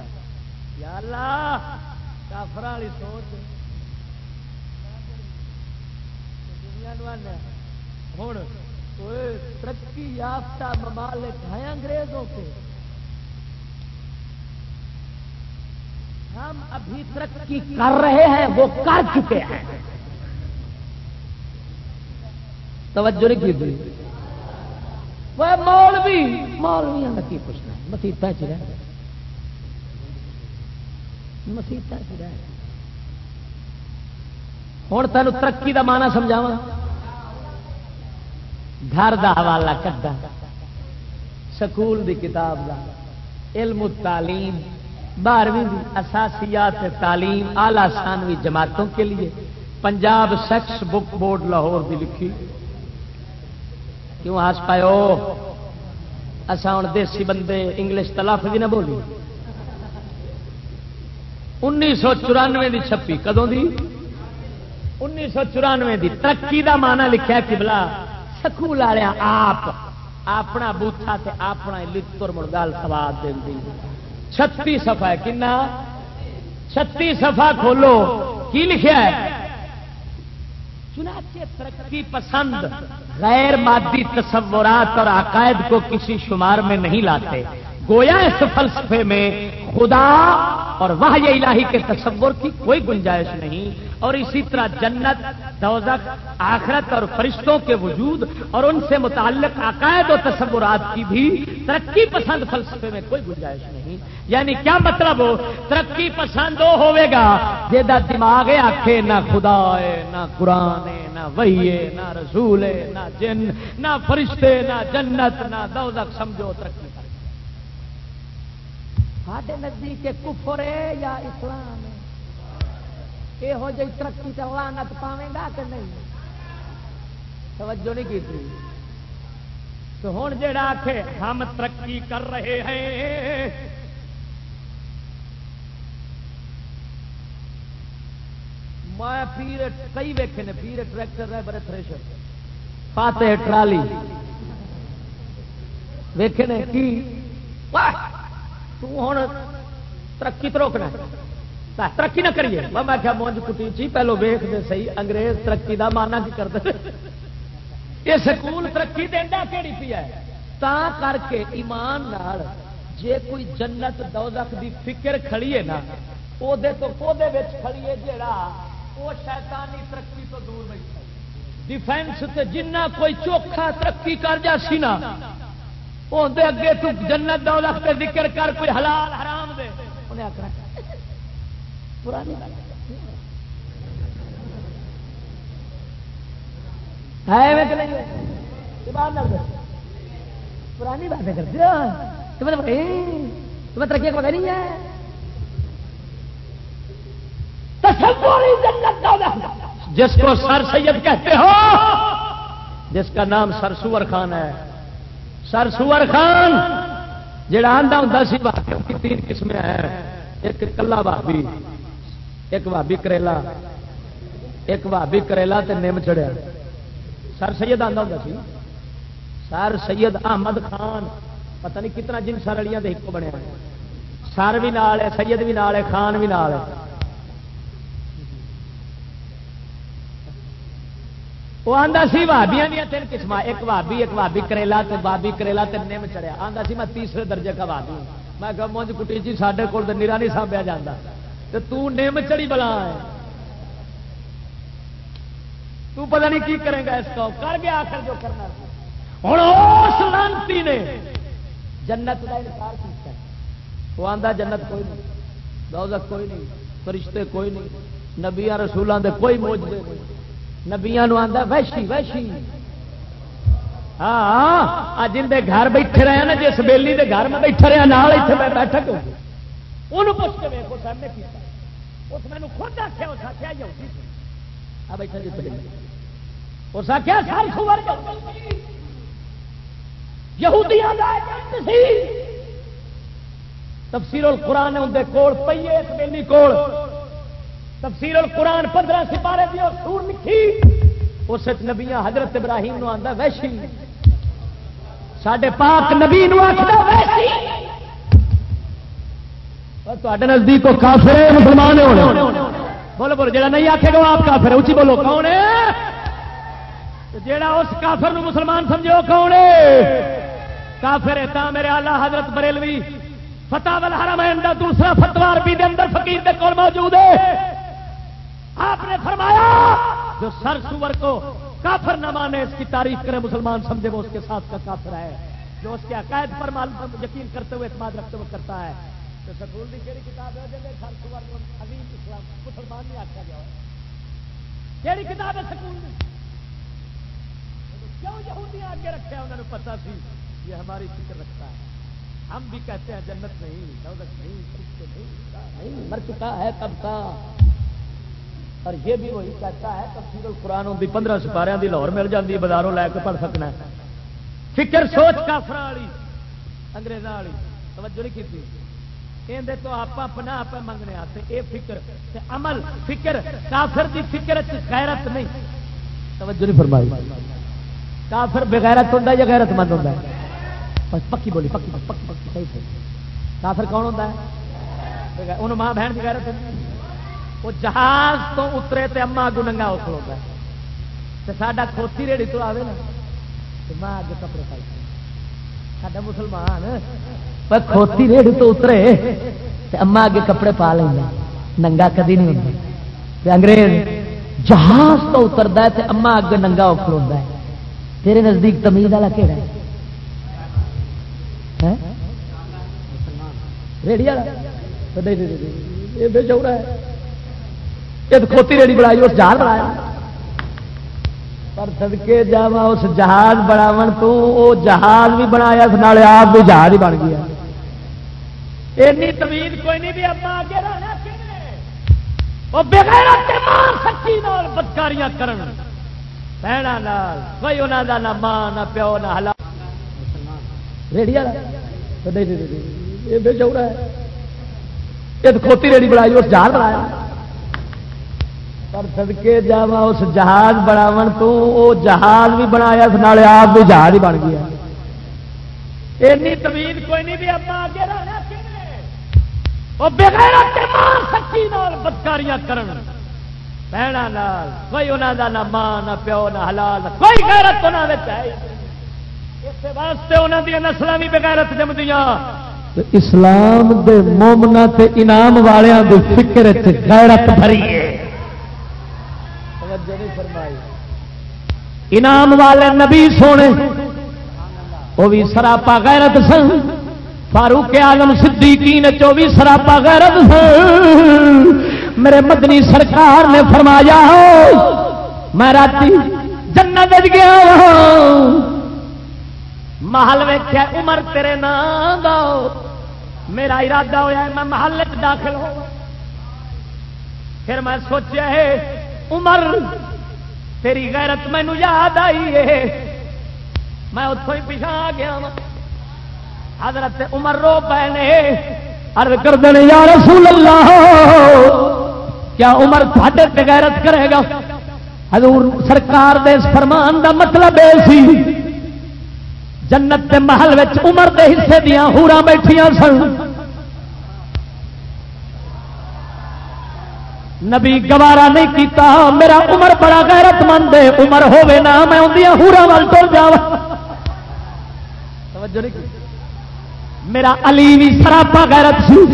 یا اللہ کافر والی سوچ۔ دنیا ہوں ترقی یافتہ ممالک ہیں انگریزوں کے۔ ہم ابھی ترقی کر رہے ہیں، وہ کر چکے ہیں۔ توجہ نہیں کی وہ مولوی مولویاں کا کی پوچھنا ہے مسیطا چ رہ مسیطا چ رہ ہوں تینوں ترقی کا مانا سمجھاوا گھر دا حوالہ کدا سکول دی کتاب دا۔ علم تعلیم بارہویں اساسیات تعلیم۔ اعلی ثانوی جماعتوں کے لیے۔ پنجاب سیکس بک بورڈ لاہور بھی لکھی۔ کیوں ہس پاؤ اصا ہوں دیسی بندے انگلش تلاف بھی نہ بولی۔ انیس سو چورانوے کی چھپی۔ کدوں دی؟ انیس سو چورانوے کی ترقی کا مانا لکھا کبلا سکول والے آپ، اپنا بوٹا تے اپنا لطر مڑگال سواد دیں چھتی سفا ہے، کنا؟ چھتی سفا کھولو۔ کی لکھا ہے؟ چنانچہ ترقی پسند، غیر مادی تصورات اور عقائد کو کسی شمار میں نہیں لاتے۔ گویا اس فلسفے میں خدا اور وہ الہی کے تصور کی کوئی گنجائش نہیں۔ اور اسی طرح جنت، دوزخ، آخرت اور فرشتوں کے وجود اور ان سے متعلق عقائد و تصورات کی بھی ترقی پسند فلسفے میں کوئی گنجائش نہیں۔ یعنی کیا مطلب؟ ہو ترقی پسند وہ ہوے گا جا دماغ آخے نہ خدا ہے نہ قرآن ہے نہ وہی ہے نہ رسول ہے نہ جن، نہ فرشتے، نہ جنت، نہ دوزخ، سمجھو ترقی۔ ساڈے نزدیک کفر ہے یا اسلام ہے؟ یہو جی ترقی سے لانت پاوے گا کہ نہیں توجہ نہیں کی تھی تو ہوں جڑا آخ ہم ترقی کر رہے ہیں میں پیر کئی ویکے نے پیر ٹریکٹر ہے بڑے تھریشر پاتے ٹرالی ویکے نے کی ہوں ترقی تو روکنا ترقی نہ کریے۔ میں کیا مونج کٹی چی پہلو ویخ دے سی انگریز ترقی دا مانا کی کرتے۔ یہ سکول ترقی دینا کہڑی پی ہے؟ تا کر کے ایمان نال جے کوئی جنت دوزخ دی فکر کھڑی ہے نا وہ کھڑی ہے جڑا وہ شیطانی ترقی تو دور بیٹھا ڈیفینس تے جنہ کوئی چوکھا ترقی کر جا سی نا اندر اگے تو جنت دولت تے ذکر کر، کوئی حلال حرام دے۔ انہیں آخر پرانی پرانی باتیں کرتے تمہیں ترقی پتہ نہیں ہے جس کو سر سید کہتے ہو، جس کا نام سر سور خان ہے۔ سر سور خان، جڑا آدھا ہوں سی بھابیوں کی تین قسمیں ہیں۔ ایک کلا بھابی ایک بھابی کریلا، ایک بھابی کریلا تے نیم چڑھیا۔ سر سید آتا ہوں سی۔ سر سید احمد خان، پتہ نہیں کتنا جن سرڑیاں ایک بنیا۔ سر بھی نال ہے، سید بھی نال ہے، خان بھی نال ہے۔ وہ آتا سی بھابیا دیا تین قسم ایک بھابی ایک بھابی کریلا تے بھابی کریلا تے نم چڑیا آتا سی میں تیسرے درجے کا بھابی میں کہ مونج کٹی جی سارے کول نیرا نہیں سانبیا جاتا تو تم چڑی بلا ہے۔ تو پتہ نہیں کی کرے گا اس کو۔ کر گیا آخر جو کرنا ہوں اس لانتی نے۔ جنت کا انکار کیا وہ آتا جنت کوئی نہیں۔ دوزت کوئی نہیں۔ فرشتے کوئی نہیں۔ نبیا رسولوں دے کوئی موجود نہیں۔ نبیا آتا ویشی ویشی ہاں جن دے گھر بیٹھے رہے نا، جس بیلی دے گھر میں بیٹھا رہا نال اتنے میں بیٹھک وہ پوچھ کے ویکو سر نے کیا اس میں خود آخیا اس آخیا آ بیٹھا جی اس آخیا سر سور یہودیاں تفسیر القرآن اندر کول پیے اس بیلی کول۔ تفسیر القرآن پندرہ سپارے دی اور سور لکھی۔ اس نبیا حضرت ابراہیم نو آتا ویشی۔ سڈے پاک نبی آخر ویشی۔ تے نزدیک کو کافر مسلمان ہونے بولو بولو جڑا نہیں آخے گا آپ کافر اچھی بولو، کون جڑا اس کافر نو مسلمان سمجھو کون کافر ہے تا میرے آلہ حضرت بریلوی۔ فتح الحرمین دا دوسرا فتوار بھی دے اندر فقیر دے کول موجود ہے۔ آپ نے فرمایا، جو سر سور کو کافر نہ مانے، اس کی تعریف کرے، مسلمان سمجھے وہ اس کے ساتھ کا کافر ہے۔ جو اس کے عقائد پر یقین کرتے ہوئے اعتماد رکھتے ہوئے کرتا ہے۔ تو سکول کی کہڑی کتاب ہے جب سر سور کو عظیم اسلام، مسلمان نہیں آخیا گیا کہڑی کتاب ہے سکول کیوں یہودیاں آگے رکھے انہوں نے پتا سی، یہ ہماری فکر رکھتا ہے۔ ہم بھی کہتے ہیں جنت نہیں، دولت نہیں، کچھ نہیں مر چکا ہے کب کا؟ اور یہ بھی وہی کہتا ہے تفصیل القرآن ہوتی پندرہ سپارے کی لاہور مل جاتی ہے، بازاروں لے کے پڑھ سکنا فکر سوچ کافر والی انگریزوں والی، توجہ نہیں کی اندر تو آپ اپنا آپ منگنے آتے یہ فکر تے عمل، فکر، کافر دی فکر غیرت نہیں۔ توجہ نہیں فرمائی۔ کافر بغیرت ہوتا یا غیرت مند ہوتا ہے؟ بس پکی بولی، پکی پکی پکی، صحیح صحیح۔ کافر کون ہوتا ہے؟ انہوں ماں بہن کی غیرت وہ جہاز تو اترے تے اما اگو ننگا اکڑو گا ساڈا کھوتی ریڑی تو آئے نا۔ ماں اگے کپڑے پائی۔ ساڈا مسلمان۔ کھوتی ریڑی تو اترے اما اگے کپڑے پا لینا ننگا کدی نہیں ہوتا انگریز جہاز تو اترتا ہے اما اگ ننگا اکڑا ہے تیرے نزدیک تمیز والا کہڑا ریڑی والا یہ بے چوڑا ہے کھوتی ریڑی بنائی اس جہاز بنایا پر سدکے جا اس جہاز بناو تو وہ جہاز بھی بنایا نالے آپ بھی جہاز ہی بن گیا ایسا تمیز کوئی نہیں بھی اپنا آگے رہنا وہ بغیر سچی نال بدکاریاں کرن۔ کوئی انہوں کا نہ ماں، نہ پیو، نہ ہلا ریڑی چوڑا ہے؟ یہ کھوتی ریڑی بنائی، اس جہاز بنایا۔ پر سدکے جا اس جہاز بناو تو وہ جہاز بھی بنایا نالے آپ بھی جہاز ہی بن گیا۔ ایسا تمیز کوئی نہیں بھی آپ آگے رہنا وہ بغیر ماں سچی نال بدکاریاں کرن۔ بہنا نال، کوئی انہوں دا نہ ماں، نہ پیو، نہ حلال، کوئی غیرت انہوں نے چاہیے اس واسطے انہوں دیا نسل بھی بغیرت جمدیاں۔ اسلام دے مومنا تے انعام والوں دے فکر غیرت بھری ہے۔ انعام والے نبی سونے، وہ بھی سراپا غیرت سن۔ فاروق آلم صدیقین چو بھی سراپا غیرت میرے مدنی سرکار نے فرمایا میں رات جنت گیا ہاں۔ محل ویخیا عمر تیرے نام دا۔ میرا ارادہ ہوا میں محل داخل ہو پھر میں سوچا ہے، عمر، تیری غیرت مینو یاد آئی ہے۔ میں اتوں ہی پیچھا آ گیا ہاں۔ حضرت عمر رو پے ارد کر دیں یا رسول اللہ، کیا عمر تھے غیرت کرے گا؟ حضور سرکار دے اس فرمان دا مطلب یہ سی، جنت دے محل وچ عمر دے حصے دیا ہورا بیٹھیا سن۔ نبی گوارا نہیں کیتا، میرا عمر بڑا غیرت مند ہے۔ عمر ہوے نا، میں اندیا ہورا وال ٹر جا میرا علی بھی سراپا غیرت سی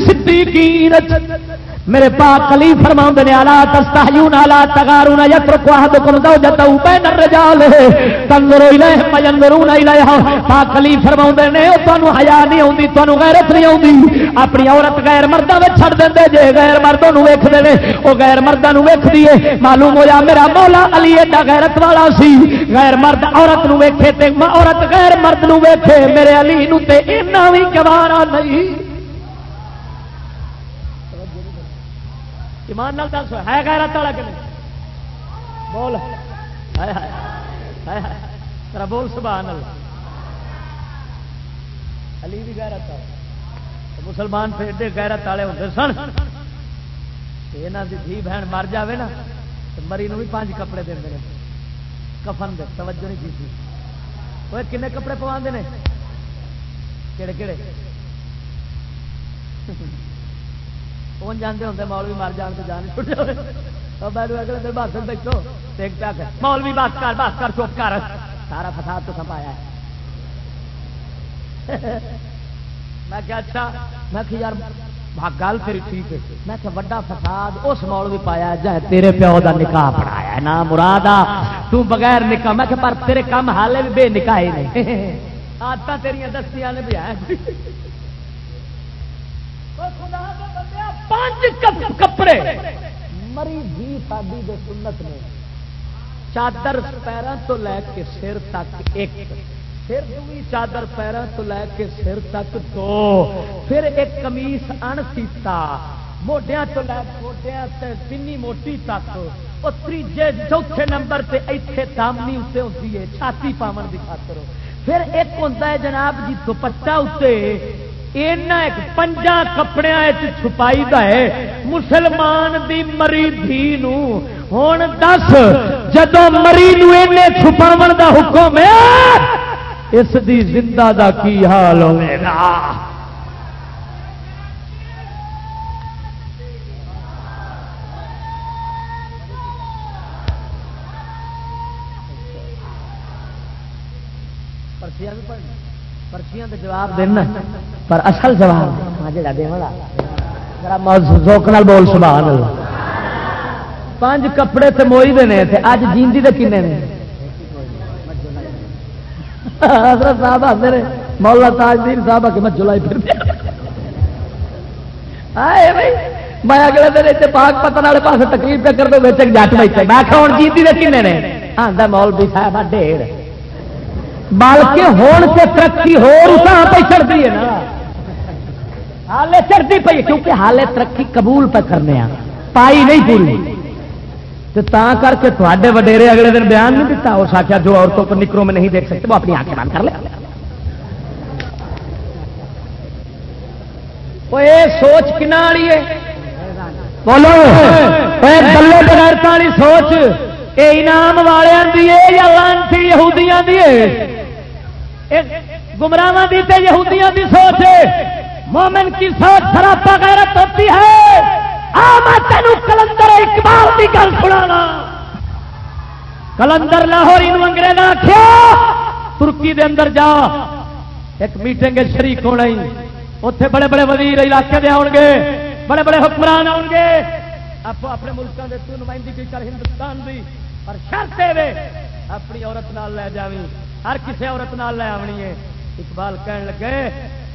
میرے پاک علی فرما نے آلا تستحیون آلا تغارون یترک واحدکم زوجتو بین الرجال. الیہ مینظرون الیہ. پاک علی فرما نے تانوں حیا نہیں ہوندی تانوں غیرت نہیں ہوندی اپنی عورت غیر مرداں وچ چھڑ دیندے جے غیر مردوں نو ویکھدے نے، او غیر مرداں نو ویکھدی ہے۔ معلوم ہویا میرا مولا علی ایڈا غیرت والا سی۔ غیر مرد عورت نو ویکھے تے عورت غیر مرد نو ویکھے، میرے علی نو تے اینا وی گوارا نہیں۔ ایمان نال دس ہے غیرت والا کہ نہیں؟ بول۔ ترا بول، سبحان اللہ۔ علی بھی غیرت والا۔ مسلمان پھر ایڈے غیرت والے ہوتے سن یہاں کی دھی بہن مر جاوے نا، تو مری نو بھی پانچ کپڑے دے دیں کفن دے، توجہ نہیں کی وہ کنے کپڑے پوا نے؟ کہڑے کہڑے کون جانتے ہوتے مولوی مر جان تو جان اگلے دن بس دیکھو ٹھیک ٹھاک مولوی بس کر بس کر، چپ کر۔ سارا فساد تو سنبھایا میں کیا اچھا میں کہ یار گل پھر ٹھیک ہے۔ میں کہ وڈا فساد اس مولوی پایا جائے تیرے پیو کا نکاح پڑھایا نا مراد تو بغیر نکاح، میں کہ پر تیرے کام حالے بھی بے نکاح ہی نہیں۔ آدت تیریا دستیاں نے بھی ہے پانچ کپڑے۔ مری بھی سادی دے سنت نے۔ چادر پیروں تو لے کے سر تک ایک۔ پھر دوی چادر پیروں تو لے کے سر تک دو۔ پھر ایک کمیس ان سیتا موڈیا تو لے موڈیا تین موٹی تک۔ وہ تیجے چوتھے نمبر سے ایتھے دامنی اتنے ہوتی ہے چھاتی پاون کی خاطر۔ پھر ایک ہوتا ہے جناب جی دوپٹا اتنے ایک پنجا کپڑے چھپائی ہے۔ مسلمان دی مری دھی ہوں دس جدو مری چھپا دا حکم ہے، اس دی زندہ دا کی حال ہوئے پرچیاں تو جواب دینا پر اصل جواب ہاں جڑا بول سبحان اللہ پانچ کپڑے تے موئی دے نے تے اج جیندی دے کنے نے؟ حضرت صاحب آتے رہے مولا تاجدین صاحب کے مجھو لائی پھر میں اگلے دن اتنے پاک پتن والے پاس تقریب پہ کر دو جٹ بیٹھے۔ میں ہوں جیتی دے کنے نے؟ آدھا مولوی صاحب ڈیڑھ بلکہ ہون سے ترقی ہو پہ چڑھتی ہے نا حالے چڑھتی پی کیونکہ حالے ترقی قبول پہ کرنے پائی نہیں پوری تو تا کر کے تھوڑے وڈیرے اگلے دن بیان نہیں دیتا اور ساچا جو عورتوں کو نکروں میں نہیں دیکھ سکتے وہ اپنی آنکھیں بند کر لے سوچ کنا والی ہے بولو بغیر سوچ یہ انعام والوں کی یا لانسی یہودیاں دی گمراہ دی تے یہودیاں دی سوچ مومن کی سوچ سراپا غیرت ہوتی ہے آ میں تینوں کلندر اقبال کی گل سنا کلندر لاہور انگریز آخیا ترکی دے اندر جا ایک میٹنگ شریک ہونا ہی اتے بڑے بڑے وزیر علاقے دے آؤ گے بڑے بڑے حکمران آؤ گے آپ اپنے ملکوں کے نمائندگی کر ہندوستان دی پر شرط دے اپنی عورت نال لے جاوی ہر کسی عورت نال لے آنی ہے۔ اقبال کہن لگے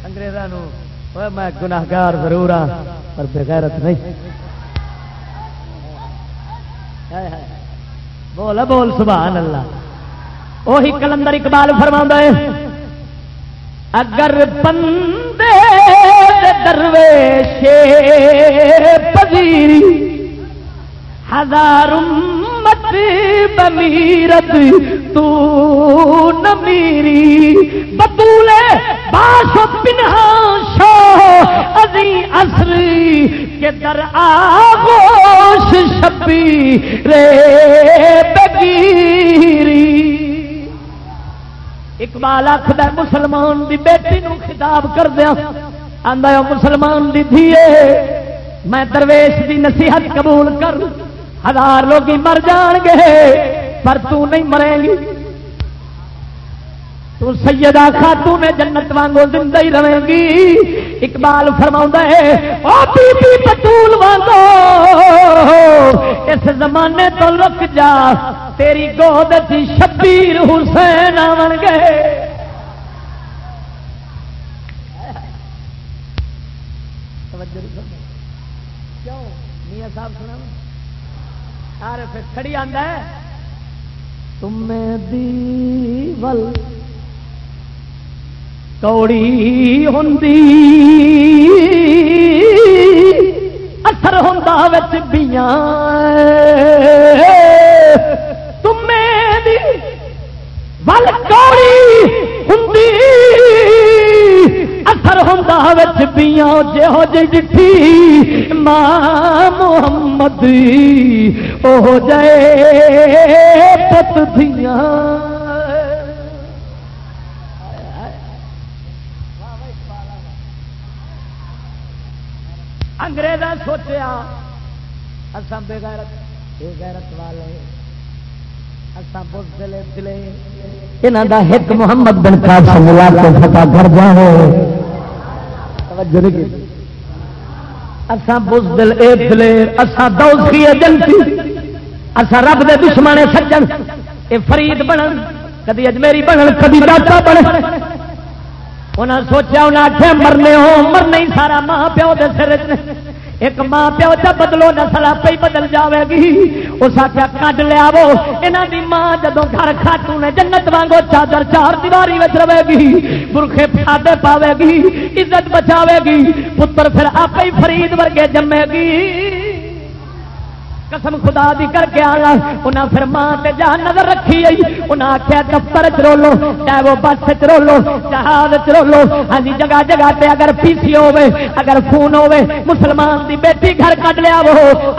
انگریزوں میں گناہگار ضرور ہاں پر بغیرت نہیں۔ بول بول، سبحان اللہ۔ وہی کلندر اقبال فرما ہے، اگر بندے درویش پذیری ہزار امت بمیرت، تو نمیری بطولے باش پنہا شو ازی اصری کے در آغوش شبی رے بگیری۔ اقبال آخد مسلمان دی بیٹی نو خطاب کر دیا آدھا مسلمان دی دھیے میں درویش دی نصیحت قبول کر۔ ہزار لوگ مر جان گے، پر تو نہیں مرے گی۔ تو سیدہ خاتون جنت وانگو زندہ ہی رہے گی۔ اقبال فرما ہے، او بی بی بطول وانگو، اس زمانے تو رک جا، تیری گود شبیر حسین آن گئے کیوں میاں صاحب سنا آر پھر کھڑی آندا ہے۔ تمہیں دیول کوڑی ہندی اثر ہوندا بیاں تمہیں دی ول کوڑی ہندی اثر ہوندا وچ بیاں جہو جی ڈٹھی۔ ماں محمد او جائے پت دھیاں۔ انگریزا سوچیا، اساں بے غیرت بے غیرت والے۔ اساں بزدل دلے۔ انہاں دا ایک محمد بن قاسم اللہ کو فتح کر جاؤ توجہ نہیں کی اساں بزدل اے اساں اساں رب دے دشمن سجن۔ اے فرید بنن، کدی اجمیری بنن، کدی داتا بنن۔ انہاں سوچا انہاں آخیا مرنے ہو مرنے ہی سارا ماں پیو دے سر ایک ماں پیو چ بدلو نسل آپ ہی بدل جاوے گی۔ اس آخیا کڈ لیا وہ؟ یہاں کی ماں جدو گھر کھاتو نے جنت وانگو چادر چار دیواری رہے گی، برخے پھاٹے پاوے گی، عزت بچاوے گی، پتر پھر آپ ہی فرید ورگے جمے گی۔ قسم خدا دی کر کے آیا۔ انہیں پھر ماں تے جان نظر رکھی آئی۔ انہیں آخیا دفتر چ رولو، چاہے وہ بس چ رولو، جہاز چ رولو۔ ہاں جی، جگہ جگہ تے اگر پی سی ہوے اگر فون ہوے مسلمان دی بیٹی گھر کٹ لیا وہ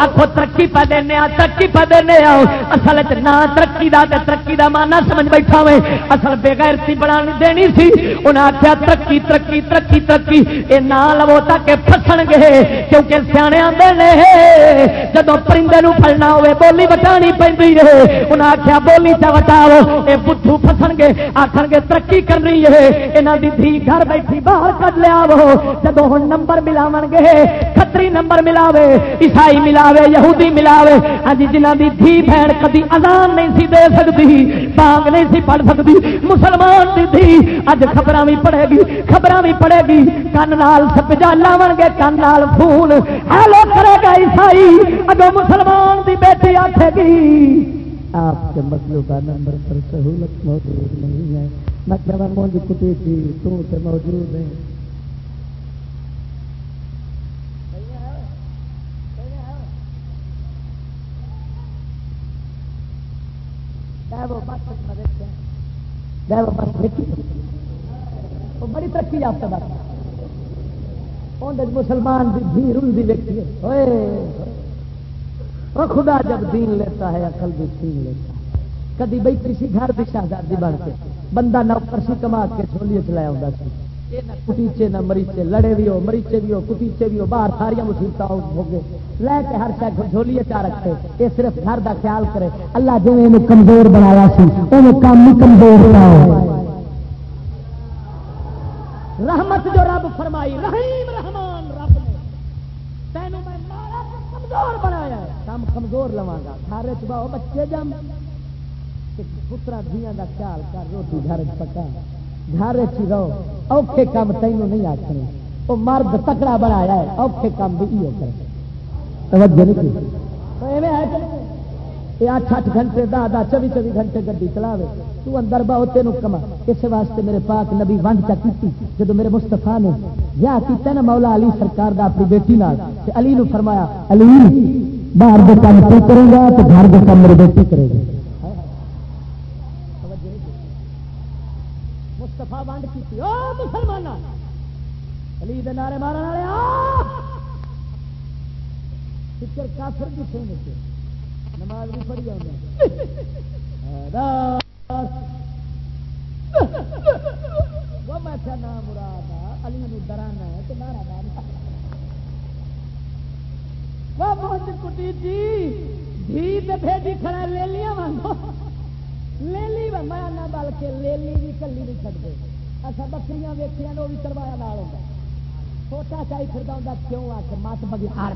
آخو ترقی پہ دینا ترقی پہ دینا اصل نہ ترقی دا تے ترقی دا مانا سمجھ بیٹھا ہوے اصل بےغیرتی بنا دینی سی۔ انہیں آخیا ترقی ترقی ترقی ترقی۔ یہ نہ لو تک فسن گے کیونکہ سیانے آتے ہیں جدو پرندے پڑنا ہوے بولی وٹانی پہ انہیں آخیا بولی چ وٹاؤ۔ یہ بتھو فسن گے آخر گے، ترقی کرنی ہے۔ یہاں کی دھی گھر بیٹھی باہر کر لیا وہ جب ہوں نمبر ملاو گے کتری نمبر ملاوے، عیسائی ملاوے، یہودی ملاوے ہاں جی جنہ کی دھی بہن کدی اذان نہیں سی دے سکتی بانگ نہیں سی پڑھ سکتی مسلمان کی دھی۔ اج خبر بھی پڑے گی خبر بھی پڑے گی۔ کن نال سپجا لاو گے، کن نال فون۔ ہیلو کرے گا عیسائی اگو مسلمان کی بیٹی آخے گی۔ آپ کے کا نمبر پر سہولت موجود نہیں ہے۔ کیا مونج کٹی تھی تو سے موجود ہے بڑی ترقی یافتہ بات مسلمان کی دھی رلدی ویکھی وہ خدا جب دین لیتا ہے، عقل بھی چھین لیتا ہے۔ کدی بھائی کسی گھر کی شہزادی بن کے، بندہ نوکر سی کما کے چھولی چلایا ہوتا سی۔ کٹیچے نہ مریچے، لڑے بھی ہو، مریچے بھی ہو، کٹیچے بھی ہو، باہر ساریا مصیبت ہو گئے۔ لے کے ہر شاید جھولیے چا رکھے۔ یہ صرف گھر کا خیال کرے۔ اللہ جی کمزور بنایا سی وہ کام ہی کمزور بنایا رحمت جو رب فرمائی، رحیم رحمان رب نے، تینوں میں کمزور بنایا ہے کام کمزور لوا گا۔ سارے چاہو بچے جم۔ پترا دیا کا خیال کر، روٹی گھر پکا۔ گھر چ رہو۔ اوکھے کام تینوں نہیں آخنے وہ مرد تکڑا بنایا ہے، اوکھے کام بھی یہ کرے۔ توجہ نہیں اٹھ اٹھ گھنٹے دہ دہ چوبی چوبی گھنٹے گڈی چلاوے۔ تو اندر بہو تین کما اس واسطے میرے پاک نبی ونڈ چا کی جب میرے مستفا نے یا کیتا نا مولا علی سرکار دا اپنی بیٹی نال علی نو فرمایا، علی! باہر دے کام تو کرے گا تو گھر دے کام میری بیٹی کرے گی مستفا کی مسلمان علی دے نعرے مارن والے فکر کافر سونے نماز بھی پڑھی وہ میں کیا نام مراد علی نو ڈرانا ہے تو نارا نام وہ بہت کٹی جی دھی بھیجی کھڑا لے لیا مانگو لے لی میں نہ بل کے لے لی بھی کلی نہیں چڑھتے اچھا بکریاں ویکیاں وہ بھی کروایا نال ہوتا چھوٹا چاہی پھر کیوں آ کے مت بگی ہار۔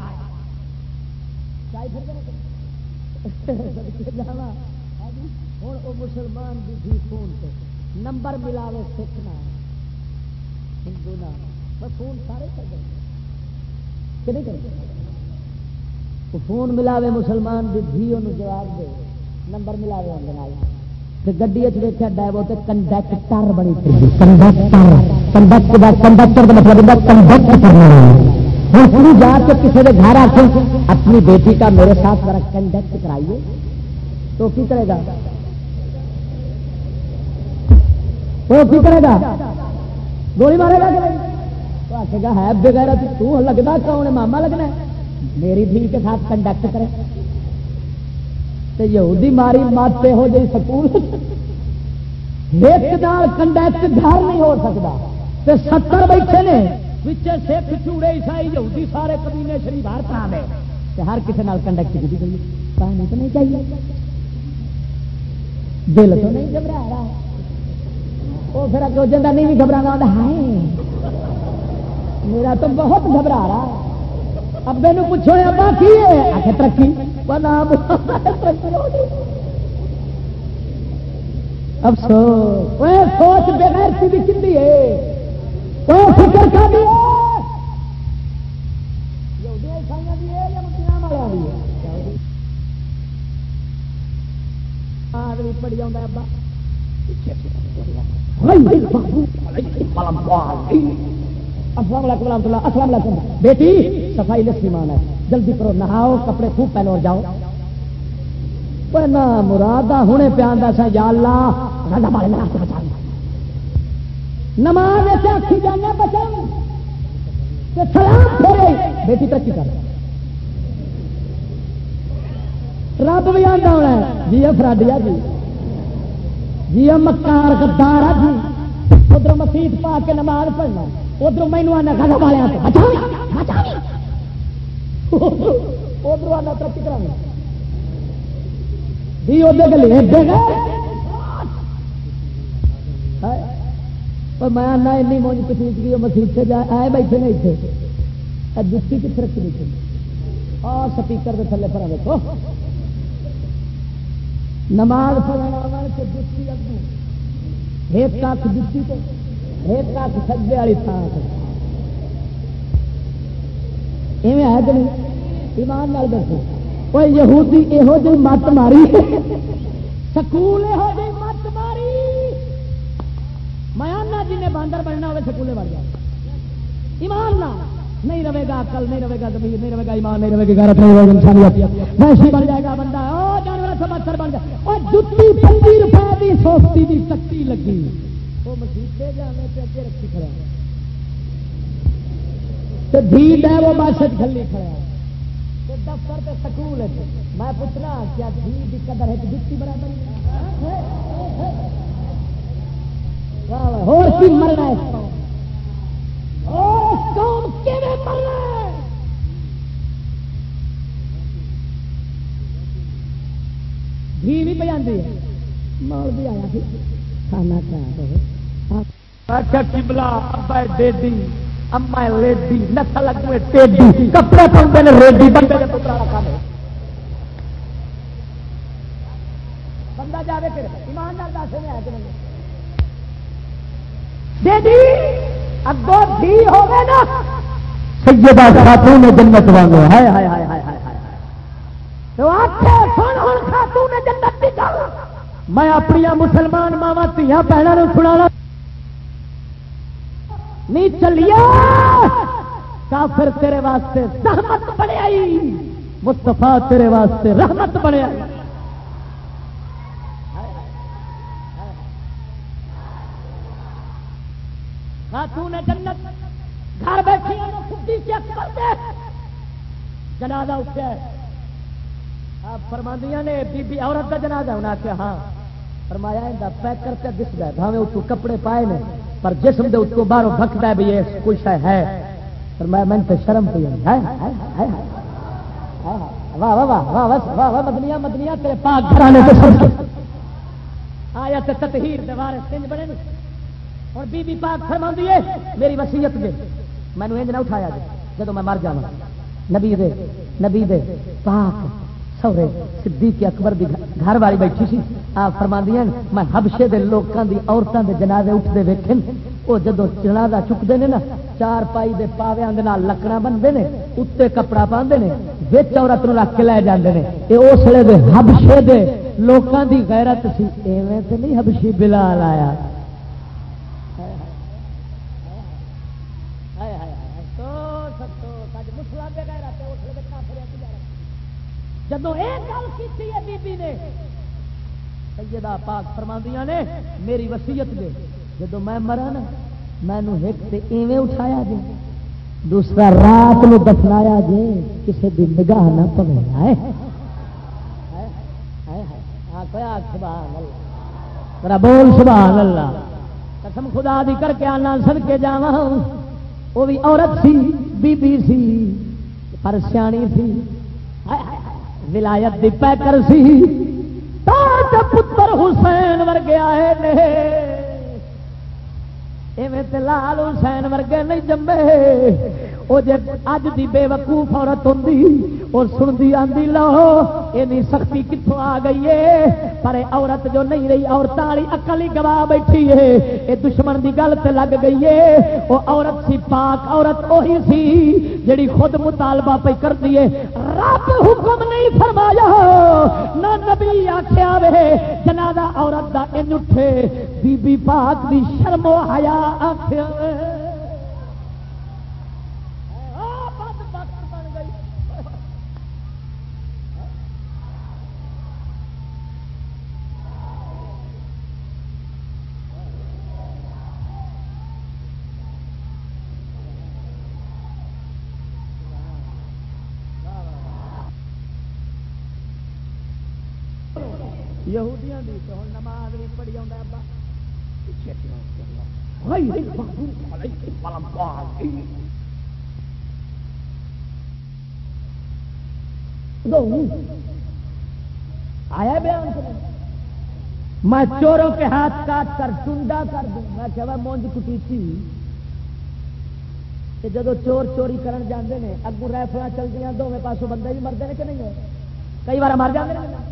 چاہی پھر ہوں وہ مسلمان بھی تھی فون سے نمبر ملاوے سکھنا ہندو نام فون سارے کر دیں کہ نہیں کرتے تو فون ملاوے مسلمان بھی دھی ان جواب دے نمبر ملاوے اندر گڈی ویچا ڈائبو مطلب تو کنڈکٹر بنی کنڈکٹر کنڈکٹر کا مطلب کنڈکٹ کرنا ہوں پوری جا کے کسی کے گھر آ کے اپنی بیٹی کا میرے ساتھ ذرا کنڈکٹ کرائیے۔ تو کی کرے گا؟ وہ کی کرے گا؟ گولی مارے گا تو آخے گا ہے بغیر تو لگتا کون ماما لگنا ہے۔ میری دھی کے ساتھ کنڈکٹ کرے۔ تو یہودی ماری مات ہو جی سکول۔ ایک کنڈکٹ گھر نہیں ہو سکتا ستر بیٹھے نے سکھ، چوڑے، عیسائی، یہودی سارے کمینے شری باہر کرا دے۔ ہر کسی کنڈکٹ کی گئی۔ پانی تو نہیں چاہیے۔ دل تو نہیں گھبرا رہا۔ وہ پھر اگو جا نہیں بھی گھبرا ہے۔ میرا تو بہت گھبرا رہا۔ ابے نو پوچھو ابا کی ہے؟ آخر ترقی۔ افسوس۔ سوچ بغیر سی بھی کھی ہے؟ فکر کا بھی پڑی آ السلام علیکم رحمۃ اللہ، السلام علیکم۔ بیٹی، صفائی لسمان ہے۔ جلدی کرو، نہاؤ، کپڑے خوب پہلو اور جاؤ۔ پر نہ مراد ہونے پہ آدھا سا، یا اللہ بچا نماز آخی جانا بچن سلام پھیرے۔ بیٹی، ترقی کر۔ رب بھی آتا ہونا جی فراڈیا جی۔ جی مکار گدار جی۔ ادھر مسیح پا کے نماز پڑھنا۔ ادھر مینو آنا گھر والے ادھر آنا ترقی کرا جی ادھر گلے میں آنا این مونج کسیت کی مسیح سے جائے آئے بیٹھے نہیں تھے جتی کتنے رکھی نہیں تھی۔ اور سپیکر کے تھلے پر دیکھو نماز پڑھنا جتی اگو ایک کھ جتی تو ایک کھ سجے والی تھان ایویں ہے کہ نہیں؟ ایمان نال دسو۔ کوئی یہودی یہو جی مت ماری۔ سکول یہو جی مت ماری۔ میں آنا جی نے باندر بننا ہوئے سکولے بڑھ جائے ایمان نہ نہیں رہے گا کل نہیں رہے گا زمین، نہیں رہے گا ایمان، نہیں رہے گا غیرت، نہیں رہے گا انسانیت۔ ویسے بن جائے گا بندہ۔ او جانور سے مچھر بن جائے۔ اور جتی پنجی روپے کی سوستی کی سکتی لگی۔ وہ مسیح جانے سے اگے رکھی کھڑا تو دھی ہے وہ بس کھلی کھڑا دفتر کے سکول ہے میں پوچھنا کیا دھی کی قدر ہے جتی برابر مرنا قوم؟ کیویں مرنا ہے؟ گھی بھی پہ آتی ہے۔ مول بھی آیا کھانا کھا رہے اچھا چبلا ابا ڈیڈی اما لیڈی نسل اگے ٹیڈی کپڑے پاؤں نے ریڈی بندے بندہ جائے ایماندار دس میں آ کے ڈیڈی اگو ہوگا نا۔ سیدہ خاتون جنت وانگو ہائے ہائے ہائے ہائے ہائے تو آکھے، سن ہن خاتون جنت دی گل۔ میں اپنی مسلمان ماوا دیا بہنوں سنا نہیں چلیا۔ کافر تیرے واسطے رحمت بنے آئی۔ مستفا تیرے واسطے رحمت بنے آئی۔ خاتون جنت، گھر بیٹھی جنازہ اٹھا آپ فرماندیاں نے، بی بی عورت کا جنازہ۔ انہیں آخیا ہاں۔ فرمایا پیک کر کے دس گئے بھاوے اتو کپڑے پائے نے۔ پر جسم دے اتو باہر بکتا ہے بھی یہ کچھ ہے؟ فرمایا میں تو شرم پی واہ واہ واہ واہ واہ واہ مدنیا مدنیا تیرے پاک گھرانے سے سب کے آیا تے تطہیر دے وارے سنج بنے اور بی بی پاک فرما دیے میری وسیعت دے۔ میں انج نہ اٹھایا جی جب میں مر جانا نبی دے نبی دے پاک سورے صدیق اکبر دی گھر والی بیٹھی سی۔ آپ فرما دیا میں ہبشے دے لوکاں دی عورتوں دے جنازے اٹھتے ویکھے وہ جدو جنازہ چکتے ہیں نا، چار پائی دے پاویاں دے نال لکڑا بنتے ہیں اتنے کپڑا پاندے نے، وچ عورت نو رکھ کے لے جاندے نے۔ اے اس لیے دے ہبشے دے لوکاں دی غیرت سی۔ ایویں تے نہیں ہبشی بلال آیا۔ جدو یہ گل کی بی بی نے، سیدہ پاک فرماندیاں نے، میری وسیعت دے، جدو میں مرا نا، مینو ایک تے ایویں اٹھایا جی دوسرا رات نو دفنایا جی کسی بھی نگاہ نہ پوے، آئے؟ بول، سبحان اللہ۔ قسم خدا دی کر کے آنا سد کے جا وہ بھی عورت سی، بی بی سی، پر سیانی سی۔ ولایت دی پیکر سی۔ پتر حسین ورگے آئے ایویں لال حسین ورگے نہیں جمے۔ وہ جی اج دی بے وقوف عورت ہوں اور سنتی آدھی لو یہ سختی کتوں آ گئی ہے پر عورت جو نہیں رہی عورت والی اکل ہی گوا بیٹھی ہے یہ دشمن کی گل سے لگ گئی ہے وہ عورت سی، پاک عورت وہی سی جڑی خود مطالبہ پہ کر دیے رب حکم نہیں فرمایا، نہ نبی آخیا وے، جنازہ عورت کا ان اٹھے۔ بی بی پاک دی شرم و حیا آخیا یہودیاں دی تو ہن نماز بھی پڑھی آندا ابا آیا بیان میں چوروں کے ہاتھ کاٹ کر ٹنڈا کر دوں میں کہ مونج کٹیچی جدو چور چوری کرن جاندے نے اگو ریفل چلتی دونوں پاسوں بندے بھی مرد ہیں کہ نہیں کئی بار مر جاتے ہیں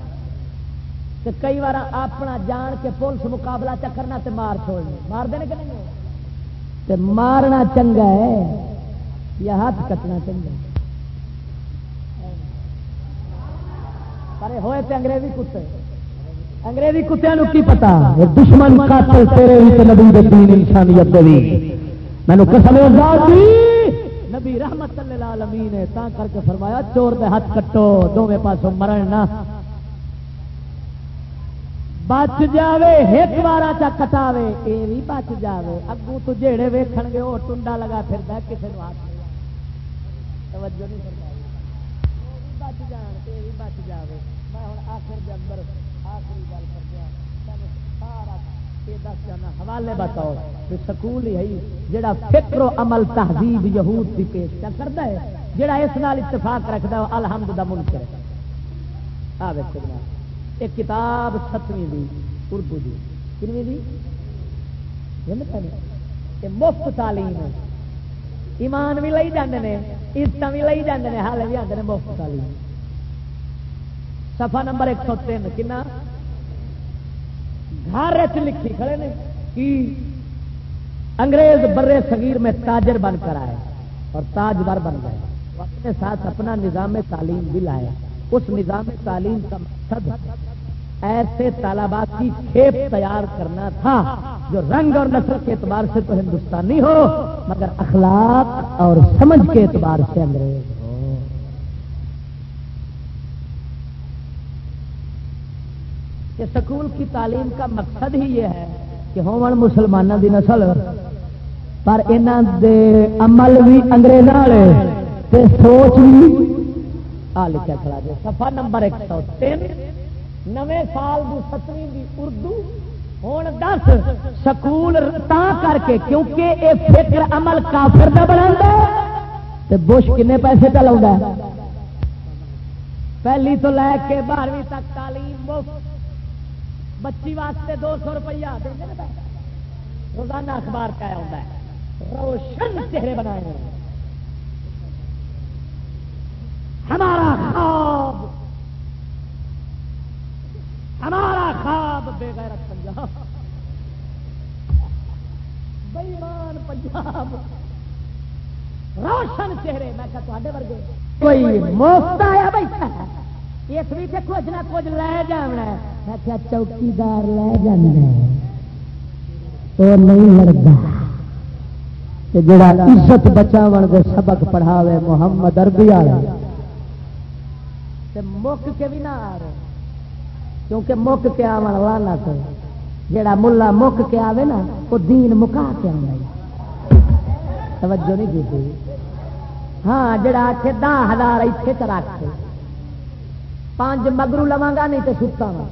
کہ کئی بار اپنا جان کے پولیس مقابلہ چکرنا تے مار چھوڑنا مار دینے کہ نہیں تے مارنا چنگا ہے یا ہاتھ کٹنا چنگا ہے؟ پر ہوئے تے انگریزی کتے۔ انگریزی کتوں کی پتا؟ دشمن قاتل تیرے ہی نبی دین انسانیت دی مینو قسم دی۔ نبی رحمت اللہ عالمین نے تا کر کے فرمایا، چور دے ہاتھ کٹو، دونوں پاسوں مرن نہ۔ بچ جاوے ایک بار چا کٹاوے یہ بھی بچ جاوے۔ اگو تو جیڑے ویکھن گے وہ ٹنڈا لگا پھر کسی نے ہاتھ توجہ نہیں کرتا بچ جان یہ بھی بچ جاوے۔ میں ہوں آخر کے اندر آخری گل کر دیا۔ سارا دس جانا۔ حوالے بتاؤ کہ سکول ہی ہے، جڑا فکر و عمل تہذیب یہود کی پیش کیا کرتا ہے، جڑا اس نال اتفاق رکھتا ہے الحمد دا منکر ہے۔ آ دیکھو ایک کتاب ستویں دی، اردو دی۔ کنویں دی؟ یہ مفت تعلیم ہے۔ ایمان بھی لئی جاندے نے عزت بھی لئی جاندے نے، حال بھی آتے ہیں مفت تعلیم۔ صفحہ نمبر ایک سو تین، کنا؟ گھر لکھی کھڑے نے کہ انگریز برے صغیر میں تاجر بن کر آئے اور تاجور بن گئے۔ اپنے ساتھ اپنا نظام تعلیم بھی لایا اس نظام تعلیم کا مقصد ایسے طالبات کی کھیپ تیار کرنا تھا جو رنگ اور نسل کے اعتبار سے تو ہندوستانی ہو، مگر اخلاق اور سمجھ کے اعتبار سے انگریز ہو۔ کہ سکول کی تعلیم کا مقصد ہی یہ ہے کہ ہومن مسلمانوں کی نسل، پر انہوں دے عمل بھی انگریز والے سوچ بھی آ لکھا کھڑا جی۔ سفا نمبر ایک سو تین۔ نویں سال دی ستویں دی اردو۔ ہوں دس سکول تا کر کے کیونکہ اے فکر عمل کافر دا بنا بش کنے پیسے چلا پہلی تو لے کے بارہویں تک تعلیم بچی واسطے دو سو روپیہ روزانہ اخبار کا ہوتا ہے روشن چہرے بنائے ہیں۔ ہمارا خواب۔ ہمارا خواب بے غیرت پنجاب۔ بےمان پنجاب۔ روشن چہرے، میں کہا تے ورگے کوئی مفت آیا بیٹھا اس بھی کچھ نہ کچھ لے جانا میں کیا چوکیدار لے جانا وہ نہیں لڑتا۔ جڑا عزت بچاو دے سبق پڑھاوے محمد اربی والا مک کے بھی نہ آ رہے کیونکہ مک کے آن لانا تو جڑا ملا مک کے آوے نا، وہ دین مکا کے آنا توجہ نہیں کی ہاں جڑا آخے دہ ہزار اتنے چ رکھ پانچ مگرو لوا گا نہیں تو ستا وا۔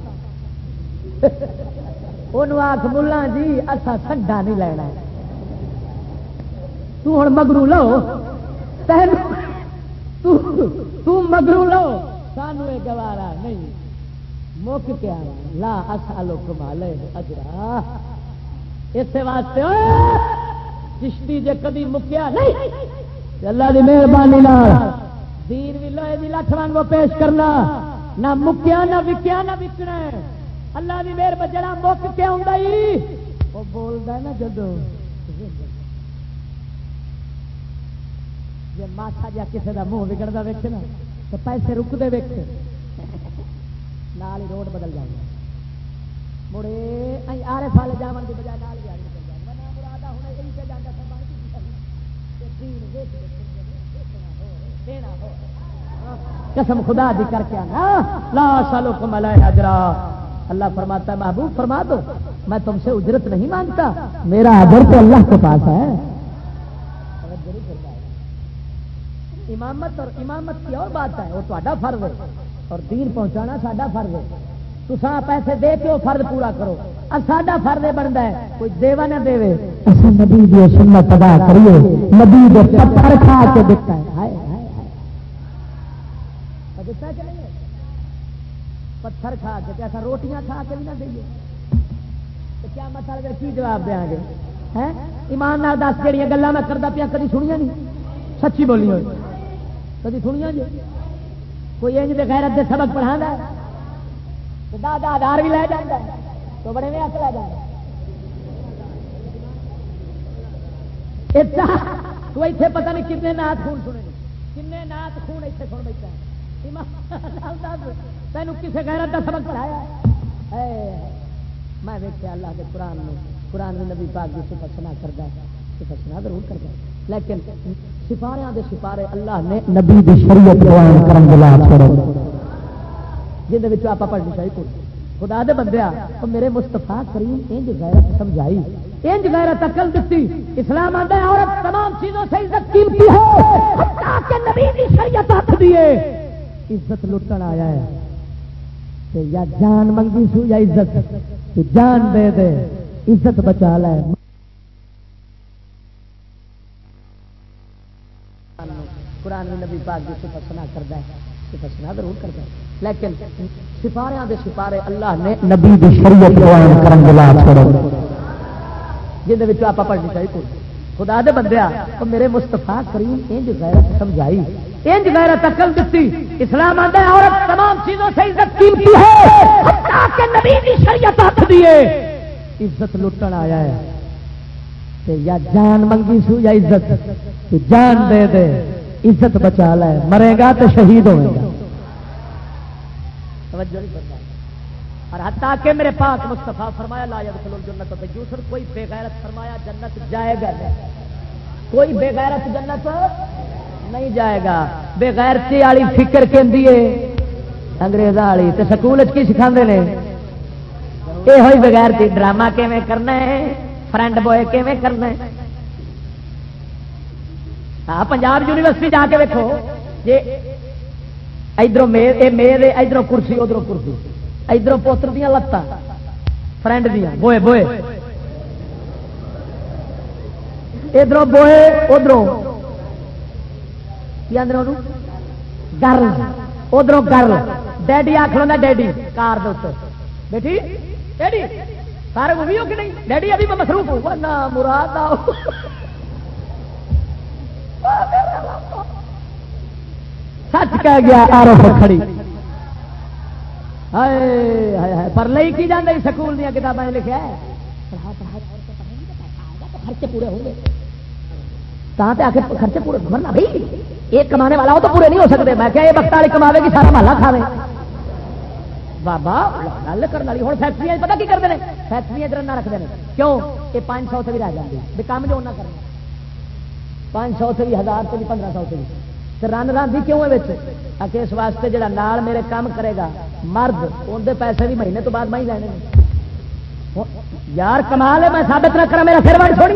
آخ ملا جی اصا سڈا نہیں لینا۔ توں مگرو لو۔ مگرو لو۔ سانو یہ گوارا نہیں۔ مک کیا لا اصالو کمال اجرا۔ اس واسطے چشتی جے کدی مکیا نہیں۔ اللہ کی مہربانی دین بھی لوہے کی لکھ وانگ پیش کرنا۔ نہ مکیا، نہ وکیا، نہ وکنا۔ اللہ کی مہر جڑا مک کے آؤں وہ بولتا نا جدو جی ماسا جا کسی کا منہ بگڑتا ویک نا تو پیسے رکتے ویک نال ہی روڈ بدل جائے مڑے آرے سال جا کی بجائے نال ہی آگے ہاں۔ قسم خدا دی کر کے آنا۔ لا سالوں کو ملا حجرا اللہ فرماتا ہے، محبوب فرما دو۔ میں تم سے اجرت نہیں مانگتا۔ میرا حضر تو اللہ کے پاس ہے۔ امامت اور امامت کی اور بات ہے وہ تا فرض ہے۔ اور دین پہنچانا ساڈا فرض ہے۔ تو پیسے دے کے وہ فرض پورا کرو۔ اور ساڈا فرض بنتا ہے کوئی دیوا نہ دے نبی سنت ادا کریے۔ نبی پتھر کھا کے دیتا ہے۔ پتھر کھا کے ایسا روٹیاں کھا کے بھی نہ دئیے۔ کیا مطلب کی جواب دیا گے؟ ایمان دس جہیا گلا میں کرتا پیا کدی سنیا نہیں؟ سچی بولی ہوئی کدی سنیا جی؟ کوئی انج دے غیرت دے سبق پڑھا دادا آدھار بھی لے جانا تو بڑے میں ہاتھ لے جانا تو اتنے پتہ نہیں کتنے نات خون سنے کنے نات خون اتنے سن بیٹھا تینوں کسی غیرت کا سبق پڑھایا میں ویکیا اللہ کے قرآن میں قرآن نبی پاک کی سفر سنا کرتا ہے۔ سفر سنا ضرور کرتا ہے۔ لیکن سپارے دے سپارے اللہ نے نبی دی شریعت بیان کرن دے لاپ کرو۔ جن وچ آپ پڑھنی چاہیے کوئی۔ خدا دے بندیا تو میرے مستفا کریم انج غیرت سمجھائی۔ انج غیرت عقل دتی۔ اسلام آندا ہے، عورت تمام چیزوں سے عزت قیمتی ہے۔ حتی کہ نبی دی شریعت ہاتھ دیے عزت لٹن آیا ہے۔ تے یا جان منگی سو یا عزت تو جان دے دے۔ عزت بچا لے۔ قرآن نبی پاک کی صفت سنا کرتا ہے، صفت سنا ضرور کرتا ہے۔ لیکن سپارے دے سپارے اللہ نے نبی دی شریعت قائم کرن دے لا چھوڑو جن وچ آپ پڑھنی چاہیے کوئی۔ خدا دے بندیا تو میرے مستفا کریم انج غیرت سمجھائی۔ انج غیرت عقل دیتی اسلام آتا ہے، عورت تمام چیزوں سے عزت قیمتی ہے۔ حتیٰ کہ نبی دی شریعت ہاتھ دیے عزت لٹن آیا ہے۔ کہ یا جان منگی سو یا عزت، تو جان دے دے۔ عزت بچا لے، مرے گا تو شہید ہوئے گا۔ اور حتیٰ کہ میرے پاک مصطفیٰ فرمایا، لا يدخل الجنت بجوسر کوئی بے غیرت فرمایا جنت جائے گا کوئی بے غیرت جنت نہیں جائے گا۔ بے غیرتی والی فکر کہ انگریزاں والی تے سکول کی سکھا نے؟ یہ ہوئی بغیر تھی ڈرامہ کیویں کرنا ہے؟ فرینڈ بوائے کیویں کرنا ہے؟ ہاں پنجاب یونیورسٹی جا کے ویکو جی ادھر میز ادھر کرسی ادھر کرسی۔ ادھر پوتر دیا لتان فرینڈ دیا بوئے بوئے۔ ادھر بوئے ادھر گرل۔ ادھر گرل۔ ڈیڈی آخر ڈیڈی، کار بیٹھی؟ ڈیڈی، سارے وہ بھی ہو کہ نہیں؟ ڈیڈی ابھی میں مصروف ہوں۔ نہ مراد آؤ۔ سچ کہہ گیا آرف کھڑی۔ پر لئی کی جانے سکول دیا کتابیں لکھا ہے؟ خرچے پورے ہوں گے۔ کہاں پہ آ کے خرچے پورے، مرنا بھائی ایک کمانے والا ہو تو پورے نہیں ہو سکتے۔ میں کیا یہ وقت والی کما گی، سارا محلہ کھاوے۔ بابا، گل کرنے والی ہوں فیکٹری پتا کی کرتے ہیں فیکٹری ادھر نہ رکھتے ہیں کیوں؟ یہ پانچ سو سے بھی رہ جاتی ہے کام جو نہ کرنا پانچ سو سے بھی، ہزار سے بھی، پندرہ سو سے بھی۔ رن راندھی کیوں ہے آ اس واسطے جڑا نال میرے کام کرے گا، مرد اندر پیسے بھی مہینے تو بعد میں ہی لینے یار کمال ہے، میں ثابت نہ کرا میرا سر بڑھ چھوڑی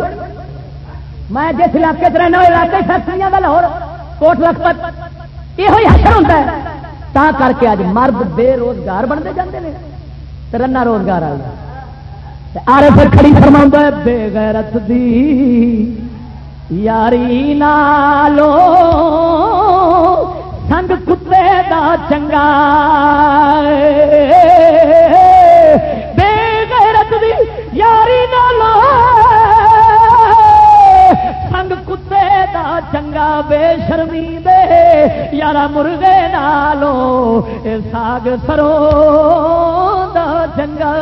میں جس علاقے سے رہنا علاقے فیکٹری کا لاہور، کوٹ لکھپت یہ حشر ہوتا ہے۔ تا کر کے اج مرد بے روزگار بنتے جاتے ہیں رنا روزگار والا آرے پھر کھڑی فرما بے غیرت دی۔ یاری نالو، سنگ کتے دا چنگا بے غیرت دی یاری نالو، سنگ کتے دا چنگا، بے شرمی دے یارا مرغے نالو، اے ساگ سرو دا چنگا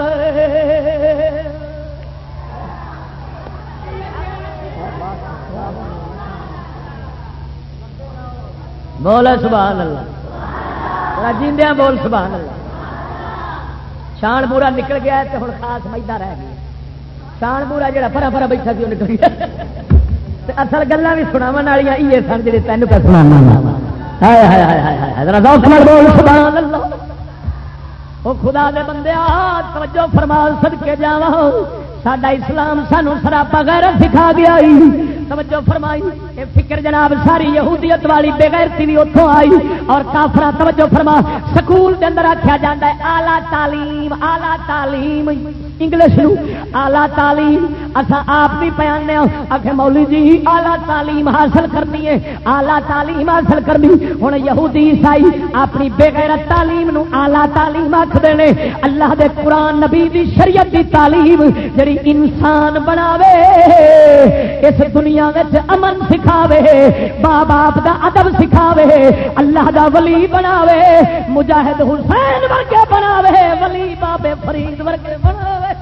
بول سبحان اللہ۔ جیندیا بول سبحان اللہ۔ شان پورا نکل گیا تو ہوں خاص مجھا رہ گیا۔ شان پورا جا پرا پرا بیٹھا سی وہ نکل گیا اصل گلا بھی سنا والی یہ سن جی تین پہ سنا وہ خدا دے بندے توجہ فرمان سد کے جا سڈا اسلام سانو سراپا غیر سکھا گیا توجہ فرمائی۔ اے فکر جناب، ساری یہودیت والی بےغیرتی بھی اتوں آئی۔ اور کافرا توجہ فرما، سکول کے اندر آخیا جا ہے، آلہ تعلیم آلہ تعلیم۔ انگلش آلہ تعلیم اصا آپ بھی پیانے ہاں۔ آخ مولی جی آلہ تعلیم حاصل کرنی ہے۔ آلہ تعلیم حاصل کرنی ہوں یہودی عیسائی اپنی بےغیرت تعلیم نو آلہ تعلیم آخر اللہ دے قرآن، نبی دی شریعت دی تعلیم جی انسان بناوے، اس دنیا امن سکھاوے ماں باپ دا ادب سکھاوے، اللہ دا ولی بناوے، مجاہد حسین ورگے بناوے، ولی بابے فرید ورگے بناوے۔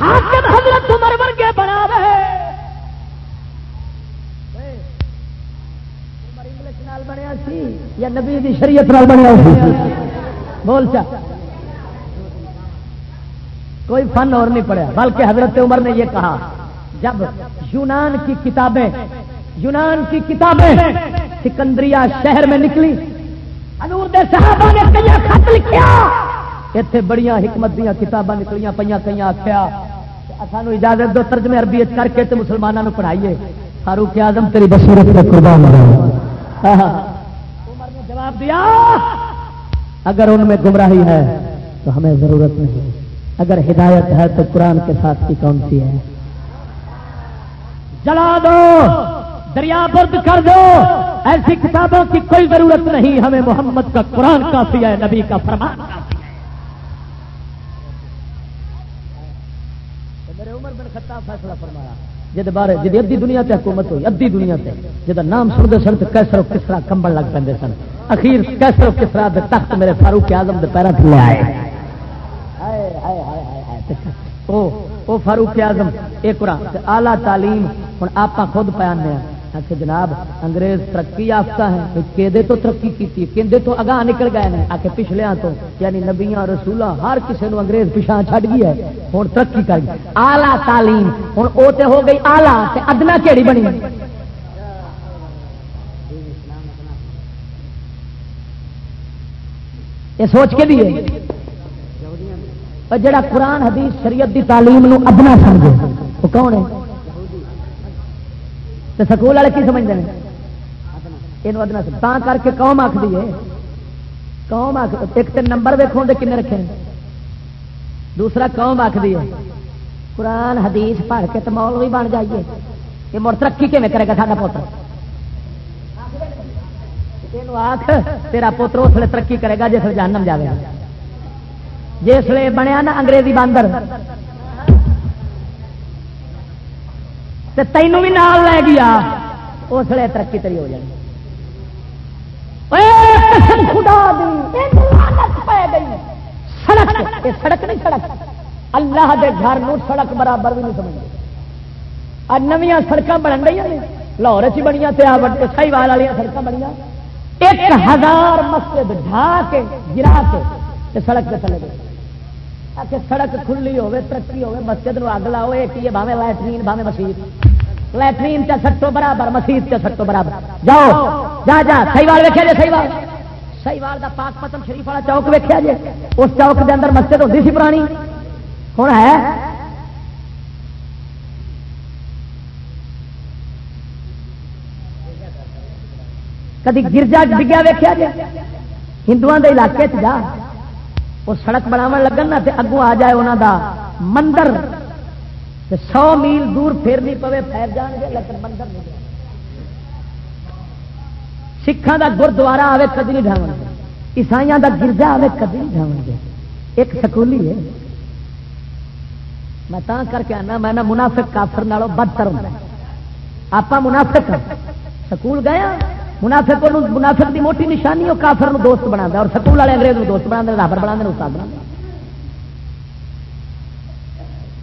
حاکم حضرت عمر ورگے بناوے بنیا سی یا نبی دی شریعت بنیا سی؟ بول چا۔ کوئی فن اور نہیں پڑھا بلکہ حضرت عمر نے یہ کہا جب یونان کی کتابیں یونان کی کتابیں سکندریا شہر میں نکلی حضور دے صحابہ نے کئی خط لکھیا۔ اتنے بڑی حکمت دیا کتاباں نکلیاں پہ کئی آخیا سانو اجازت دو ترجمے عربی کر کے مسلمانوں پڑھائیے فاروق اعظم تیری بصیرت قربان عمر نے جواب دیا اگر ان میں گمراہی ہے تو ہمیں ضرورت نہیں اگر ہدایت ہے تو قرآن کے ساتھ کی کون سی ہے؟ جلا دو! دریا برد کر دو! ایسی کتابوں کی کوئی ضرورت نہیں، ہمیں محمد کا قرآن کافی ہے، نبی کا فرمان کافی ہے میرے عمر بن خطاب فیصلہ فرمایا جد بارے جی ادی دنیا تے حکومت ہوئی ادی دنیا تے۔ جد نام سنتے سن تو کیسر کسرا کمبل لگ پہ سن۔ اخیر کیسر کسرا دے تخت میرے فاروق آزم دے پیروں تھلے آئے۔ او فاروق آزم یہ قرآن آلہ تعلیم ہوں آپ خود پہ پیانے ہاں۔ آخر جناب، انگریز ترقی یافتہ ہے کہ ترقی کی کہ تو اگاہ نکل گئے ہیں۔ آ کے پچھلے تو یعنی نبیا رسولہ ہر کسی نے انگریز پچھا چھڈ گئی ہے۔ ہوں ترقی کر گئی۔ آلہ تعلیم ہوں وہ تو ہو گئی آلہ ادنا کہڑی بنی یہ سوچ کے بھی جڑا قرآن، حدیث، شریعت دی تعلیم نو ادنا سمجھے۔ وہ کون ہے؟ تو سکول والے کی سمجھتے ہیں یہ ادنا تا کر کے قوم آخ دیے قوم آخ ایک تو نمبر ویکو دے کن رکھے۔ دوسرا قوم آخ دیے قرآن، حدیث پڑھ کے تو مول بھی بن جائیے۔ یہ مڑ ترقی کیون کرے گا سا پوتر آخ تیرا پوتر اس لیے ترقی کرے گا جس جانم جائے گا۔ جس بنیا نا انگریزی باندر۔ تو تینوں بھی نال لے گیا۔ اس لیے ترقی تری ہو جائے سڑک سڑک نہیں سڑک۔ اللہ دے گھر سڑک برابر بھی نہیں سمجھ نویاں سڑک بن گئی لاہور چ بنیا سائی وال والی سڑک بنیا ایک ہزار مسجد ڈھا کے، گرا کے سڑک پہ چلے گئے۔ سڑک کھلی ہوے ترقی ہوے مسجد نو اگ لاؤ یہ باوے لائٹرین باوے مسیح لائٹرین چا سٹو برابر، مسیح چا سٹو برابر۔ جاؤ، جا جا سی وال ویکیا جی سی وال سی وال کا پاک پتم شریف والا چوک ویکیا جی اس چوک کے اندر مسجد ہوتی سی پرانی۔ ہوں ہے؟ کدی گرجا ڈگیا ویکیا جی ہندو علاقے جا۔ وہ سڑک بناو لگن نا اگوں آ جائے انہوں دا مندر۔ سو میل دور پھر پوے، پھیر جان گے، لیکن مندر نہیں سکھان دا گردوارا آئے کدی نہیں ڈاو گے۔ عیسائی دا گرجا آئے کدی نہیں ڈاو گے۔ ایک سکولی ہے۔ میں تا کر کے آنا، میں منافق کافر نالوں بدتر ہوں۔ آپ منافق سکول گیا ہاں۔ منافق منافق دی موٹی نشانی، وہ کافر دوست بنا اور سکول والے انگریز دوست بنا رابر بنا استاد بنا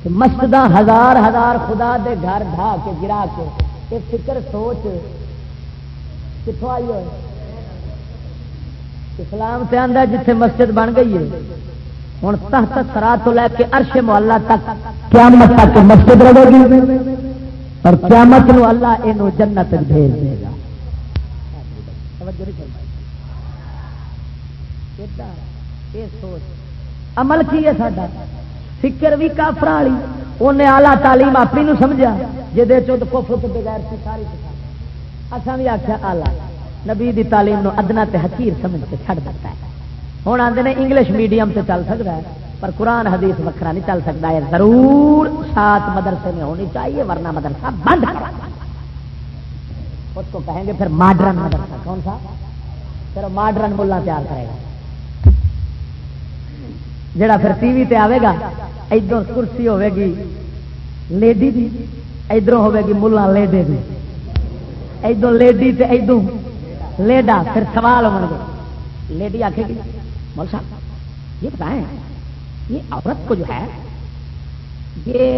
مسجد ہزار ہزار خدا دے گھر ڈھا کے گرا کے یہ فکر سوچ کتوں آئی ہوئے؟ اسلام سے آدھا جتھے مسجد بن گئی ہے۔ ہوں تحت سرا تو لے کے عرش محلہ تک قیامت تک مسجد رہے گی۔ اور قیامت نو اللہ یہ جنت بھیج دے گا۔ سوچ۔ عمل کی ہے سا فکر بھی کافر والی انہیں آلہ تعلیم اپنی نو سمجھا جی بغیر ساری اصا بھی آخیا آلہ نبی دی تعلیم نو ادنا تے حقیر سمجھ کے چھڑ دیتا ہے۔ ہوں آتے ہیں انگلش میڈیم سے چل سکتا ہے، پر قرآن حدیث وکرا نہیں چل سکتا ہے ضرور سات مدرسے میں ہونی چاہیے، ورنہ مدرسہ بند اس کو کہیں گے پھر ماڈرن مدرسہ، کون سا؟ پھر ماڈرن ملا تیار کرے گا۔ جڑا پھر ٹی وی تے آئے گا، ادھر کرسی ہوے گی لیڈی دی، ادھر ہوے گی ملا لیڈے دی۔ ادھر لیڈی تے ادھر لیڈا، پھر سوال ہو گے لیڈی آخے گی، مول صاحب، یہ بتائیں، یہ عورت کو جو ہے، یہ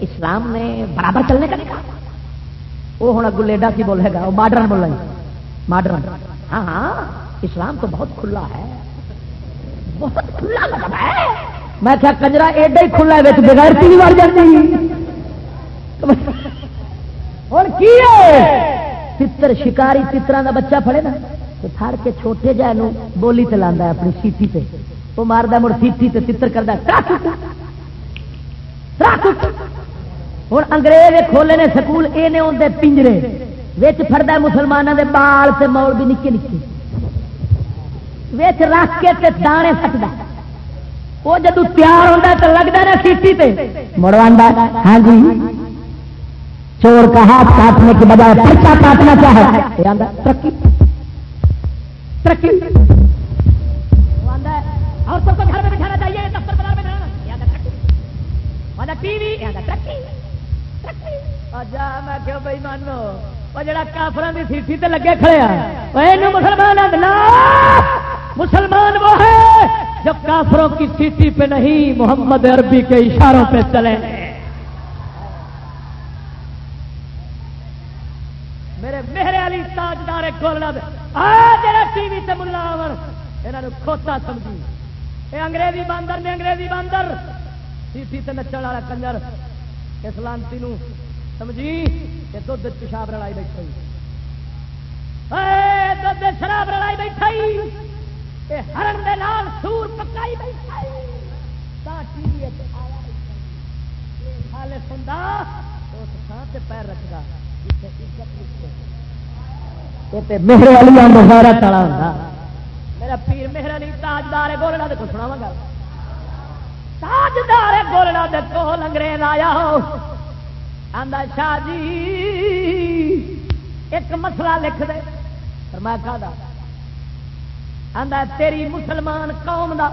اسلام نے برابر چلنے کا نہیں کہا۔ وہ ہوں اگو لیڈا کی بولے گا، وہ ماڈرن بولے گا۔ ماڈرن۔ ہاں ہاں اسلام تو بہت کھلا ہے۔ بہت کھلا مطلب ہے میں کیا کنجرا، ایڈا ہی کھلا ہے بغیر ٹی مر جاتی اور کی چتر شکاری چترا کا بچہ پڑے نا، تو تھر کے چھوٹے جہ بولی چلا اپنی سیٹی پہ وہ مارد مڑ سیٹی سے چتر کرتا ہوں انگریز کھولے نے سکول یہ آتے پنجرے۔ وچ فرد مسلمانوں کے بال سے مول بھی نکے نکے۔ ویچ رکھ کے تے دانے سکتا وہ جدو تیار ہوتا تو لگتا نا سیٹی پہ مڑوا ہاں جی۔ چور کا ہاتھ کاٹنے کے بجائے پرچا کاٹنا چاہے۔ ترقی۔ ترقی۔ اور سب کو گھر میں بٹھانا چاہیے دفتر بازار میں بٹھانا ٹی وی ترقی۔ ترقی۔ میں کیوں بھائی، مانو۔ وہ جڑا کافران کی سیٹھی تے لگے کھڑے ہیں مسلمان مسلمان وہ ہے جو کافروں کی سیٹی پہ نہیں محمد عربی کے اشاروں پہ چلے میرے میرے علی تاجدار گولنا ٹی وی سے ملاور یہاں کھوتا سمجھی یہ انگریزی باندر نے انگریزی باندر سیٹی سے نچن والا کنجر اس لانتی سمجھی کہ دھد پیشاب رلائی بیٹھے دھد شراب رلائی بیٹھے ہرن دے نال سور پکائی پیر رکھتا میرے والی مہارا تلا ہوں میرا پیر میرا نہیں تاجدار بولنا تو سنا گا۔ تاجدار بولنا دیکھو انگریز آیا آدھا شاہ جی ایک مسئلہ لکھ دے۔ میں کہا آدھا تیری مسلمان قوم دا،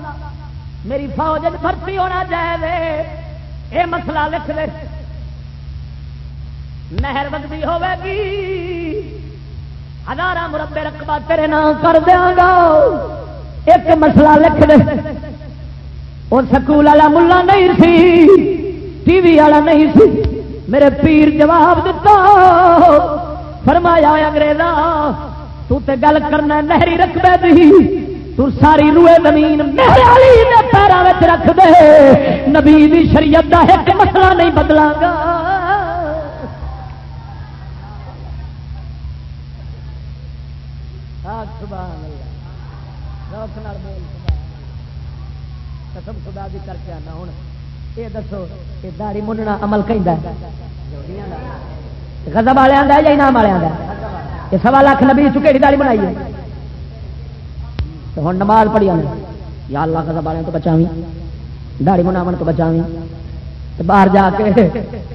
میری فوج بھرتی ہونا چاہے یہ مسئلہ لکھ دے۔ نہر بگتی ہوگی ہزار مربے رقبہ تیرے نام کر دیا گا۔ ایک مسئلہ لکھ دے۔ وہ سکول والا ملا نہیں سی، ٹی وی والا نہیں سی۔ میرے پیر جواب دتا۔ فرمایا، انگریزا، تو تے گل کرنا نہری رقبے دی۔ تو ساری روئے زمین پیروں رکھ دے۔ نبی شریعت دا ایک مسئلہ نہیں بدلا گا۔ قسم خدا بھی کر کے آنا ہوں۔ یہ دسو یہ داری مننا عمل کہیں گزب والے آدھا یا انعام والے آدھا یہ سوا لاکھ نبی چکے داری بنائی ہے۔ ہوں نماز پڑھی آنے یا اللہ گزب والے تو بچاوی داڑی مناون تو بچاوی باہر جا کے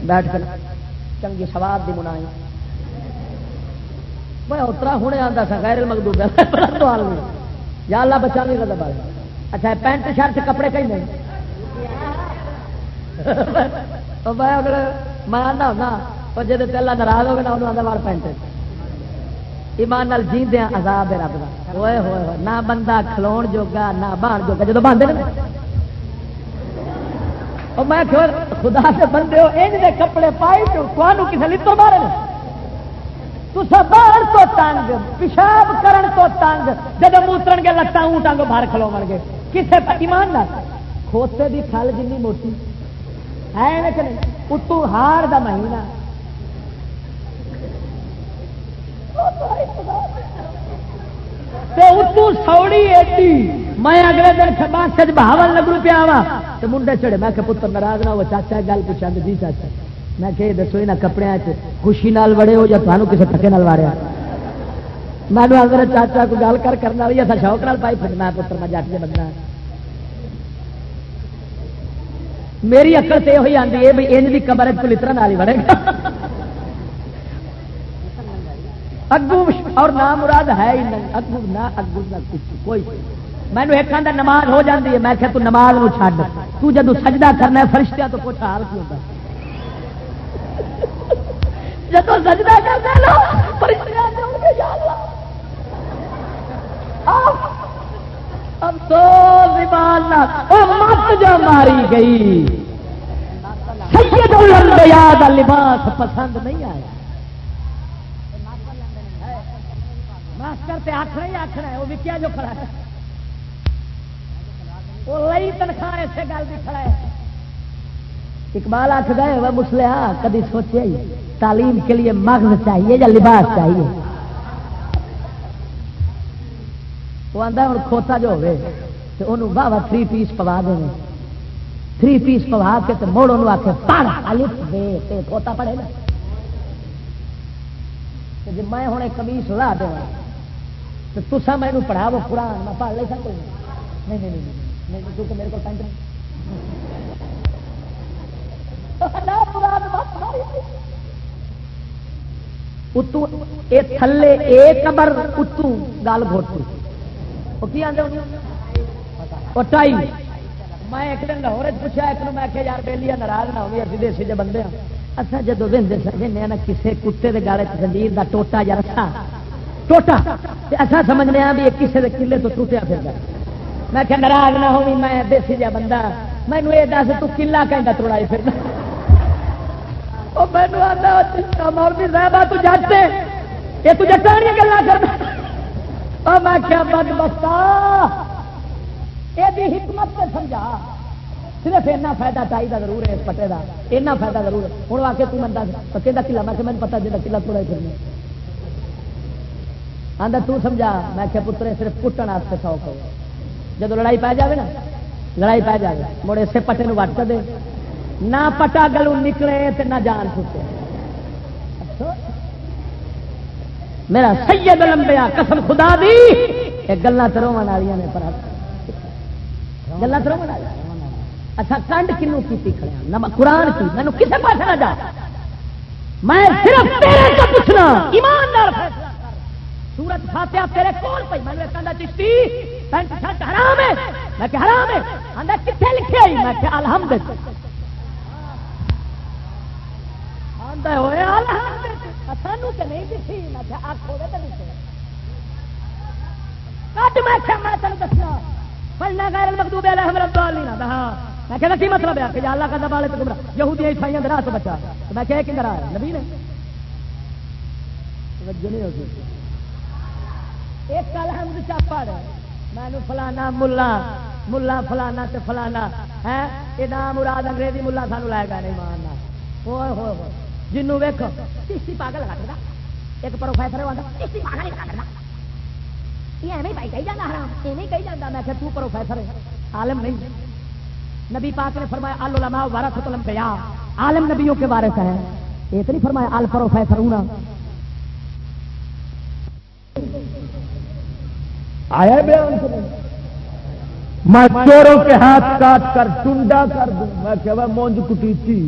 بیٹھ کر چنگی سواد دی منائی میں اترا ہونے آتا سا غیر مقدو یا اللہ بچا نہیں کرتا بال اچھا پینٹ شرٹ کپڑے کہیں نہیں میں اگر میں آنا ہونا اور جی اللہ ناراض ہوگا نا انہوں آتا بار پینٹ ایمان نال جی دیا آزاد رب کا ہوئے ہوئے ہوئے نہ بندہ کھلو جوگا نہ بان جوگا جب باندھے میں خدا سے بندے ہو ان کپڑے پائی تو کسی لتو مارے باہر تو تنگ پیشاب کرن تو تنگ جب موتر گے لتان اونٹ آگے باہر کھلو مر گئے کسے ایمان نہ کھوتے کی کھل جن موٹی ہے کہ اتو ہار دا مہینہ۔ اتو سوڑی ایٹی میں اگلے دن بس جی بہاول لگ پیا وا تو منڈے چڑے میں پتر ناراض نہ ہو، چاچا گل پوچھا جی چاچا۔ میں کہ دسو یہاں کپڑے خوشی نال وڑے ہو یا تمہیں کسی تھکے نال واریا میں اگر چاچا کو گل کر کرنا بھی ایسا شوق نال پائی پھر میں پتر، میں جٹ جی بندہ میری اکل سے یہ آتی ہے بھائی انج کی کمر پلترا نال ہی بڑے گا۔ اگو اور نام مراد ہے ہی نہیں۔ اگو نہ اگو نہ کچھ، کوئی مینو ایک آدھا نماز ہو جاتی ہے، میں کہ تو نماز نو چھڈ۔ تو جدو سجدہ کرنا ہے فرشتہ تو کچھ حال کی ہوتا ہے۔ جب سجدہ کرتے لو افسوس مت جو ماری گئی۔ سید الانبیاء دا لباس پسند نہیں آیا۔ ماسٹر تے آخر ہی آخر ہے وہ بھی کیا جو کھڑا ہے۔ وہ لئی تنخواہ اسے گل بھی کھڑا ہے۔ اقبال آخ گئے وہ مسلیا کدی سوچے تعلیم کے لیے مغز چاہیے یا لباس چاہیے؟ وہ آتا ہوں کھوتا جو ہوئے تو انہوں واہ واہ تھری پیس پوا دیں تھری پیس پوا کے تو موڑ انہوں آ پڑھ الف دے کھوتا پڑے نا جی میں ہوں کمیس لا دوں تو تسا مینو پڑھاو قرآن میں پڑھ لے سکوں نہیں نہیں نہیں کیونکہ میرے کو پینٹ اتو اے تھلے اے قبر اتو گل گھوٹو وہ کی آدھے وہ ٹائی۔ میں ایک دن لاہور پوچھا، ایک میں یار بہلی ناراض نہ ہوگی دیسی بندے ہاں۔ اچھا جدو ہاں دے نا کسی کتے کے گالے زنجیر کا ٹوٹا یا رسا ٹوٹا۔ اچھا سمجھنے ہاں بھی کسی کے کلے تو ٹوٹیا پھر میں کہ ناراض نہ ہوگی میں دیسی جا بندہ۔ مینو یہ دس، تو کلا کہہ توڑائی پھر مینو آتا مولوی صاحب تو جاتے یہ تو گلا کرنا میں کیا بد بستا یہ حکمت سے سمجھا۔ صرف اینا فائدہ چاہیے ضرور ہے اس پٹے کا اینا فائدہ ضرور ہے۔ ہوں آ کے تم منتا کہ کلا میں پتا جا کلا تھوڑا پھرنا آدھا تو سمجھا، میں کہ پترے، صرف کٹن واسطے سوکھ ہو جب لڑائی پی جائے نا، لڑائی پی جائے مڑے اسے پٹے نو وٹ دے۔ نہ پٹا گلو نکلے تو نہ جان چھٹے۔ میرا سید لمبیا قسم خدا دی یہ گلا ترو والی نے پر گلا ترو اچھا کنڈ کنو کی کھڑے ہاں؟ قرآن کی۔ مینو کسے پاس نہ جا۔ میں صرف تیرے کو پوچھنا۔ ایماندار سورت فاتحہ تیرے کول پئی۔ میں نے کہا چشتی۔ پینٹ شرٹ حرام ہے۔ میں کہ حرام ہے۔ آندا کتنے لکھے آئی میں کہ الحمد آندا ہوئے الحمد سانو کہ نہیں دسی. میں کہ آنکھ ہوے تے نہیں کٹ میں کہ میں تینوں دسنا پڑھنا غیر المغضوب علیہم الضالین. ہاں میں کہنا کی مطلب ہے کہ اللہ کا دبالے تو گمراہ، یہودی عیسائیاں دراہ تو بچا. تو میں کہ ایک آیا، نبی نے. توجہ نہیں ہوتی۔ ایک الحمد چا پڑھ میں فلانا ملا ملا فلانا تے فلانا ہے یہ نام مراد انگریزی ملا سانو لائے گا نہیں ماننا ہوئے ہوئے ہوئے جنوں ویکو تیسی پاگل لگا دیتا ایک پروفیسر ہوا تیسی پاگل لگا دیتا یہ ایویں بھائی کہی جانا حرام، ایویں کہی جانا میں کہ تو پروفیسر ہے، عالم نہیں۔ نبی پاک نے فرمایا العلماء ورثۃ الانبیاء۔ عالم نبیوں کے بارے سے ہے یہ تو نہیں فرمایا ال پروفیسر ہونا آیا بیان میں چوروں کے ہاتھ کاٹ کر ٹنڈا کر دوں۔ میں کہ مونج کٹی تھی۔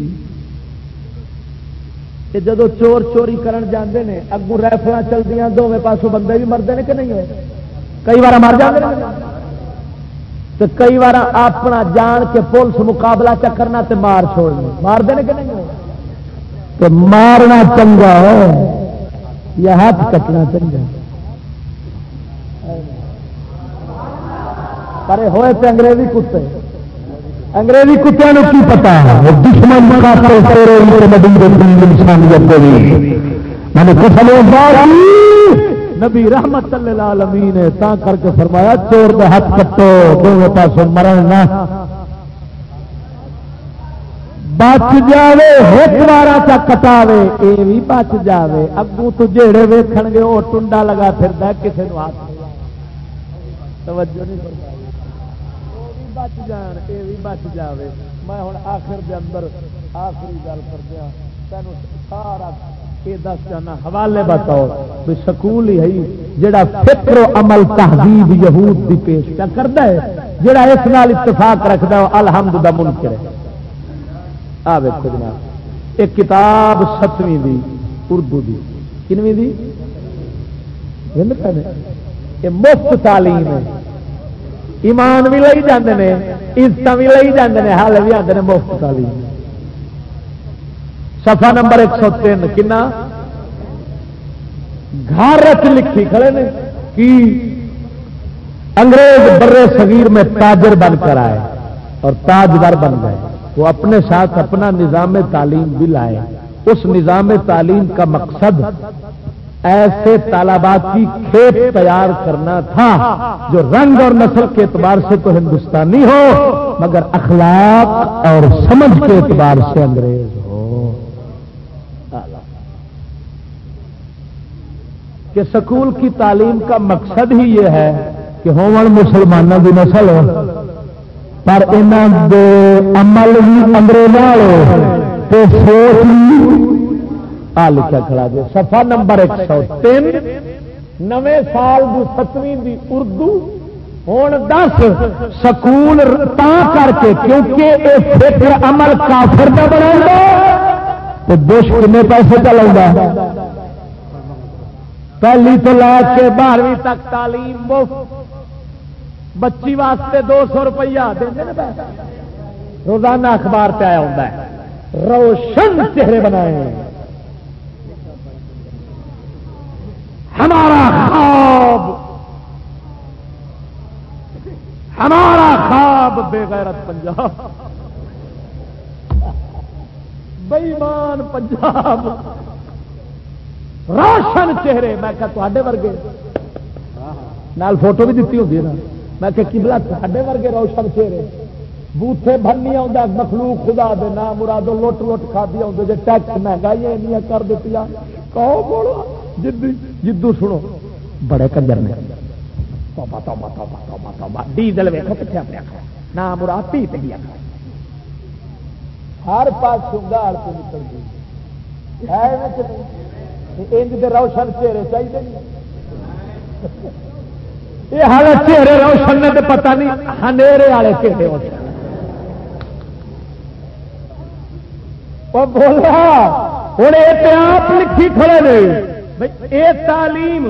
کہ جدو چور چوری کرن جاندے نے اگو ریفل چلتی دونوں پاسوں بندے بھی مرد نے کہ نہیں ہوئے؟ کئی بار مر جاتے ہیں تو کئی بار اپنا جان کے پولیس مقابلہ چکرنا تے مار چھوڑنا مار دے کہ نہیں تو مارنا چنگا ہے یا ہاتھ کٹنا چنگا پر ہوئے تو انگریزی کتے۔ انگریزی کتوں کی پتا دشمن انسانیت کو بھی نبی رحمت العالمین نے تا کر کے فرمایا، چور دے ہاتھ کٹو، دونوں پاسوں مرن نہ۔ بچ جاوے ایک بار چا کٹاوے یہ بھی بچ جاوے۔ اگوں تو جیڑے ویکھن گے وہ ٹنڈا لگا پھر کسی نے ہاتھ توجہ نہیں فرمائی۔ بچ جان یہ بھی بچ جائے میں ہوں آخر دے اندر آخری گل کر دیا تینوں سارا یہ دس جانا، حوالے بتاؤ۔ بھی سکول ہی ہے، جڑا فکر و عمل تہذیب یہود دی پیش کیا کرتا ہے، جڑا اس نال اتفاق رکھتا ہے الحمد دا منکر ہے۔ آ ویکو جناب، ایک کتاب ستویں دی، اردو دی۔ کنویں دی؟ یہ مفت تعلیم ہے۔ ایمان بھی لئی جاندے نے عزت بھی لئی جاندے نے حال بھی آتے ہیں مفت تعلیم سفا نمبر ایک سو تین، کنا؟ گھر رکھ لکھی کھڑے نے کی انگریز برے صغیر میں تاجر بن کر آئے اور تاجدار بن گئے۔ وہ اپنے ساتھ اپنا نظام تعلیم بھی لائے۔ اس نظام تعلیم کا مقصد ایسے طالبات کی کھیت تیار کرنا تھا جو رنگ اور نسل کے اعتبار سے تو ہندوستانی ہو، مگر اخلاق اور سمجھ کے اعتبار سے انگریز ہو۔ کہ سکول کی تعلیم کا مقصد ہی یہ ہے کہ ہومن مسلمانوں کی نسل ہو، پر انہوں عمل بھی انگریزوں تو سوچ آ لکھا کھڑا جی سفا نمبر ایک سو تین۔ نویں سال دی ستویں دی اردو۔ ہوں دس۔ سکول تا کر کے کیونکہ یہ فکر عمل کافر کا بنا تو کنے پیسے چلا پہلی تو لے کے بارہویں تک تعلیم مفت بچی واسطے دو سو روپیہ روزانہ اخبار پہ آیا ہوتا ہے۔ روشن چہرے بنائے۔ ہیں ہمارا خواب۔ ہمارا خواب بے غیرت پنجاب۔ بےمان پنجاب۔ روشن چہرے، میں تے ورگے۔ نال فوٹو بھی دیتی ہوتی ہے نا۔ میں کہ کبلا تے ورگے روشن چہرے۔ بوٹے بننی آ مخلوق خدا دے نام مرادو لٹ لٹ کھا دیا جی ٹیکس مہنگائی کر دیتی کہو بولو۔ جدو سنو، بڑے کنجر نے۔ ڈیزل ویکو کتنے اپنے آخر نہ مراد پی پہ ہر پاس گال سے نکل گئی۔ روشن چہرے چاہیے یہ ہر چہرے روشن نے تو پتا نہیں ہنیرے والے چہرے ہوتے بولا ہوں یہ آپ لکھی کھڑے نے۔ اے تعلیم،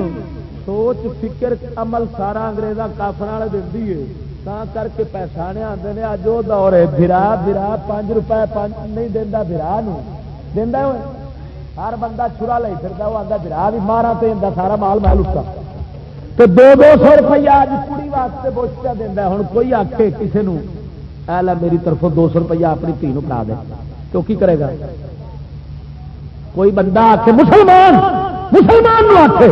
سوچ، فکر، عمل سارا انگریزا کافر والے دینی ہے۔ تا کر کے پیسہ نے آتے ہیں اج وہ دور ہے برا برا پانچ روپئے نہیں دینا برا دینا ہر بندہ چھڑا لے پھر وہ آتا برا بھی مارا تو سارا مال محل اس کا تو دو دو سو روپیہ اج کڑی واسطے بوچ دینا ہوں کوئی آخ کسی نے میری طرف دو سو روپیہ اپنی دھی پڑا دے۔ تو کی کرے گا؟ کوئی بندہ آ کے مسلمان! مسلمان آخے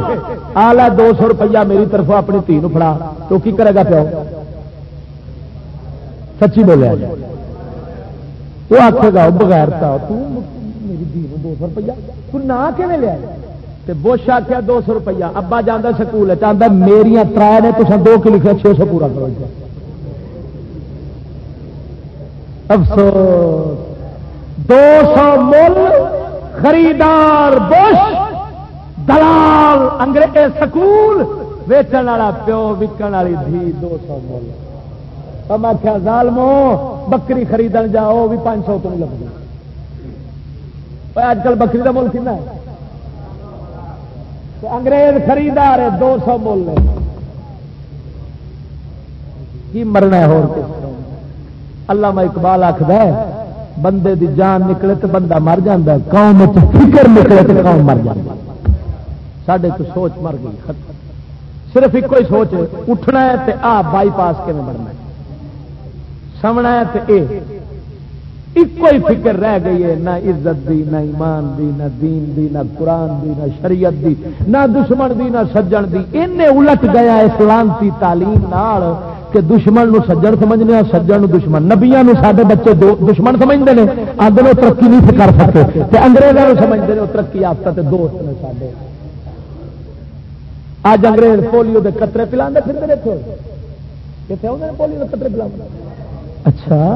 آ دو سو روپیہ میری طرف اپنی تھی فڑا تو کی کرے گا پیو؟ سچی بولیا وہ آخے گا، بغیر میری دھی دو سو روپیہ۔ تو نہ کہ لیا بوش آخیا دو سو روپیہ۔ ابا جانا سکول چاہتا میری ترائے نے تو دو کے لکھا چھ سو پورا کرو۔ افسوس۔ دو سو مل، خریدار بش دلال انگریز سکول، ویچن والا پیو، وکن والی دھی، دو سو مل میں کیا ظالمو، بکری خرید جاؤ بھی پانچ سو تو نہیں لگتی۔ اج کل بکری کا مل کھنا انگریز خریدار ہے، دو سو مل کی مرنا ہے اللہ میں اقبال آخد بندے دی جان نکلے تو بندہ مر جا قوم فکر نکلے تو قوم مر جائے سڈے کو سوچ مر گئی صرف ایک ہی سوچ، اٹھنا ہے تے آ بائی پاس کے بڑھنا سمنا ہے تے اے۔ ایک ہی فکر رہ گئی ہے، نہ عزت دی، نہ ایمان دی، نہ دین دی، نہ قرآن دی، نہ شریعت دی، نہ دشمن دی، نہ سجن دی۔ ان الٹ گیا اسلام تعلیم نال کہ دشمن نو سجن سمجھنے ہاں، سجن دشمن۔ نبیا سارے بچے دشمن سمجھتے ہیں آدھے وہ ترقی نہیں کر سکتے۔ انگریزوں سمجھتے ہیں وہ ترقی یافتہ دوست نے سارے اج انگریز پولیو کے قطرے پلا پھر کتنے پولیو قطرے پلا اچھا۔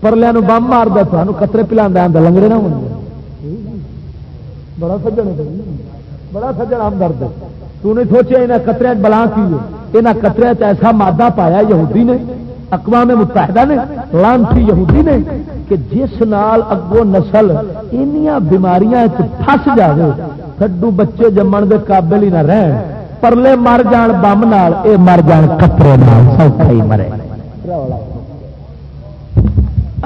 پرلیا بم مار دیا تمہیں قطرے پلا لنگڑے نہ ہونے بڑا سجن بڑا سجن ہمدرد۔ تو نہیں سوچیا یہاں قطرے بلا کی یہاں قطرے ایسا مادہ پایا یہودی نے اقوام متحدہ نے لانسی یہودی نے کہ جس نال اگو نسل ان بیماریاں پس جائے تھڈو بچے جمن دے قابل ہی نہ رہن۔ پرلے مر جان بم نال، اے مر جان کپڑے سوکھا ہی مرے۔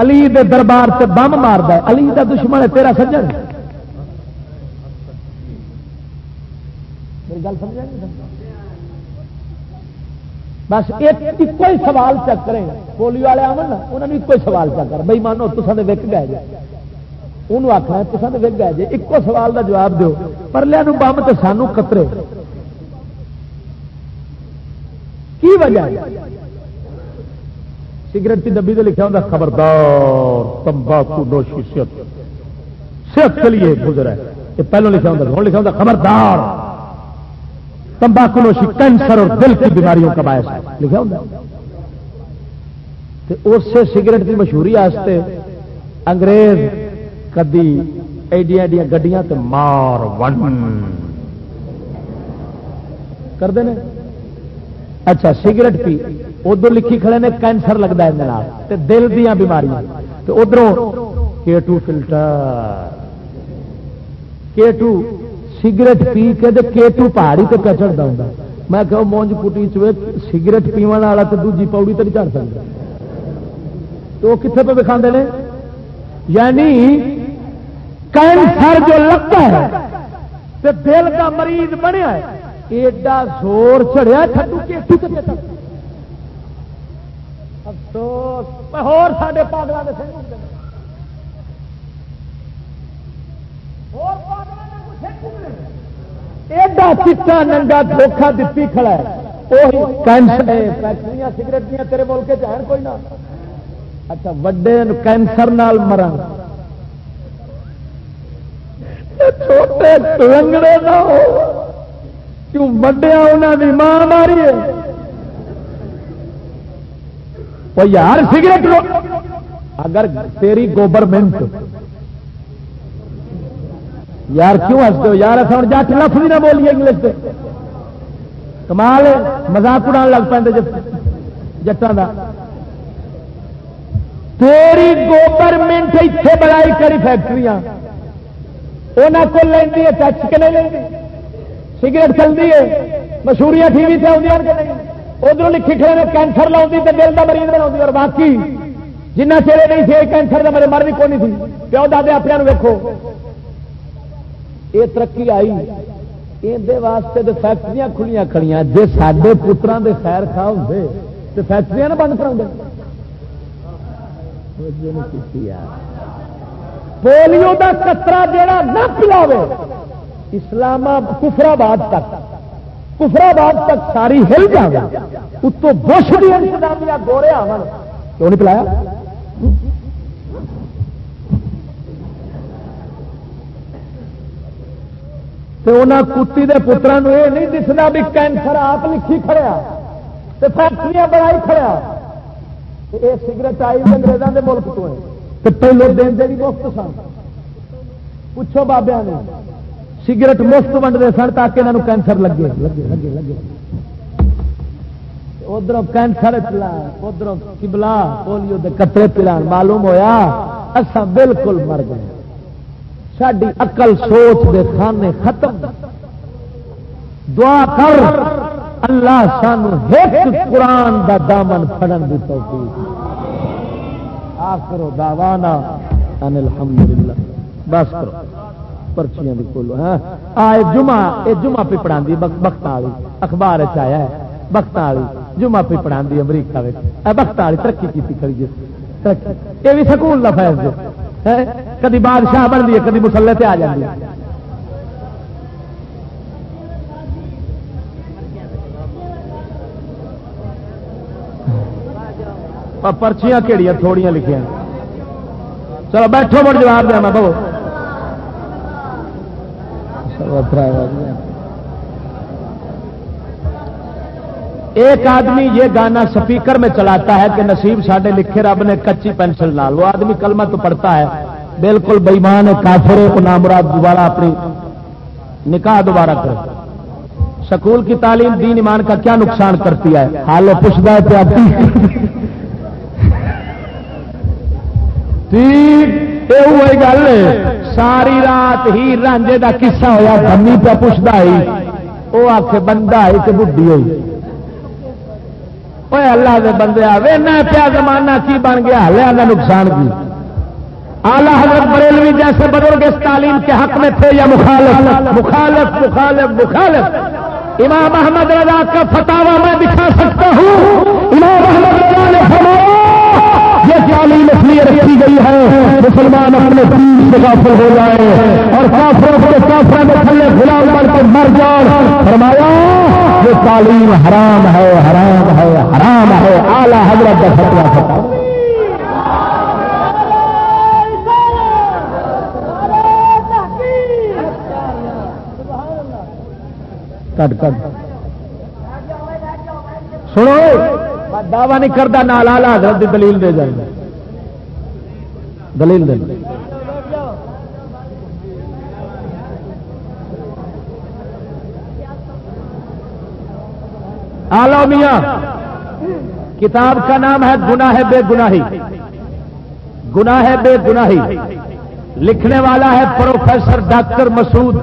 علی دے دربار سے بم مارد علی دا دشمن ہے، تیرا سجن۔ میری گل بس ایک ہی سوال چک کرے پولیو والے آن نا انہوں نے ایک سوال چک کر۔ بھائی مانو تو وک گئے جی انہوں آخنا تو وک گئے جی ایک سوال کا جواب دو پرلیا بم تو سانو قطرے کی وجہ سگریٹ کی ڈبی سے لکھا ہوتا خبردار، تمباکو نوشی صحت صحت کے لیے گزرا ہے۔ یہ پہلو لکھا ہوتا ہوں لکھا ہوتا خبردار۔ تمباکو نوشی کینسر اور دل کی بیماریوں کا باعث ہے۔ لکھا ہوتا اس سے سگریٹ کی مشہوری واسطے انگریز کدی ایڈیاں ایڈیاں گڈیاں تے مار ون۔ کرتے ہیں اچھا سگریٹ پی۔ ادھر لکھی کھڑے نے کینسر لگتا ہے دل دیا بیماریاں۔ تے ادھروں K two filter. K two cigarette پی کے کے ٹو پہاڑی تے پہ چڑھتا ہوں میں کہ مونج کٹی چوے سگریٹ پیون والا تو دوجی پاؤڑی تو نہیں چڑھ سکتا تو وہ کتنے پہ دکھا نے؟ یعنی کینسر جو لگتا ہے دل کا مریض بنیا ہے۔ ایڈا زور چڑھیا ٹھڈو افسوس ہور ساڈے سنگ ہور سنگ ایڈا چٹا ننگا دھوکھا دتی کھڑا ہے۔ وہی کینسر فیکٹریاں تیرے ملک چین کوئی نہ۔ اچھا وڈے کینسر نال مرن۔ چھوٹے لنگڑے نہ ہو۔ کیوں وڈیا انہوں کی ماں ماری ہے؟ وہ یار سگریٹ اگر تیری گورنمنٹ یار کیوں ہستے ہو؟ یار اصل جٹ لفظ بھی نہ بولیے انگلش سے کمال مزاق اڑا لگ پہ جٹان کا تیری گورنمنٹ اتنے بڑائی کری فیکٹریاں انہوں کو لینی ہے ٹچ کے نہیں لینی؟ سگریٹ چلتی ہے، مشہوریاں ٹی وی سے آدی کہ نہیں؟ ادھر لکھی کھڑے نے کینسر لاؤں تو دل کا مریض بنا اور باقی جنہ چیرے نہیں تھے، کینسر کا میرے مر بھی کون نہیں تھی؟ پیو دادے اپنے ویکو یہ ترقی آئی۔ یہ واسطے تو فیکٹری کھلیاں کھڑیاں۔ جی سڈے پترا دے خیر خواہ ہوں تو فیکٹری نہ بند کرا پولیو کا کترا جڑا نہ پلاوے اسلام کفرآباد تک کفرآباد تک ساری ہل جائے اتو بش بھی انتظامیہ گورے آن کیوں نہیں پلایا؟ کتی دے پترا یہ نہیں دسنا بھی کینسر آپ لکھی کھڑیا تو فیکٹری بڑائی کھڑیا یہ سگریٹ آئی انگریزوں کے ملک تو ہے۔ پہلے دن دے بھی مفت سن۔ پوچھو بابیا نے سگریٹ مفت ونڈتے سن تاکہ انہوں کینسر لگے۔ ادھر کینسر پلا ادھر کبلا پولیو کے کترے پلا معلوم ہویا؟ اصا بالکل مر گئے۔ ساری اقل سوچ دے خانے ختم۔ دعا کر، اللہ سان قرآن دا دامن فڑن دی توفیق۔ آخر دعوانا ان الحمدللہ بس کرو۔ پرچیاں کھولو ہاں؟ آئے جمعہ اے جمعہ پہ پڑھا بخت والی، اخبار چیا ہے بخت والی، جمعہ پہ پڑھا دی امریکہ بخت والی، ترقی کی کھڑی جی یہ بھی سکون کا فیض جو کدی بادشاہ بن ہے، کدی مسلے تے آ جاتی ہے۔ پرچیاں کہڑی تھوڑیاں لکھیاں۔ چلو بیٹھو، مڑ جواب دیا میں بہو ایک آدمی یہ گانا سپیکر میں چلاتا ہے کہ نصیب ساڈے لکھے رب نے کچی پینسل نال، وہ آدمی کلمہ تو پڑھتا ہے، بالکل بےمان کافر کو نامراد دوبارہ اپنی نکاح دوبارہ کرے۔ سکول کی تعلیم دین ایمان کا کیا نقصان کرتی ہے؟ حال پوچھتا ہے کیا گل ساری رات ہی رانجے کا قصہ ہوا بمی پہ پوچھتا ہی۔ وہ آخ بندہ آئی تو بڈی ہوئی۔ اللہ دے بندے آئے نہ پیا زمانہ کی بن گیا؟ ہلیا کا نقصان کی۔ آلہ حضرت بریلوی جیسے بزرگ اس تعلیم کے حق میں تھے یا مخالف؟ مخالف مخالف مخالف۔ امام احمد رضا کا فتوا میں دکھا سکتا ہوں۔ امام احمد رضا نے فرمایا یہ تعلیم اس رکھی گئی ہے۔ مسلمان اپنے دین سے غافل ہو جائے اور کافروں کے کافر میں تھلے غلام بن کے مر جائے فرمایا، یہ تعلیم حرام ہے حرام ہے حرام ہے۔ اعلیٰ حضرت کا فتوا فتوا کٹ کٹ۔ سنو۔ دعوی نہیں کرتا نال آلہ حضرت کی دلیل دے جائے۔ دلیل دے۔ آلو میاں، کتاب کا نام ہے گناہ بے گناہی۔ گناہ بے گناہی۔ لکھنے والا ہے professor doctor Masood,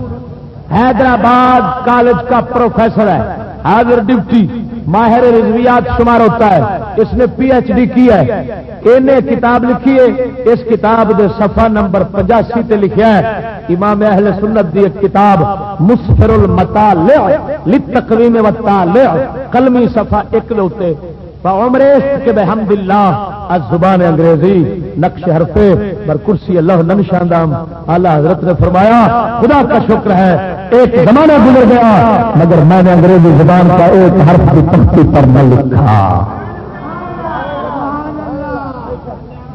Hyderabad college کا پروفیسر ہے، حاضر ڈیوٹی۔ ماہر رضویات شمار ہوتا ہے۔ اس نے پی ایچ ڈی کی ہے۔ انہیں کتاب لکھی ہے۔ اس کتاب دے صفحہ نمبر پچاسی تے لکھا ہے۔ امام اہل سنت دی ایک کتاب مسفر المطالع لتقویم والتالع قلمی صفحہ ایک لوتے عمریش کے بحمد اللہ، از زبان انگریزی، نقش حرفے، بر کرسی اللہ ننشاندام اعلیٰ حضرت نے فرمایا، خدا کا شکر ہے، ایک زمانہ گزر گیا، مگر میں نے انگریزی زبان کا ایک حرف کی تختی پر نہ لکھا۔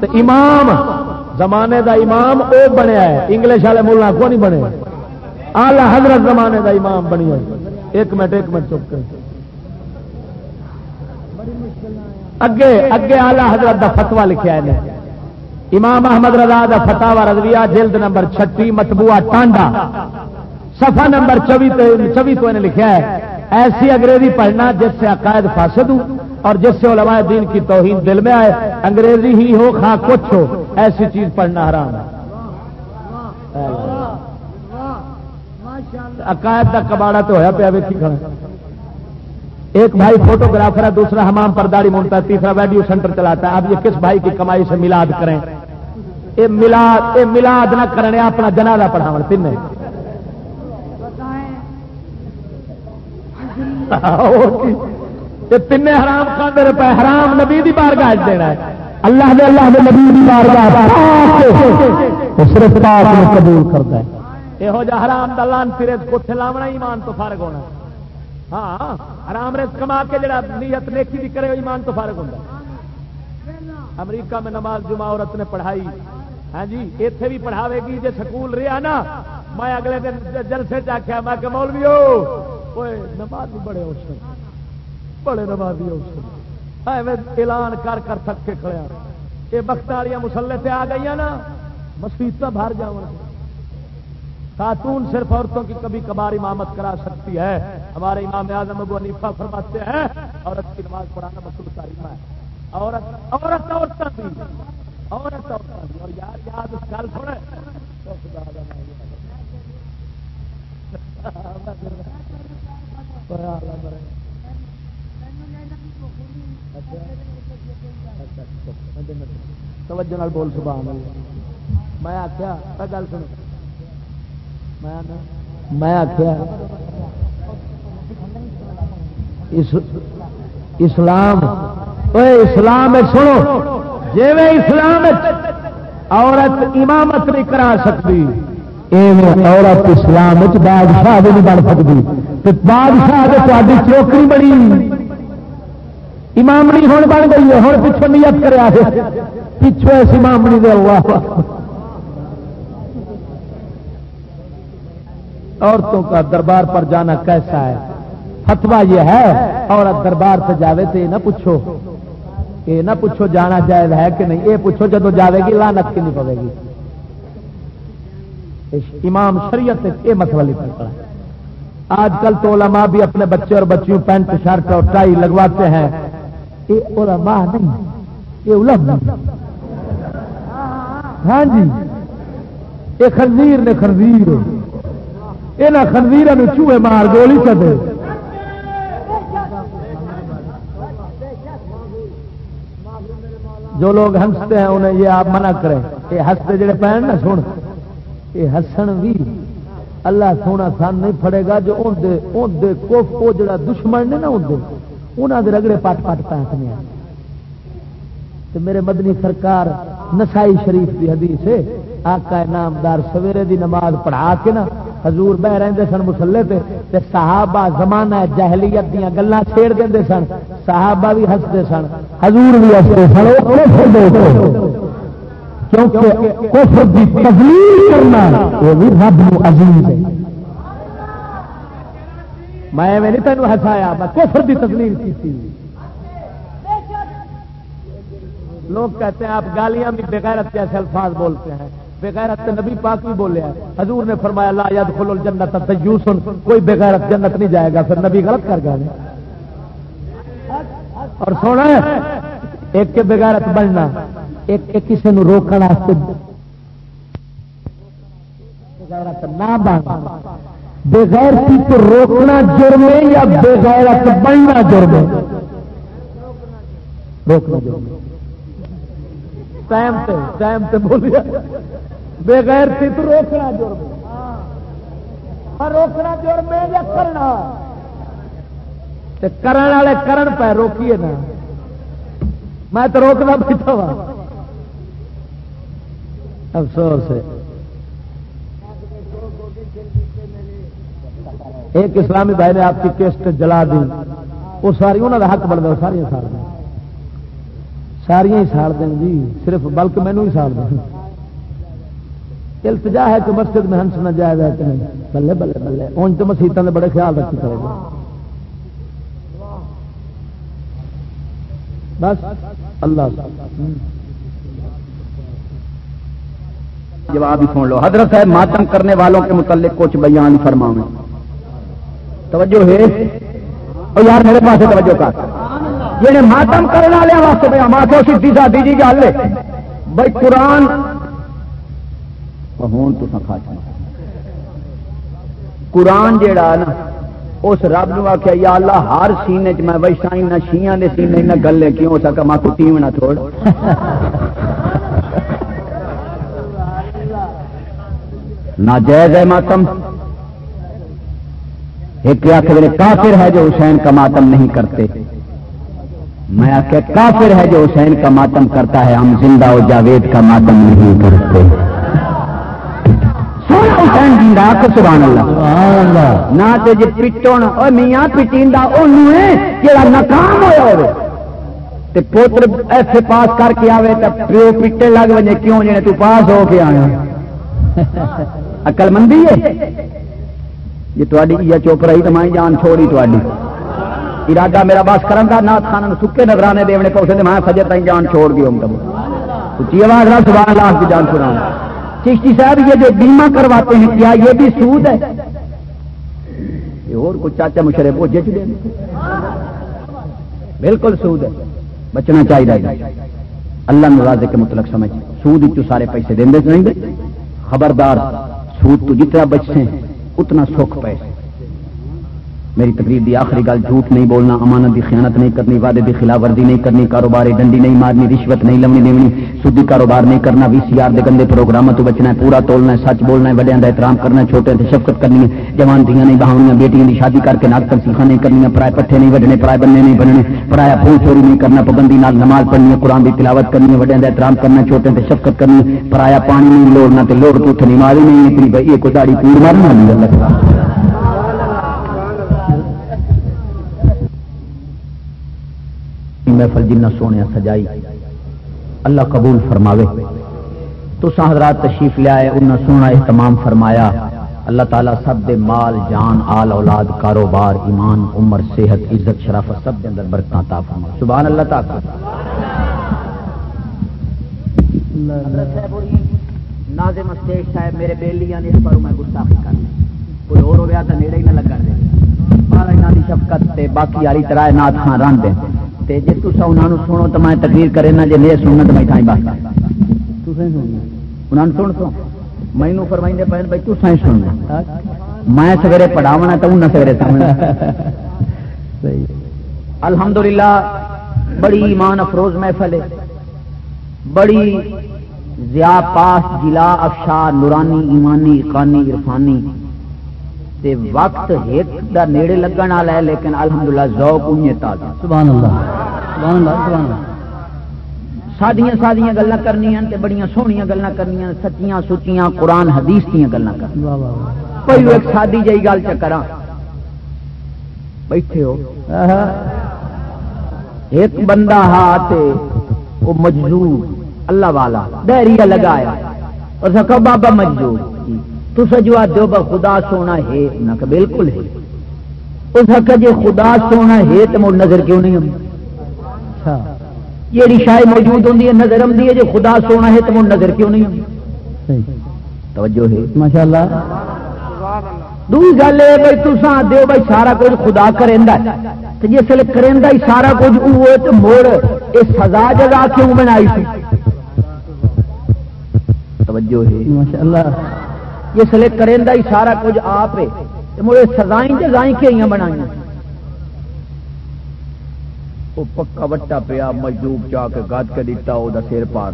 تو امام، زمانے دا امام او بنیا ہے۔ انگلش والے ملا کو نہیں بنے؟ آلہ حضرت زمانے دا امام بنی ہے۔ ایک منٹ ایک منٹ، چپ کر۔ اگے اگے آلہ حضرت دا فتوا لکھا ہے امام احمد رضا دا فتوا رضویہ جلد نمبر چھٹی متبوع ٹانڈا صفحہ نمبر چوبی چوبی تو انہیں لکھا ہے ایسی انگریزی پڑھنا جس سے عقائد فاسد ہوں اور جس سے علماء دین کی توہین دل میں آئے انگریزی ہی ہو خواہ کچھ ہو ایسی چیز پڑھنا حرام ہے عقائد کا کباڑا تو ہوا پیا ویکھی کھڑا ایک بھائی فوٹوگرافر ہے، دوسرا حمام پر داڑھی مونتا ہے تیسرا ویڈیو سینٹر چلاتا ہے۔ اب یہ کس بھائی کی کمائی سے ملاد کریں؟ اے ملاد اے ملاد نہ کرنے اپنا جنازہ پڑھاو تین تین حرام کھانے روپے حرام نبی دی بار گاج دینا ہے۔ اللہ دے اللہ دے نبی دی بار صرف پاک قبول کرتا ہے۔ یہو جا حرام دلان پھر کتنے لاونا ایمان تو فارغ ہونا۔ ہاں حرام رز کما کے جڑا نیت نیکی بھی کرے، ایمان تو فارغ ہوتا امریکہ میں نماز جمعہ عورت نے پڑھائی۔ ہاں جی اتے بھی پڑھاوے گی جی سکول رہا نا۔ میں اگلے دن جلسے چاخیا میں کہ مولوی ہو نماز بڑے اوسر بڑے نمازی اوسر اعلان کر کر تھک کے کھڑیا یہ بخت والی مسلے سے آ گئی نا مسیحت باہر جا خاتون صرف عورتوں کی کبھی کبھار امامت کرا سکتی ہے۔ ہمارے امام اعظم ابو حنیفہ فرماتے ہیں، عورت کی نماز پڑھانا مسلم تاریخ ہے۔ عورت عورت عورت بھی عورت عورت بھی اور یار، یاد کل تھوڑے توجہ بول، سبحان اللہ۔ میں آخیا گل سن میں آخیا اسلام اسلام سنو جی اسلام عورت امامت نہیں کرا سکتی عورت اسلام بادشاہ بھی نہیں بن سکتی۔ بادشاہ چوکری بڑی امامنی ہوں بن گئی ہے ہوں پچھو نیت کرا پچھو اس امامنی دے اللہ۔ عورتوں کا دربار پر جانا کیسا ہے؟ فتوا یہ ہے، عورت دربار سے جاوے تو یہ نہ پوچھو یہ نہ پوچھو جانا جائز ہے کہ نہیں، یہ پوچھو جدو جاوے گی لانت کی نہیں پوے گی۔ امام شریعت یہ مسئلہ لکھا پڑا آج کل تو علماء بھی اپنے بچے اور بچیوں پینٹ شرٹ اور ٹائی لگواتے ہیں۔ یہ علماء نہیں، یہ علم ہاں جی یہ خنزیر نے خنزیر۔ یہاں خنزیر چوہے مار، گولی چلے جو لوگ ہنستے ہیں انہیں یہ آپ منع کریں۔ یہ ہنستے جڑے پہن نا سن۔ یہ ہسن بھی اللہ سونا سن نہیں پڑے گا جو کوف وہ جڑا دشمن نے نا انہوں دے رگڑے پٹ پٹ پہنچنے میرے مدنی سرکار نسائی شریف کی حدیث ہے، آقا نامدار سویرے دی نماز پڑھا کے نا حضور بہ رہے سن مسلے تے تے صحابہ زمانہ جہلیت دیا گلا چھیڑ دے سن، صحابہ بھی ہستے سن، حضور بھی ہستے سن کیونکہ کفر دی تبلیغ کرنا، وہ بھی رب نو عزیز ہے۔ میں نہیں تینوں ہسایا، میں کفر دی تبلیغ کی لوگ کہتے ہیں، آپ گالیاں بھی بغیرت کیسے الفاظ بولتے ہیں۔ بغیرت نبی پاک بھی بولے حضور نے فرمایا، لا یاد کھلو جنت تجوسن، کوئی بغیرت جنت نہیں جائے گا، پھر نبی غلط کر گئے اور سونا ایک کے بغیرت بننا ایک کسی نو روکنا بغیرت نہ بننا بغیر تو روکنا جرم ہے یا بغیرت بننا جرم ہے؟ روکنا جرم ٹائم سے ٹائم سے بولیا۔ بغیر تھی تو روکنا جرم ہاں، روکنا جرم ہے یا کرنا؟ کرن والے کرن پہ روکیے نا۔ میں تو روکنا بیٹھا وا افسوس ہے۔ ایک اسلامی بھائی نے آپ کی کیسٹ جلا دی۔ وہ ساری، انہوں کا حق بنتا ساری ساڑ ساریا ہی ساڑ دیں جی صرف بلکہ مینو ہی ساڑ دیں۔ التجا ہے کہ مسجد میں ہنس نہ جائے کہ نہیں۔ بلے بلے بلے۔ ان تو مسیحتوں نے بڑے خیال رکھی کرے گا بس اللہ جواب ہی سن لو۔ حضرت صاحب ماتم کرنے والوں کے متعلق کچھ بیان فرماؤں توجہ ہے۔ او یار میرے پاس توجہ کر۔ جی ماتم کرنے والے واسطے میں ماں کو سی سادی جی گل ہے۔ بھائی قرآن ہوں تو قرآن جیڑا نا، اس رب نو آخیا یا اللہ ہر سینے چ میں ویسا نہ شیاں دے سینے، نہ گلے کیوں ہو سکا؟ ماں کو ٹیم نہ تھوڑ۔ نہ جائز ہے ماتم۔ ایک آخر کافر ہے جو حسین کا ماتم نہیں کرتے۔ میں آ کافر ہے جو حسین کا ماتم کرتا ہے ہم زندہ و جاوید کا ماتم نہیں کرتے۔ حسین جیندا کہ سبحان اللہ۔ نہ تے جے پٹون او میاں پٹیندا اونوں ہے جڑا ناکام ہویا ہوے تے پوتر ایسے پاس کر کے آوے تے پیو پٹے لگ ونے کیوں تو پاس ہو کے آیا عقل مندی ہے۔ یہ تواڈی یا چوپڑا ہی تمہاری جان چھوڑی تواڈی۔ ارادہ میرا باس کرن دا، نات خانن سکے نظرانے دیونے پوچھے تے میں فجر تائیں جان چھوڑ دیو ہم تم سچی آواز نہ سبحان اللہ کی جان چھڑاؤں چشتی صاحب، یہ جو بیمہ کرواتے ہیں، کیا یہ بھی سود ہے؟ یہ اور کچھ چاچا مشرے وہ جچ دیں بالکل سود ہے۔ بچنا چاہیے اللہ نوازے کے مطلق سمجھ۔ سود چ سارے پیسے دیں نہیں دے۔ خبردار، سود تو جتنا بچتے ہیں، اتنا سکھ پیسے۔ میری تقریر دی آخری گل جھوٹ نہیں بولنا، امانت دی خیانت نہیں کرنی، وعدے دی خلاف ورزی نہیں کرنی، کاروباری ڈنڈی نہیں مارنی، رشوت نہیں لمنی دیونی سدھی کاروبار نہیں کرنا وی سی آر گندے پروگرام تو بچنا ہے، پورا تولنا ہے، سچ بولنا ہے وڈیا کا احترام کرنا چھوٹے سے شفقت کرنی ہے، جوان دیا نہیں بہاؤنیاں بیٹیاں کی شادی کر کے ناک تنسیخا نہیں کرنی پرائے پٹھے نہیں وڈنے، پرائے بننے نہیں بننے پرایا پھول چوری نہیں کرنا، پابندی نال نماز پڑھنی ہے، قرآن کی تلاوت کرنی ہے وڈیا کا احترام کرنا چھوٹے سے شفقت کرنی پرایا پانی نہیں لوڑنا تو لوڑ کے اتنی ماری نہیں یہ کوئی داڑی پور مارنا نہیں محفل جنہ سونے سجائی۔ اللہ قبول فرماوے۔ تو حضرات تشریف لیا انہیں سونا اہتمام فرمایا، اللہ تعالیٰ سب دے مال، جان، آل، اولاد، کاروبار، ایمان، عمر، صحت، عزت شرافت سب کے اندر برکت فرما سبحان اللہ تعالیٰ۔ ناظم اسٹیج صاحب، میرے بیلیاں نے اس پر میں گستاخی کرنا کوئی اور ہو گیا تو نیڑے ہی نہ لگا دے۔ بارہ انہاں دی شفقت تے باقی والی طرح نات خان رن دیں تے جے تسا انہاں نو سنو تو میں تقریر کرے نا جے نہیں سننا تو میں تھائی بات تسیں سننا۔ انہاں سن سو مینوں فرمائندے پے بھائی تسیں سننا۔ میں سویرے پڑھاونا تو انہاں سویرے سمجھنا الحمدللہ بڑی ایمان افروز محفل ہے۔ بڑی ضیا پاس جلا افشا نورانی ایمانی اقانی عرفانی۔ تے وقت ایک دا نیڑے لگن والا ہے لیکن الحمدللہ ذوق انہیں تازہ۔ سبحان اللہ سبحان اللہ سبحان اللہ سادیاں سادیاں گلاں کرنیاں تے بڑیاں سونیاں گلاں کرنیاں سچیاں سچیاں قرآن حدیث دیاں گلاں کرنیاں کوئی ایک سادی جئی گل چکراں بیٹھے ہو۔ ایک بندہ ہاتھ وہ مجذوب اللہ والا بیریہ لگایا۔ اور سکا بابا مجذوب۔ تو سجوا دو با خدا سونا ہے نہ کہ بالکل ہے۔ اس حق جی خدا سونا ہے تو مڑ نظر کیوں نہیں ہم یہ شاید موجود ہوں نظر آتی ہے جو خدا سونا ہے تو مڑ نظر کیوں نہیں ہم توجہ ہے۔ ماشاء اللہ دوسری گل یہ بھائی تسا دو بھائی سارا کچھ خدا کرے جس ویل ہی سارا کچھ وہ تو مڑ یہ سزا جگہ کیوں بنائی تھی توجہ ہے۔ ماشاءاللہ۔ جس ویل کرے ہی سارا کچھ آپ ہے۔ مڑ سزائیں جزائیں کئی بنائی وہ پکا وٹا پیا مجدوب چاہ کے گد کے دیتا وہ سر پا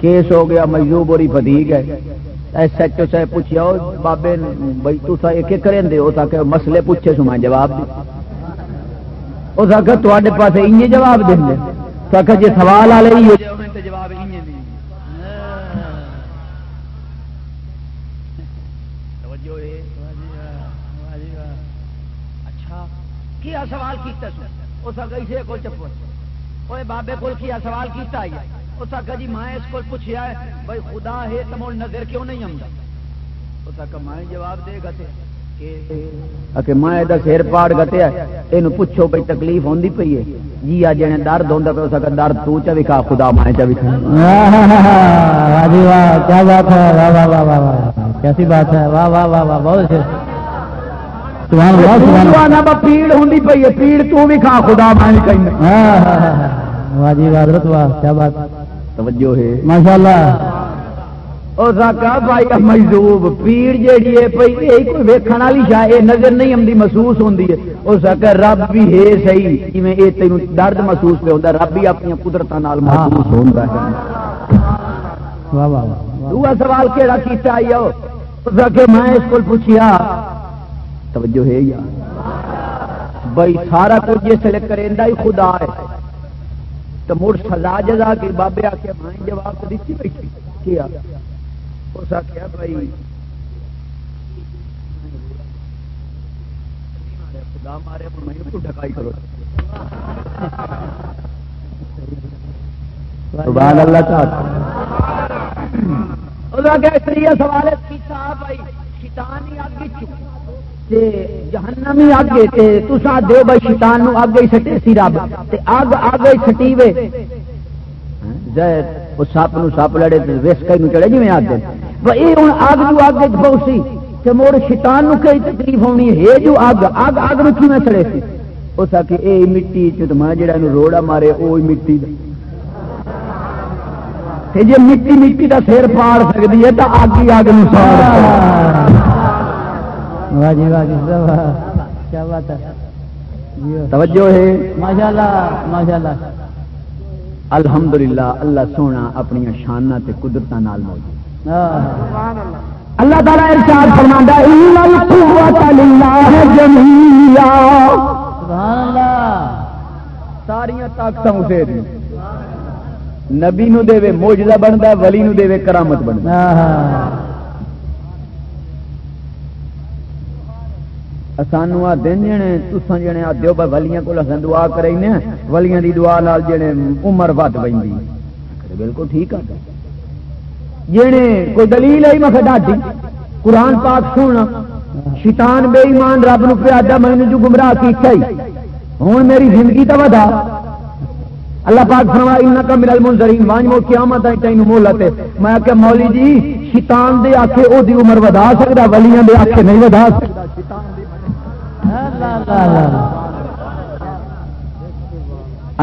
کیس ہو گیا مجدوب اور فتیق ہے۔ ایس ایچ او صاحب پوچھا بابے، بھائی تو ایک کریں دے ہو تاکہ مسئلے پوچھے سو میں جواب دے۔ اس آخر تے پاس ان جواب دیں تو آخر جی سوال والے ہی جواب سوال کیتا اس آخر اسے کو چپ وہ بابے کو کیا سوال کیتا ہے اس آخر جی میں اس کو پوچھا ہے بھائی خدا ہے تو مول نظر کیوں نہیں آتا اس آخر میں جواب دے گا کہ میں سر پاڑ گتیا یہ پوچھو بھائی تکلیف ہوندی پی ہے جی آ جنے درد ہوتا پہ اس آخر درد تو چا وکھا خدا میں چا وکھا کیا بات ہے واہ واہ واہ واہ واہ کیسی بات ہے واہ واہ واہ واہ بہت اچھا سبحان اللہ سبحان اللہ پیڑ ہوندی پئی ہے پیڑ تو بھی کھا خدا ہاں، ہاں، ہاں، جی واہ حضرت واہ کیا بات۔ توجہ ہے۔ ماشاءاللہ۔ اس آخا بھائی مجذوب پیڑ جیڑی ہے پئی یہ کوئی ویکھن والی شاہ یہ نظر نہیں آتی محسوس ہوندی ہے۔ اس آخر رب بھی ہے صحیح جی یہ تینوں درد محسوس پہ ہوتا رب بھی اپنی قدرت نال محسوس ہے۔ واہ واہ واہ دوسرا سوال کہڑا کیتا آئی آخر میں اس کو پوچھیا توجہ ہے یا؟ بھائی سارا کچھ جس ویلے کرے ہی خدا ہے۔ تو مڑ سزا جزا کے بابے آ کے میں جواب تو دیتی بیٹھی۔ کیا؟ اس آخیا بھائی، خدا مارے، میں تو ڈکائی کرو۔ سبحان اللہ تعالی اس آخیا اس لیے سوال کیتا، بھائی، شیطان ہی آگے چکا جہنمی اگے تے تسا دیو بھائی شیطان نو اگے ہی سٹے سی رب، تے اگ اگے ہی سٹی وے۔ زید او سپ نو سپ لڑے تے وسکے نو چڑے جویں اگ وہ اے ہن اگ جو اگ وچ پہنچی تے موڑ شیطان نو کئی تکلیف ہونی ہے۔ جو اگ اگ اگ نو کیویں چڑے سی؟ او سا کہ اے مٹی چ جڑا نو روڑا مارے او مٹی دا۔ تے جے مٹی مٹی دا سر پاڑ سکدی ہے تے اگ ہی اگ نو ساڑ واہ جی واہ جی واہ کیا بات ہے؟ جی توجہ ہے۔ ماشاءاللہ ماشاءاللہ۔ الحمدللہ اللہ سونا اپنی شانہ تے قدرتاں نال موجود۔ ہاں۔ اللہ تعالی ارشاد فرماندا ہے ان القوت للہ جميعا سبحان اللہ ساری طاقتاں اسے دی۔ نبی نو دے موجزہ بندا ہے ولی نو دے کرامت بندا۔ سانو آ دن جنے تسان جنے آ دیو بھائی ولیاں کو اساں دعا کرینے ولیاں دی دعا نال جنے عمر ود ویندی بالکل ٹھیک ہے جنے کوئی دلیل ہے میں ڈاڈی، قرآن پاک سننا۔ شیطان بے ایمان رب نو پیادا میں جو گمراہ کیتا ہی۔ ہن میری زندگی تو ودا اللہ پاک فرمایا، انکا من المنذرین وان مو قیامت ہے تینو مہلت ہے میں کہ مولی جی شیطان دے آکھے او دی عمر ودا سکدا، ولیاں دے آکھے نہیں ودا سکدا۔ شیطان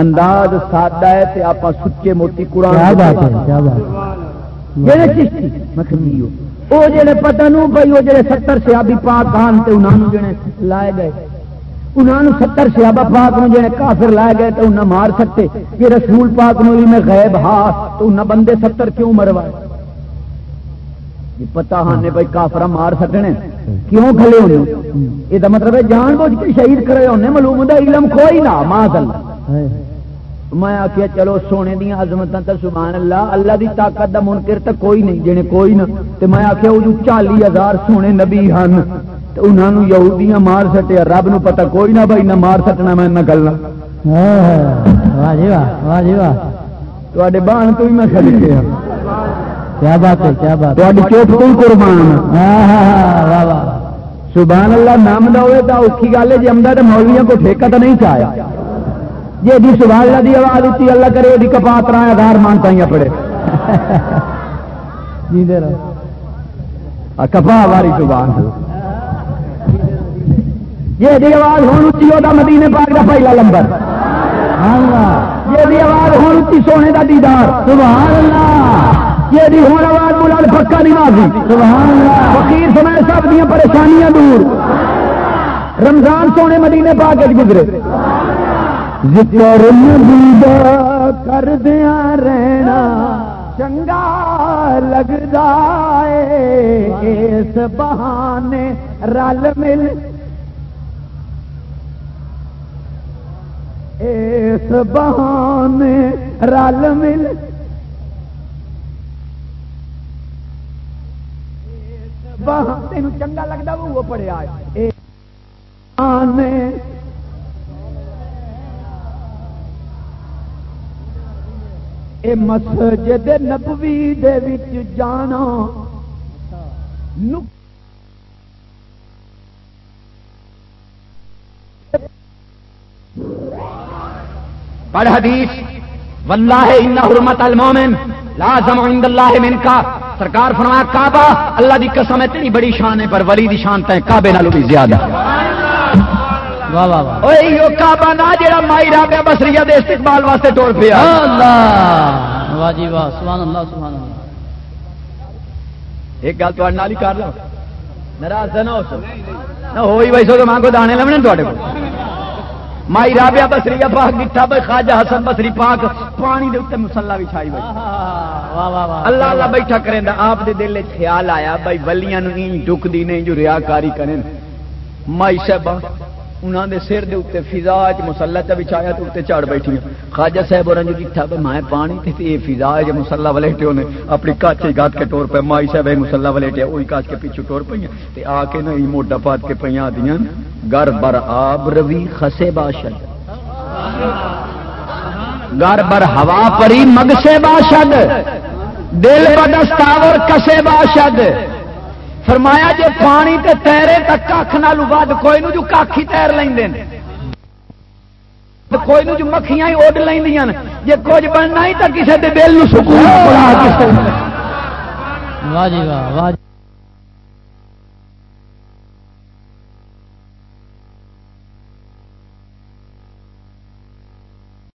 انداز سادہ ہے تے آپ سچے موتی قرآن کیا بات ہے کیا بات جڑے چشتی مکھنیو او جڑے پتہ نو بھئی او جڑے 70 صحابی پاک آن تے انہاں نو جڑے لائے گئے۔ انہاں نو 70 صحابہ پاک نو جڑے کافر لائے گئے تے انہاں مار سکتے۔ یہ رسول پاک نو علم غیب ہا تو انہاں بندے 70 کیوں مروائے یہ پتہ ہاں نے بھائی کافرہ مار سکنے کیوں کھلے ہونے یہ مطلب ہے جان بوجھ کے شہید کرے ہونے معلوم ہوتا علم کوئی نہ ماض اللہ میں آخیا چلو سونے دیا عظمت تو سبحان اللہ اللہ دی طاقت دا منکر تو کوئی نہیں جنے کوئی نہ۔ تو میں آخیا وہ چالی ہزار سونے نبی ہن تو انہوں یہودیاں مار سٹیا رب نو پتہ کوئی نہ بھائی نہ مار سٹنا میں نہ گلنا واہ جی واہ واہ جی واہ۔ تے بان تو بھی میں خریدے ہاں کیا بات ہے کیا بات تاری چوٹ کو قربان واہ واہ سبحان اللہ نام دا ہوئے تو اوکھی گل ہے جی امداد مولویوں کو ٹھیکہ تو نہیں چاہیا جی دی سبحان اللہ دی آواز اتی اللہ کرے وہ کپات رہا ہزار مانتا ہی پڑے۔ جی دے رہو کفا والی زبان یہ دی آواز ہوں اچھی وہ مدینے پاک کا پہلا لمبر یہ دی آواز ہوں اچھی سونے کا دیدار۔ سبحان اللہ۔ یہ ہوں آواز بلال پکا نمازی فقیر سمے سب دیا پریشانیاں دور۔ رمضان سونے مدینے پاک گزرے۔ ذکر نبی کر دیا رہنا۔ چنگا لگتا ہے اس بہانے رل مل۔ اس بہانے رل مل۔ تین چنگا لگتا وہ پڑھیا اے مسجد نبوی دے وچ جانا۔ پڑھ حدیث، واللہ ان حرمت المومن لازم عند اللہ من کا سرکار فرمایا کعبہ اللہ دی قسم ہے تیری بڑی شان ہے پر ولی دی شان تے کعبے نالوں بھی زیادہ۔ واہ واہ واہ۔ اوے یو کعبہ نہ جڑا مائی رابعہ بصریہ دے استقبال واسطے ٹور پیا۔ اللہ۔ واہ جی واہ سبحان اللہ سبحان اللہ۔ ایک گل تواڈے نال ہی کر لو۔ ناراض نہ ہو نہ ہوئی ویسو تو ماں کو دانے لمنے تواڈے کو۔ مائی رابعہ بصری پاک ڈٹھا بھائی خواجہ حسن بصری پاک پانی دے ہوئی۔ واہ واہ واہ اللہ اللہ بیٹھا کریں آپ دے دل خیال آیا بھائی ولیاں نو این ڈکدی نہیں جو ریاکاری کریں۔ مائی صاحب انہاں دے سر دے اوتے فضا وچ مصلا چ بچایا تے اوتے چڑھ بیٹھی خواجہ صاحب اور جو ڈٹھا بھائی میں پانی تے تے فضا وچ مصلا ولیٹے نے اپنی کاچے گات کے ٹور پہ مائی صاحب مصلا ولیٹے اوہی کاچ کے پیچھے ٹور پئیاں۔ تے آ کے نہ ای موڈا پات کے پئیاں دیاں گھر بر آب روی خسے باشد گر بر ہوا پری مگ سے باشد دل بدستاور کسے باشد فرمایا جے پانی تے تیرے تو کھ نال ود کوئی نو جو کھ ہی تیر لیندے نے۔ کوئی نو جو مکھیاں ہی اڈ لیندیاں نے۔ جے کچھ بننا ہی تو کسے دے دل نو سکون واہ جی واہ واہ جی۔